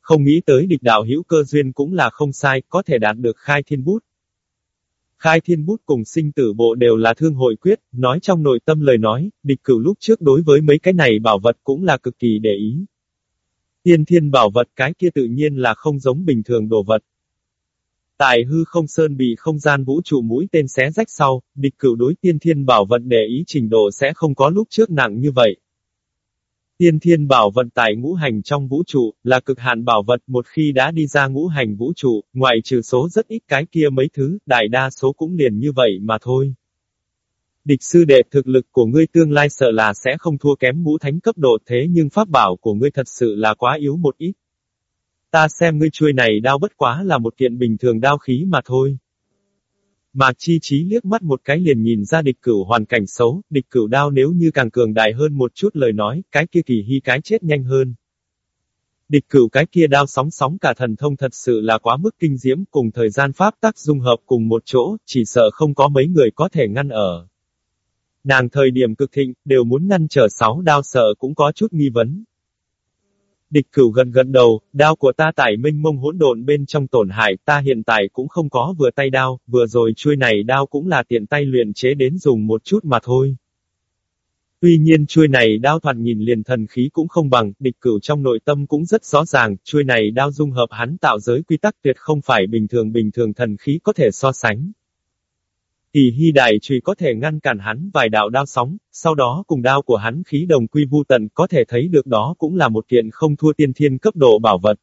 [SPEAKER 1] Không nghĩ tới địch đạo hữu cơ duyên cũng là không sai, có thể đạt được khai thiên bút. Khai thiên bút cùng sinh tử bộ đều là thương hội quyết, nói trong nội tâm lời nói, địch cửu lúc trước đối với mấy cái này bảo vật cũng là cực kỳ để ý. Tiên thiên bảo vật cái kia tự nhiên là không giống bình thường đồ vật. Tại hư không sơn bị không gian vũ trụ mũi tên xé rách sau, địch cửu đối tiên thiên bảo vật để ý trình độ sẽ không có lúc trước nặng như vậy. Tiên thiên bảo vận tại ngũ hành trong vũ trụ, là cực hạn bảo vật một khi đã đi ra ngũ hành vũ trụ, ngoại trừ số rất ít cái kia mấy thứ, đại đa số cũng liền như vậy mà thôi. Địch sư đệ thực lực của ngươi tương lai sợ là sẽ không thua kém ngũ thánh cấp độ thế nhưng pháp bảo của ngươi thật sự là quá yếu một ít. Ta xem ngươi chuôi này đao bất quá là một kiện bình thường đao khí mà thôi. Mạc Chi Chí liếc mắt một cái liền nhìn ra địch cửu hoàn cảnh xấu, địch cửu đao nếu như càng cường đại hơn một chút lời nói, cái kia kỳ hy cái chết nhanh hơn. Địch cửu cái kia đao sóng sóng cả thần thông thật sự là quá mức kinh diễm cùng thời gian pháp tác dung hợp cùng một chỗ, chỉ sợ không có mấy người có thể ngăn ở. Nàng thời điểm cực thịnh, đều muốn ngăn trở sáu đao sợ cũng có chút nghi vấn. Địch cửu gần gần đầu, đao của ta tải minh mông hỗn độn bên trong tổn hại, ta hiện tại cũng không có vừa tay đao, vừa rồi chuôi này đao cũng là tiện tay luyện chế đến dùng một chút mà thôi. Tuy nhiên chuôi này đao thoạt nhìn liền thần khí cũng không bằng, địch cửu trong nội tâm cũng rất rõ ràng, chuôi này đao dung hợp hắn tạo giới quy tắc tuyệt không phải bình thường bình thường thần khí có thể so sánh. Thì hy đại trùy có thể ngăn cản hắn vài đạo đao sóng, sau đó cùng đao của hắn khí đồng quy vu tận có thể thấy được đó cũng là một kiện không thua tiên thiên cấp độ bảo vật.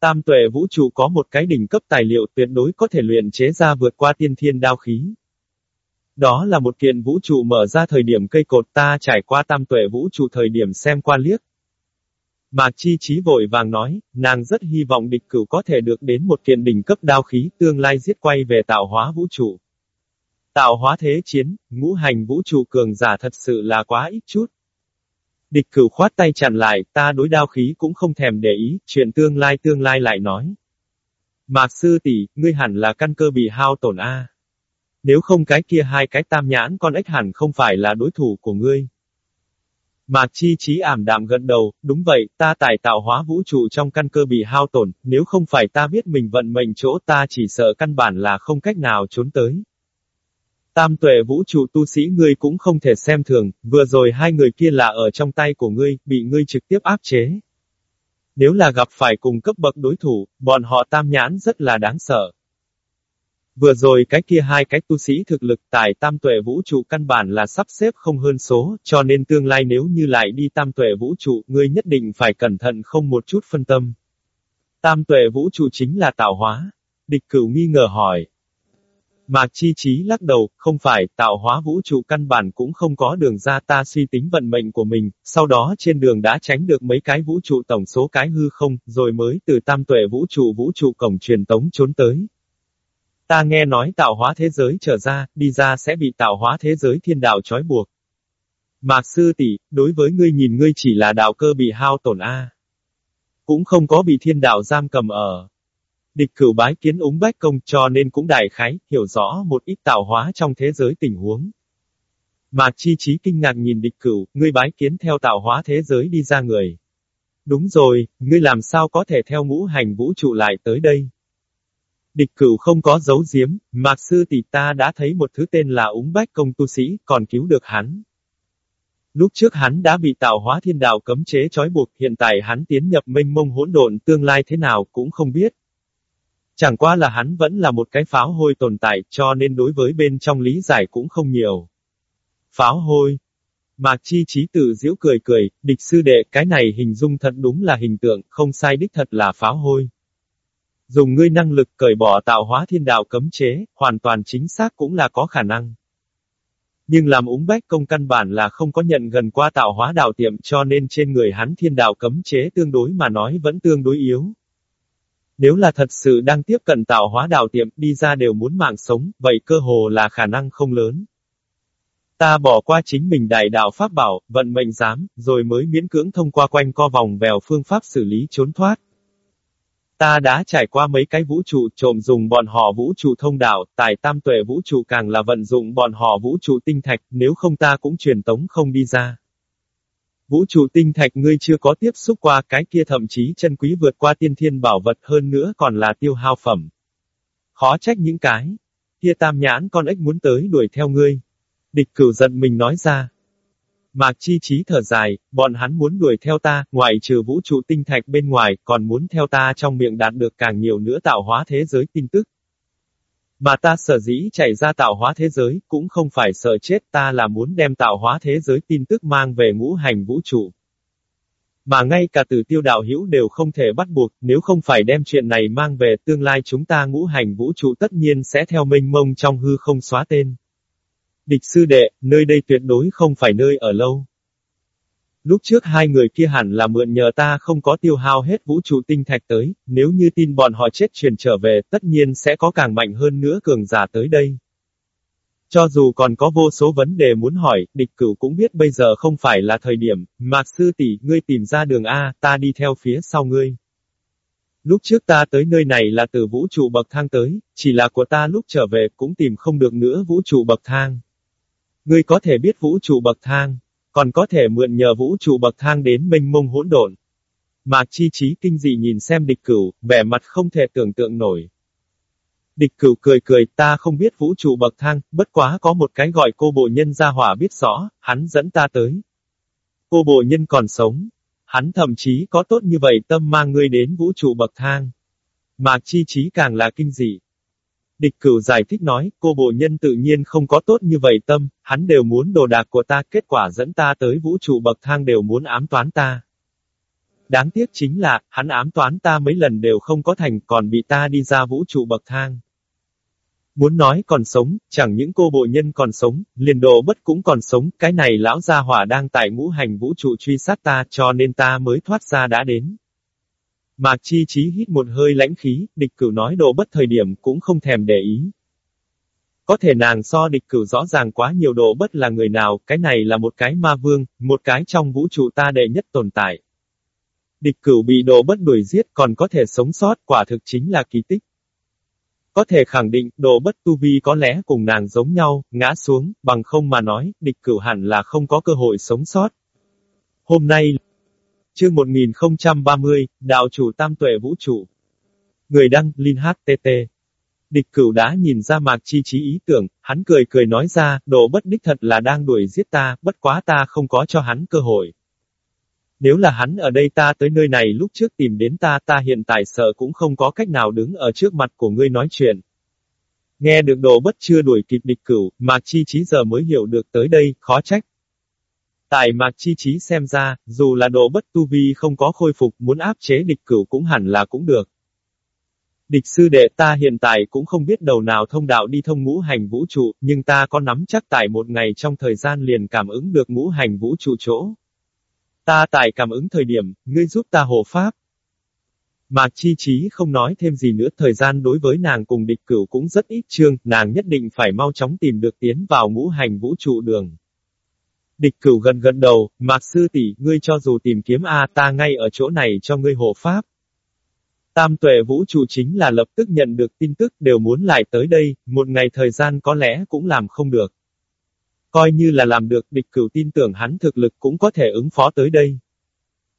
[SPEAKER 1] Tam tuệ vũ trụ có một cái đỉnh cấp tài liệu tuyệt đối có thể luyện chế ra vượt qua tiên thiên đao khí. Đó là một kiện vũ trụ mở ra thời điểm cây cột ta trải qua tam tuệ vũ trụ thời điểm xem qua liếc. Mạc Chi Chí vội vàng nói, nàng rất hy vọng địch cửu có thể được đến một kiện đỉnh cấp đao khí tương lai giết quay về tạo hóa vũ trụ. Tạo hóa thế chiến, ngũ hành vũ trụ cường giả thật sự là quá ít chút. Địch cửu khoát tay chặn lại, ta đối đao khí cũng không thèm để ý, chuyện tương lai tương lai lại nói. Mạc sư tỷ, ngươi hẳn là căn cơ bị hao tổn A. Nếu không cái kia hai cái tam nhãn con ếch hẳn không phải là đối thủ của ngươi. Mạc Chi Chí ảm đạm gật đầu, đúng vậy, ta tài tạo hóa vũ trụ trong căn cơ bị hao tổn, nếu không phải ta biết mình vận mệnh chỗ ta chỉ sợ căn bản là không cách nào trốn tới. Tam tuệ vũ trụ tu sĩ ngươi cũng không thể xem thường, vừa rồi hai người kia là ở trong tay của ngươi, bị ngươi trực tiếp áp chế. Nếu là gặp phải cùng cấp bậc đối thủ, bọn họ tam nhãn rất là đáng sợ. Vừa rồi cái kia hai cái tu sĩ thực lực tại tam tuệ vũ trụ căn bản là sắp xếp không hơn số, cho nên tương lai nếu như lại đi tam tuệ vũ trụ, ngươi nhất định phải cẩn thận không một chút phân tâm. Tam tuệ vũ trụ chính là tạo hóa. Địch cửu nghi ngờ hỏi. Mạc Chi Chí lắc đầu, không phải, tạo hóa vũ trụ căn bản cũng không có đường ra ta suy tính vận mệnh của mình, sau đó trên đường đã tránh được mấy cái vũ trụ tổng số cái hư không, rồi mới từ tam tuệ vũ trụ vũ trụ cổng truyền tống trốn tới. Ta nghe nói tạo hóa thế giới trở ra, đi ra sẽ bị tạo hóa thế giới thiên đạo trói buộc. Mạc sư tỷ, đối với ngươi nhìn ngươi chỉ là đạo cơ bị hao tổn A. Cũng không có bị thiên đạo giam cầm ở. Địch cửu bái kiến úng bách công cho nên cũng đại khái, hiểu rõ một ít tạo hóa trong thế giới tình huống. Mạc chi trí kinh ngạc nhìn địch cửu, ngươi bái kiến theo tạo hóa thế giới đi ra người. Đúng rồi, ngươi làm sao có thể theo ngũ hành vũ trụ lại tới đây? Địch cửu không có giấu giếm, mạc sư tỷ ta đã thấy một thứ tên là úng bách công tu sĩ, còn cứu được hắn. Lúc trước hắn đã bị tạo hóa thiên đạo cấm chế trói buộc, hiện tại hắn tiến nhập mênh mông hỗn độn tương lai thế nào cũng không biết. Chẳng qua là hắn vẫn là một cái pháo hôi tồn tại, cho nên đối với bên trong lý giải cũng không nhiều. Pháo hôi. Mạc Chi Chí tự giễu cười cười, địch sư đệ, cái này hình dung thật đúng là hình tượng, không sai đích thật là pháo hôi. Dùng ngươi năng lực cởi bỏ tạo hóa thiên đạo cấm chế, hoàn toàn chính xác cũng là có khả năng. Nhưng làm úng bách công căn bản là không có nhận gần qua tạo hóa đạo tiệm cho nên trên người hắn thiên đạo cấm chế tương đối mà nói vẫn tương đối yếu. Nếu là thật sự đang tiếp cận tạo hóa đạo tiệm đi ra đều muốn mạng sống, vậy cơ hồ là khả năng không lớn. Ta bỏ qua chính mình đại đạo pháp bảo, vận mệnh giám, rồi mới miễn cưỡng thông qua quanh co vòng vèo phương pháp xử lý trốn thoát. Ta đã trải qua mấy cái vũ trụ trộm dùng bọn họ vũ trụ thông đạo, tài tam tuệ vũ trụ càng là vận dụng bọn họ vũ trụ tinh thạch, nếu không ta cũng truyền tống không đi ra. Vũ trụ tinh thạch ngươi chưa có tiếp xúc qua cái kia thậm chí chân quý vượt qua tiên thiên bảo vật hơn nữa còn là tiêu hao phẩm. Khó trách những cái. Kia tam nhãn con ếch muốn tới đuổi theo ngươi. Địch cửu giận mình nói ra. Mạc chi trí thở dài, bọn hắn muốn đuổi theo ta, ngoại trừ vũ trụ tinh thạch bên ngoài, còn muốn theo ta trong miệng đạt được càng nhiều nữa tạo hóa thế giới tin tức. Mà ta sở dĩ chạy ra tạo hóa thế giới, cũng không phải sợ chết ta là muốn đem tạo hóa thế giới tin tức mang về ngũ hành vũ trụ. Mà ngay cả từ tiêu đạo hữu đều không thể bắt buộc, nếu không phải đem chuyện này mang về tương lai chúng ta ngũ hành vũ trụ tất nhiên sẽ theo mênh mông trong hư không xóa tên. Địch sư đệ, nơi đây tuyệt đối không phải nơi ở lâu. Lúc trước hai người kia hẳn là mượn nhờ ta không có tiêu hao hết vũ trụ tinh thạch tới, nếu như tin bọn họ chết truyền trở về, tất nhiên sẽ có càng mạnh hơn nữa cường giả tới đây. Cho dù còn có vô số vấn đề muốn hỏi, địch cửu cũng biết bây giờ không phải là thời điểm, mạc sư tỷ, ngươi tìm ra đường A, ta đi theo phía sau ngươi. Lúc trước ta tới nơi này là từ vũ trụ bậc thang tới, chỉ là của ta lúc trở về cũng tìm không được nữa vũ trụ bậc thang. Ngươi có thể biết vũ trụ bậc thang, còn có thể mượn nhờ vũ trụ bậc thang đến mênh mông hỗn độn. Mạc chi trí kinh dị nhìn xem địch cửu, vẻ mặt không thể tưởng tượng nổi. Địch cửu cười cười, ta không biết vũ trụ bậc thang, bất quá có một cái gọi cô bộ nhân ra hỏa biết rõ, hắn dẫn ta tới. Cô bộ nhân còn sống. Hắn thậm chí có tốt như vậy tâm mang ngươi đến vũ trụ bậc thang. Mạc chi trí càng là kinh dị. Địch cửu giải thích nói, cô bộ nhân tự nhiên không có tốt như vậy tâm, hắn đều muốn đồ đạc của ta, kết quả dẫn ta tới vũ trụ bậc thang đều muốn ám toán ta. Đáng tiếc chính là, hắn ám toán ta mấy lần đều không có thành, còn bị ta đi ra vũ trụ bậc thang. Muốn nói còn sống, chẳng những cô bộ nhân còn sống, liền đồ bất cũng còn sống, cái này lão gia hỏa đang tại ngũ hành vũ trụ truy sát ta cho nên ta mới thoát ra đã đến. Mạc Chi Chí hít một hơi lãnh khí, địch cửu nói đồ bất thời điểm cũng không thèm để ý. Có thể nàng so địch cửu rõ ràng quá nhiều đồ bất là người nào, cái này là một cái ma vương, một cái trong vũ trụ ta đệ nhất tồn tại. Địch cửu bị đồ bất đuổi giết còn có thể sống sót, quả thực chính là kỳ tích. Có thể khẳng định, đồ bất tu vi có lẽ cùng nàng giống nhau, ngã xuống, bằng không mà nói, địch cửu hẳn là không có cơ hội sống sót. Hôm nay, chương 1030, đạo chủ tam tuệ vũ trụ. Người đăng, Linh HTT. Địch cửu đã nhìn ra mạc chi trí ý tưởng, hắn cười cười nói ra, đồ bất đích thật là đang đuổi giết ta, bất quá ta không có cho hắn cơ hội. Nếu là hắn ở đây ta tới nơi này lúc trước tìm đến ta ta hiện tại sợ cũng không có cách nào đứng ở trước mặt của ngươi nói chuyện. Nghe được đồ bất chưa đuổi kịp địch cửu, Mạc Chi Chí giờ mới hiểu được tới đây, khó trách. Tại Mạc Chi Chí xem ra, dù là đồ bất tu vi không có khôi phục muốn áp chế địch cửu cũng hẳn là cũng được. Địch sư đệ ta hiện tại cũng không biết đầu nào thông đạo đi thông ngũ hành vũ trụ, nhưng ta có nắm chắc tại một ngày trong thời gian liền cảm ứng được ngũ hành vũ trụ chỗ. Ta tại cảm ứng thời điểm, ngươi giúp ta hộ pháp. Mạc Chi Chí không nói thêm gì nữa, thời gian đối với nàng cùng địch cửu cũng rất ít chương, nàng nhất định phải mau chóng tìm được tiến vào ngũ hành vũ trụ đường. Địch cửu gần gần đầu, Mạc Sư tỷ, ngươi cho dù tìm kiếm A ta ngay ở chỗ này cho ngươi hộ pháp. Tam tuệ vũ trụ chính là lập tức nhận được tin tức đều muốn lại tới đây, một ngày thời gian có lẽ cũng làm không được. Coi như là làm được địch cửu tin tưởng hắn thực lực cũng có thể ứng phó tới đây.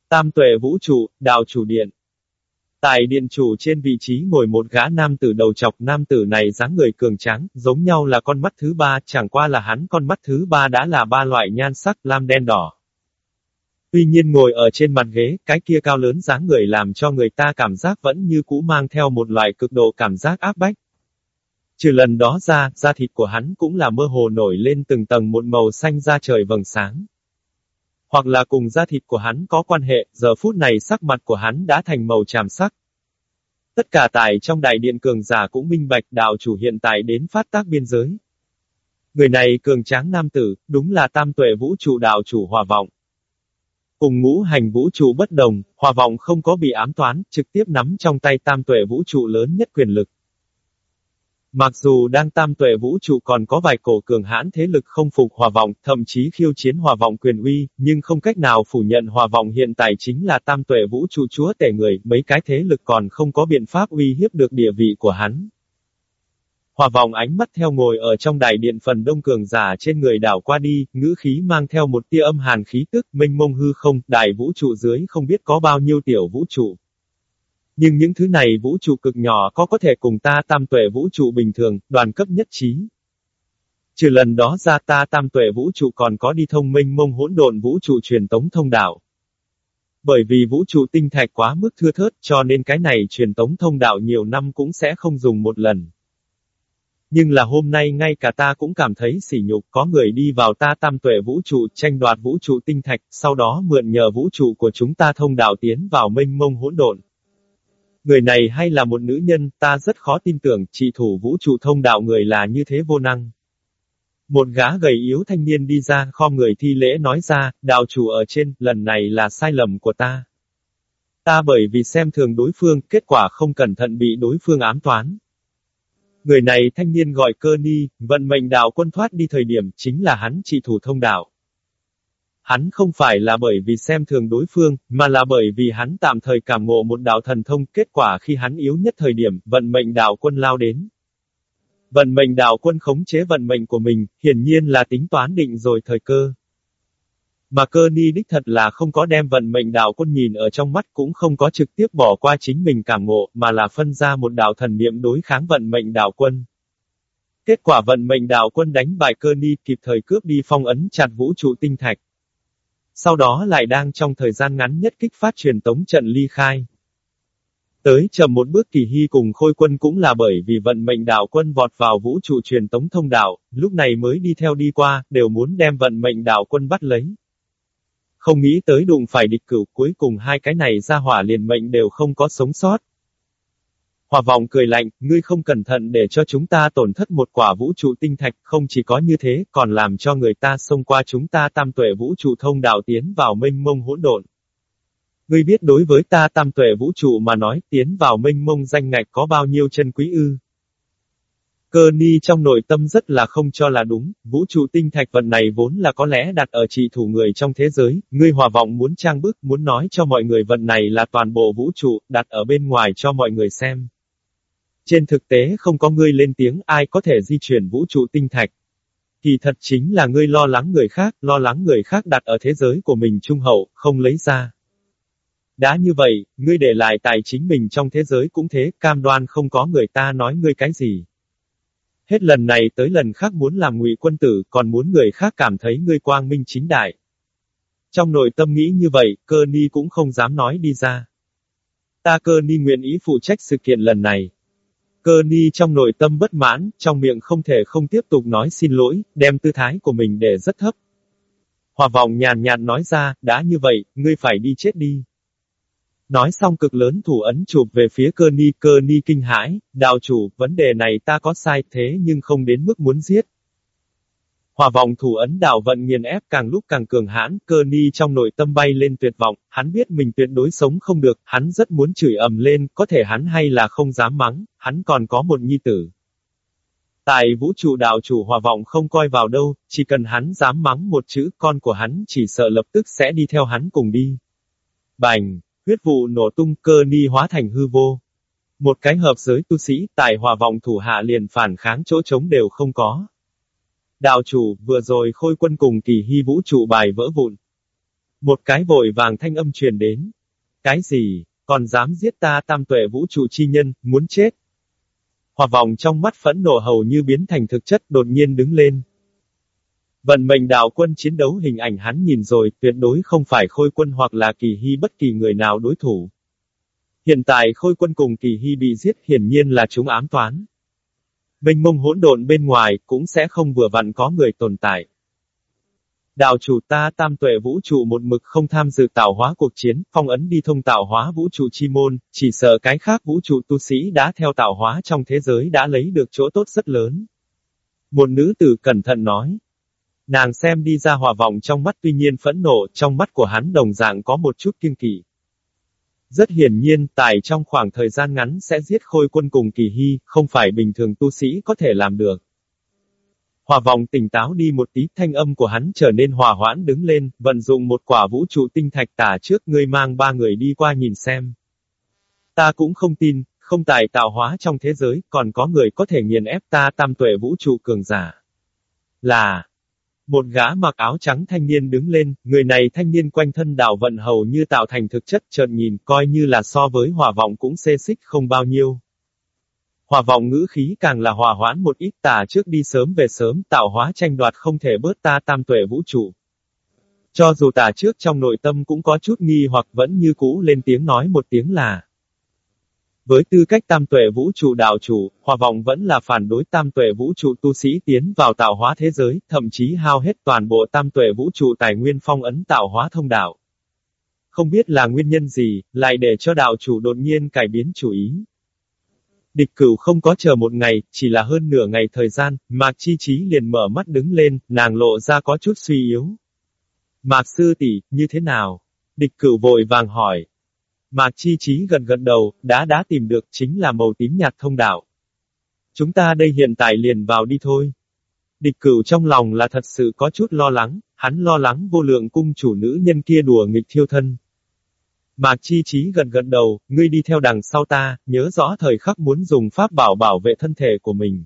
[SPEAKER 1] Tam tuệ vũ trụ, đạo chủ điện. Tại điện chủ trên vị trí ngồi một gã nam tử đầu chọc nam tử này dáng người cường tráng, giống nhau là con mắt thứ ba, chẳng qua là hắn con mắt thứ ba đã là ba loại nhan sắc lam đen đỏ. Tuy nhiên ngồi ở trên mặt ghế, cái kia cao lớn dáng người làm cho người ta cảm giác vẫn như cũ mang theo một loại cực độ cảm giác áp bách. Trừ lần đó ra, da thịt của hắn cũng là mơ hồ nổi lên từng tầng một màu xanh da trời vầng sáng. Hoặc là cùng da thịt của hắn có quan hệ, giờ phút này sắc mặt của hắn đã thành màu tràm sắc. Tất cả tại trong đại điện cường giả cũng minh bạch đạo chủ hiện tại đến phát tác biên giới. Người này cường tráng nam tử, đúng là tam tuệ vũ trụ đạo chủ hòa vọng. Cùng ngũ hành vũ trụ bất đồng, hòa vọng không có bị ám toán, trực tiếp nắm trong tay tam tuệ vũ trụ lớn nhất quyền lực. Mặc dù đang tam tuệ vũ trụ còn có vài cổ cường hãn thế lực không phục hòa vọng, thậm chí khiêu chiến hòa vọng quyền uy, nhưng không cách nào phủ nhận hòa vọng hiện tại chính là tam tuệ vũ trụ chúa tể người, mấy cái thế lực còn không có biện pháp uy hiếp được địa vị của hắn. Hòa vọng ánh mắt theo ngồi ở trong đại điện phần đông cường giả trên người đảo qua đi, ngữ khí mang theo một tia âm hàn khí tức, minh mông hư không, đại vũ trụ dưới không biết có bao nhiêu tiểu vũ trụ. Nhưng những thứ này vũ trụ cực nhỏ có có thể cùng ta tam tuệ vũ trụ bình thường, đoàn cấp nhất trí. Trừ lần đó ra ta tam tuệ vũ trụ còn có đi thông minh mông hỗn độn vũ trụ truyền tống thông đạo. Bởi vì vũ trụ tinh thạch quá mức thưa thớt cho nên cái này truyền tống thông đạo nhiều năm cũng sẽ không dùng một lần. Nhưng là hôm nay ngay cả ta cũng cảm thấy sỉ nhục có người đi vào ta tam tuệ vũ trụ tranh đoạt vũ trụ tinh thạch, sau đó mượn nhờ vũ trụ của chúng ta thông đạo tiến vào minh mông hỗn độn. Người này hay là một nữ nhân, ta rất khó tin tưởng, trị thủ vũ trụ thông đạo người là như thế vô năng. Một gã gầy yếu thanh niên đi ra, kho người thi lễ nói ra, đạo chủ ở trên, lần này là sai lầm của ta. Ta bởi vì xem thường đối phương, kết quả không cẩn thận bị đối phương ám toán. Người này thanh niên gọi cơ ni, vận mệnh đạo quân thoát đi thời điểm, chính là hắn trị thủ thông đạo. Hắn không phải là bởi vì xem thường đối phương, mà là bởi vì hắn tạm thời cảm ngộ một đạo thần thông, kết quả khi hắn yếu nhất thời điểm, vận mệnh đạo quân lao đến. Vận mệnh đạo quân khống chế vận mệnh của mình, hiển nhiên là tính toán định rồi thời cơ. Mà cơ ni đích thật là không có đem vận mệnh đạo quân nhìn ở trong mắt cũng không có trực tiếp bỏ qua chính mình cảm ngộ, mà là phân ra một đạo thần niệm đối kháng vận mệnh đạo quân. Kết quả vận mệnh đạo quân đánh bại cơ ni kịp thời cướp đi phong ấn chặt vũ trụ tinh thạch sau đó lại đang trong thời gian ngắn nhất kích phát truyền tống trận ly khai. Tới chậm một bước kỳ hy cùng khôi quân cũng là bởi vì vận mệnh đạo quân vọt vào vũ trụ truyền tống thông đạo, lúc này mới đi theo đi qua, đều muốn đem vận mệnh đạo quân bắt lấy. Không nghĩ tới đụng phải địch cửu cuối cùng hai cái này ra hỏa liền mệnh đều không có sống sót. Hòa vọng cười lạnh, ngươi không cẩn thận để cho chúng ta tổn thất một quả vũ trụ tinh thạch, không chỉ có như thế, còn làm cho người ta xông qua chúng ta tam tuệ vũ trụ thông đạo tiến vào mênh mông hỗn độn. Ngươi biết đối với ta tam tuệ vũ trụ mà nói, tiến vào mênh mông danh ngạch có bao nhiêu chân quý ư. Cơ ni trong nội tâm rất là không cho là đúng, vũ trụ tinh thạch vận này vốn là có lẽ đặt ở trị thủ người trong thế giới, ngươi hòa vọng muốn trang bức, muốn nói cho mọi người vận này là toàn bộ vũ trụ, đặt ở bên ngoài cho mọi người xem. Trên thực tế không có ngươi lên tiếng ai có thể di chuyển vũ trụ tinh thạch. Kỳ thật chính là ngươi lo lắng người khác, lo lắng người khác đặt ở thế giới của mình trung hậu, không lấy ra. Đã như vậy, ngươi để lại tài chính mình trong thế giới cũng thế, cam đoan không có người ta nói ngươi cái gì. Hết lần này tới lần khác muốn làm ngụy quân tử, còn muốn người khác cảm thấy ngươi quang minh chính đại. Trong nội tâm nghĩ như vậy, cơ ni cũng không dám nói đi ra. Ta cơ ni nguyện ý phụ trách sự kiện lần này. Cơ ni trong nội tâm bất mãn, trong miệng không thể không tiếp tục nói xin lỗi, đem tư thái của mình để rất thấp. Hòa vọng nhàn nhạt nói ra, đã như vậy, ngươi phải đi chết đi. Nói xong cực lớn thủ ấn chụp về phía cơ ni, cơ ni kinh hãi, đạo chủ, vấn đề này ta có sai thế nhưng không đến mức muốn giết. Hòa vọng thủ ấn đạo vận nghiền ép càng lúc càng cường hãn, cơ ni trong nội tâm bay lên tuyệt vọng, hắn biết mình tuyệt đối sống không được, hắn rất muốn chửi ầm lên, có thể hắn hay là không dám mắng, hắn còn có một nhi tử. Tại vũ trụ đạo chủ hòa vọng không coi vào đâu, chỉ cần hắn dám mắng một chữ con của hắn chỉ sợ lập tức sẽ đi theo hắn cùng đi. Bành, huyết vụ nổ tung cơ ni hóa thành hư vô. Một cái hợp giới tu sĩ, tại hòa vọng thủ hạ liền phản kháng chỗ trống đều không có. Đạo chủ, vừa rồi khôi quân cùng kỳ hy vũ trụ bài vỡ vụn. Một cái vội vàng thanh âm truyền đến. Cái gì, còn dám giết ta tam tuệ vũ trụ chi nhân, muốn chết. Hòa vọng trong mắt phẫn nộ hầu như biến thành thực chất đột nhiên đứng lên. Vận mệnh đạo quân chiến đấu hình ảnh hắn nhìn rồi, tuyệt đối không phải khôi quân hoặc là kỳ hy bất kỳ người nào đối thủ. Hiện tại khôi quân cùng kỳ hy bị giết hiển nhiên là chúng ám toán. Mênh mông hỗn độn bên ngoài, cũng sẽ không vừa vặn có người tồn tại. Đạo chủ ta tam tuệ vũ trụ một mực không tham dự tạo hóa cuộc chiến, phong ấn đi thông tạo hóa vũ trụ chi môn, chỉ sợ cái khác vũ trụ tu sĩ đã theo tạo hóa trong thế giới đã lấy được chỗ tốt rất lớn. Một nữ tử cẩn thận nói. Nàng xem đi ra hòa vọng trong mắt tuy nhiên phẫn nộ, trong mắt của hắn đồng dạng có một chút kiên kỵ. Rất hiển nhiên, tại trong khoảng thời gian ngắn sẽ giết khôi quân cùng kỳ hy, không phải bình thường tu sĩ có thể làm được. Hòa vòng tỉnh táo đi một tí, thanh âm của hắn trở nên hòa hoãn đứng lên, vận dụng một quả vũ trụ tinh thạch tả trước ngươi mang ba người đi qua nhìn xem. Ta cũng không tin, không tài tạo hóa trong thế giới, còn có người có thể nghiền ép ta tam tuệ vũ trụ cường giả. Là, một gã mặc áo trắng thanh niên đứng lên, người này thanh niên quanh thân đạo vận hầu như tạo thành thực chất chợt nhìn coi như là so với hòa vọng cũng xê xích không bao nhiêu. Hòa vọng ngữ khí càng là hòa hoãn một ít tà trước đi sớm về sớm tạo hóa tranh đoạt không thể bớt ta tam tuệ vũ trụ. Cho dù tà trước trong nội tâm cũng có chút nghi hoặc vẫn như cũ lên tiếng nói một tiếng là. Với tư cách tam tuệ vũ trụ đạo chủ, hòa vọng vẫn là phản đối tam tuệ vũ trụ tu sĩ tiến vào tạo hóa thế giới, thậm chí hao hết toàn bộ tam tuệ vũ trụ tài nguyên phong ấn tạo hóa thông đạo. Không biết là nguyên nhân gì, lại để cho đạo chủ đột nhiên cải biến chủ ý. Địch cửu không có chờ một ngày, chỉ là hơn nửa ngày thời gian, Mạc Chi Chí liền mở mắt đứng lên, nàng lộ ra có chút suy yếu. Mạc Sư tỷ như thế nào? Địch cửu vội vàng hỏi, Mạc Chi Chí gần gần đầu, đã đã tìm được chính là màu tím nhạt thông đạo. Chúng ta đây hiện tại liền vào đi thôi. Địch cửu trong lòng là thật sự có chút lo lắng, hắn lo lắng vô lượng cung chủ nữ nhân kia đùa nghịch thiêu thân. Mạc Chi Chí gần gần đầu, ngươi đi theo đằng sau ta, nhớ rõ thời khắc muốn dùng pháp bảo bảo vệ thân thể của mình.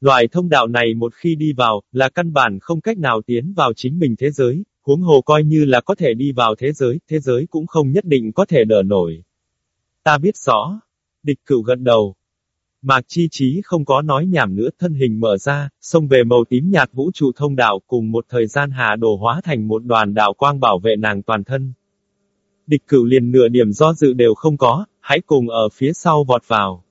[SPEAKER 1] Loại thông đạo này một khi đi vào, là căn bản không cách nào tiến vào chính mình thế giới, huống hồ coi như là có thể đi vào thế giới, thế giới cũng không nhất định có thể đỡ nổi. Ta biết rõ. Địch cửu gật đầu. Mạc chi trí không có nói nhảm nữa thân hình mở ra, xông về màu tím nhạt vũ trụ thông đạo cùng một thời gian hạ đồ hóa thành một đoàn đạo quang bảo vệ nàng toàn thân. Địch cửu liền nửa điểm do dự đều không có, hãy cùng ở phía sau vọt vào.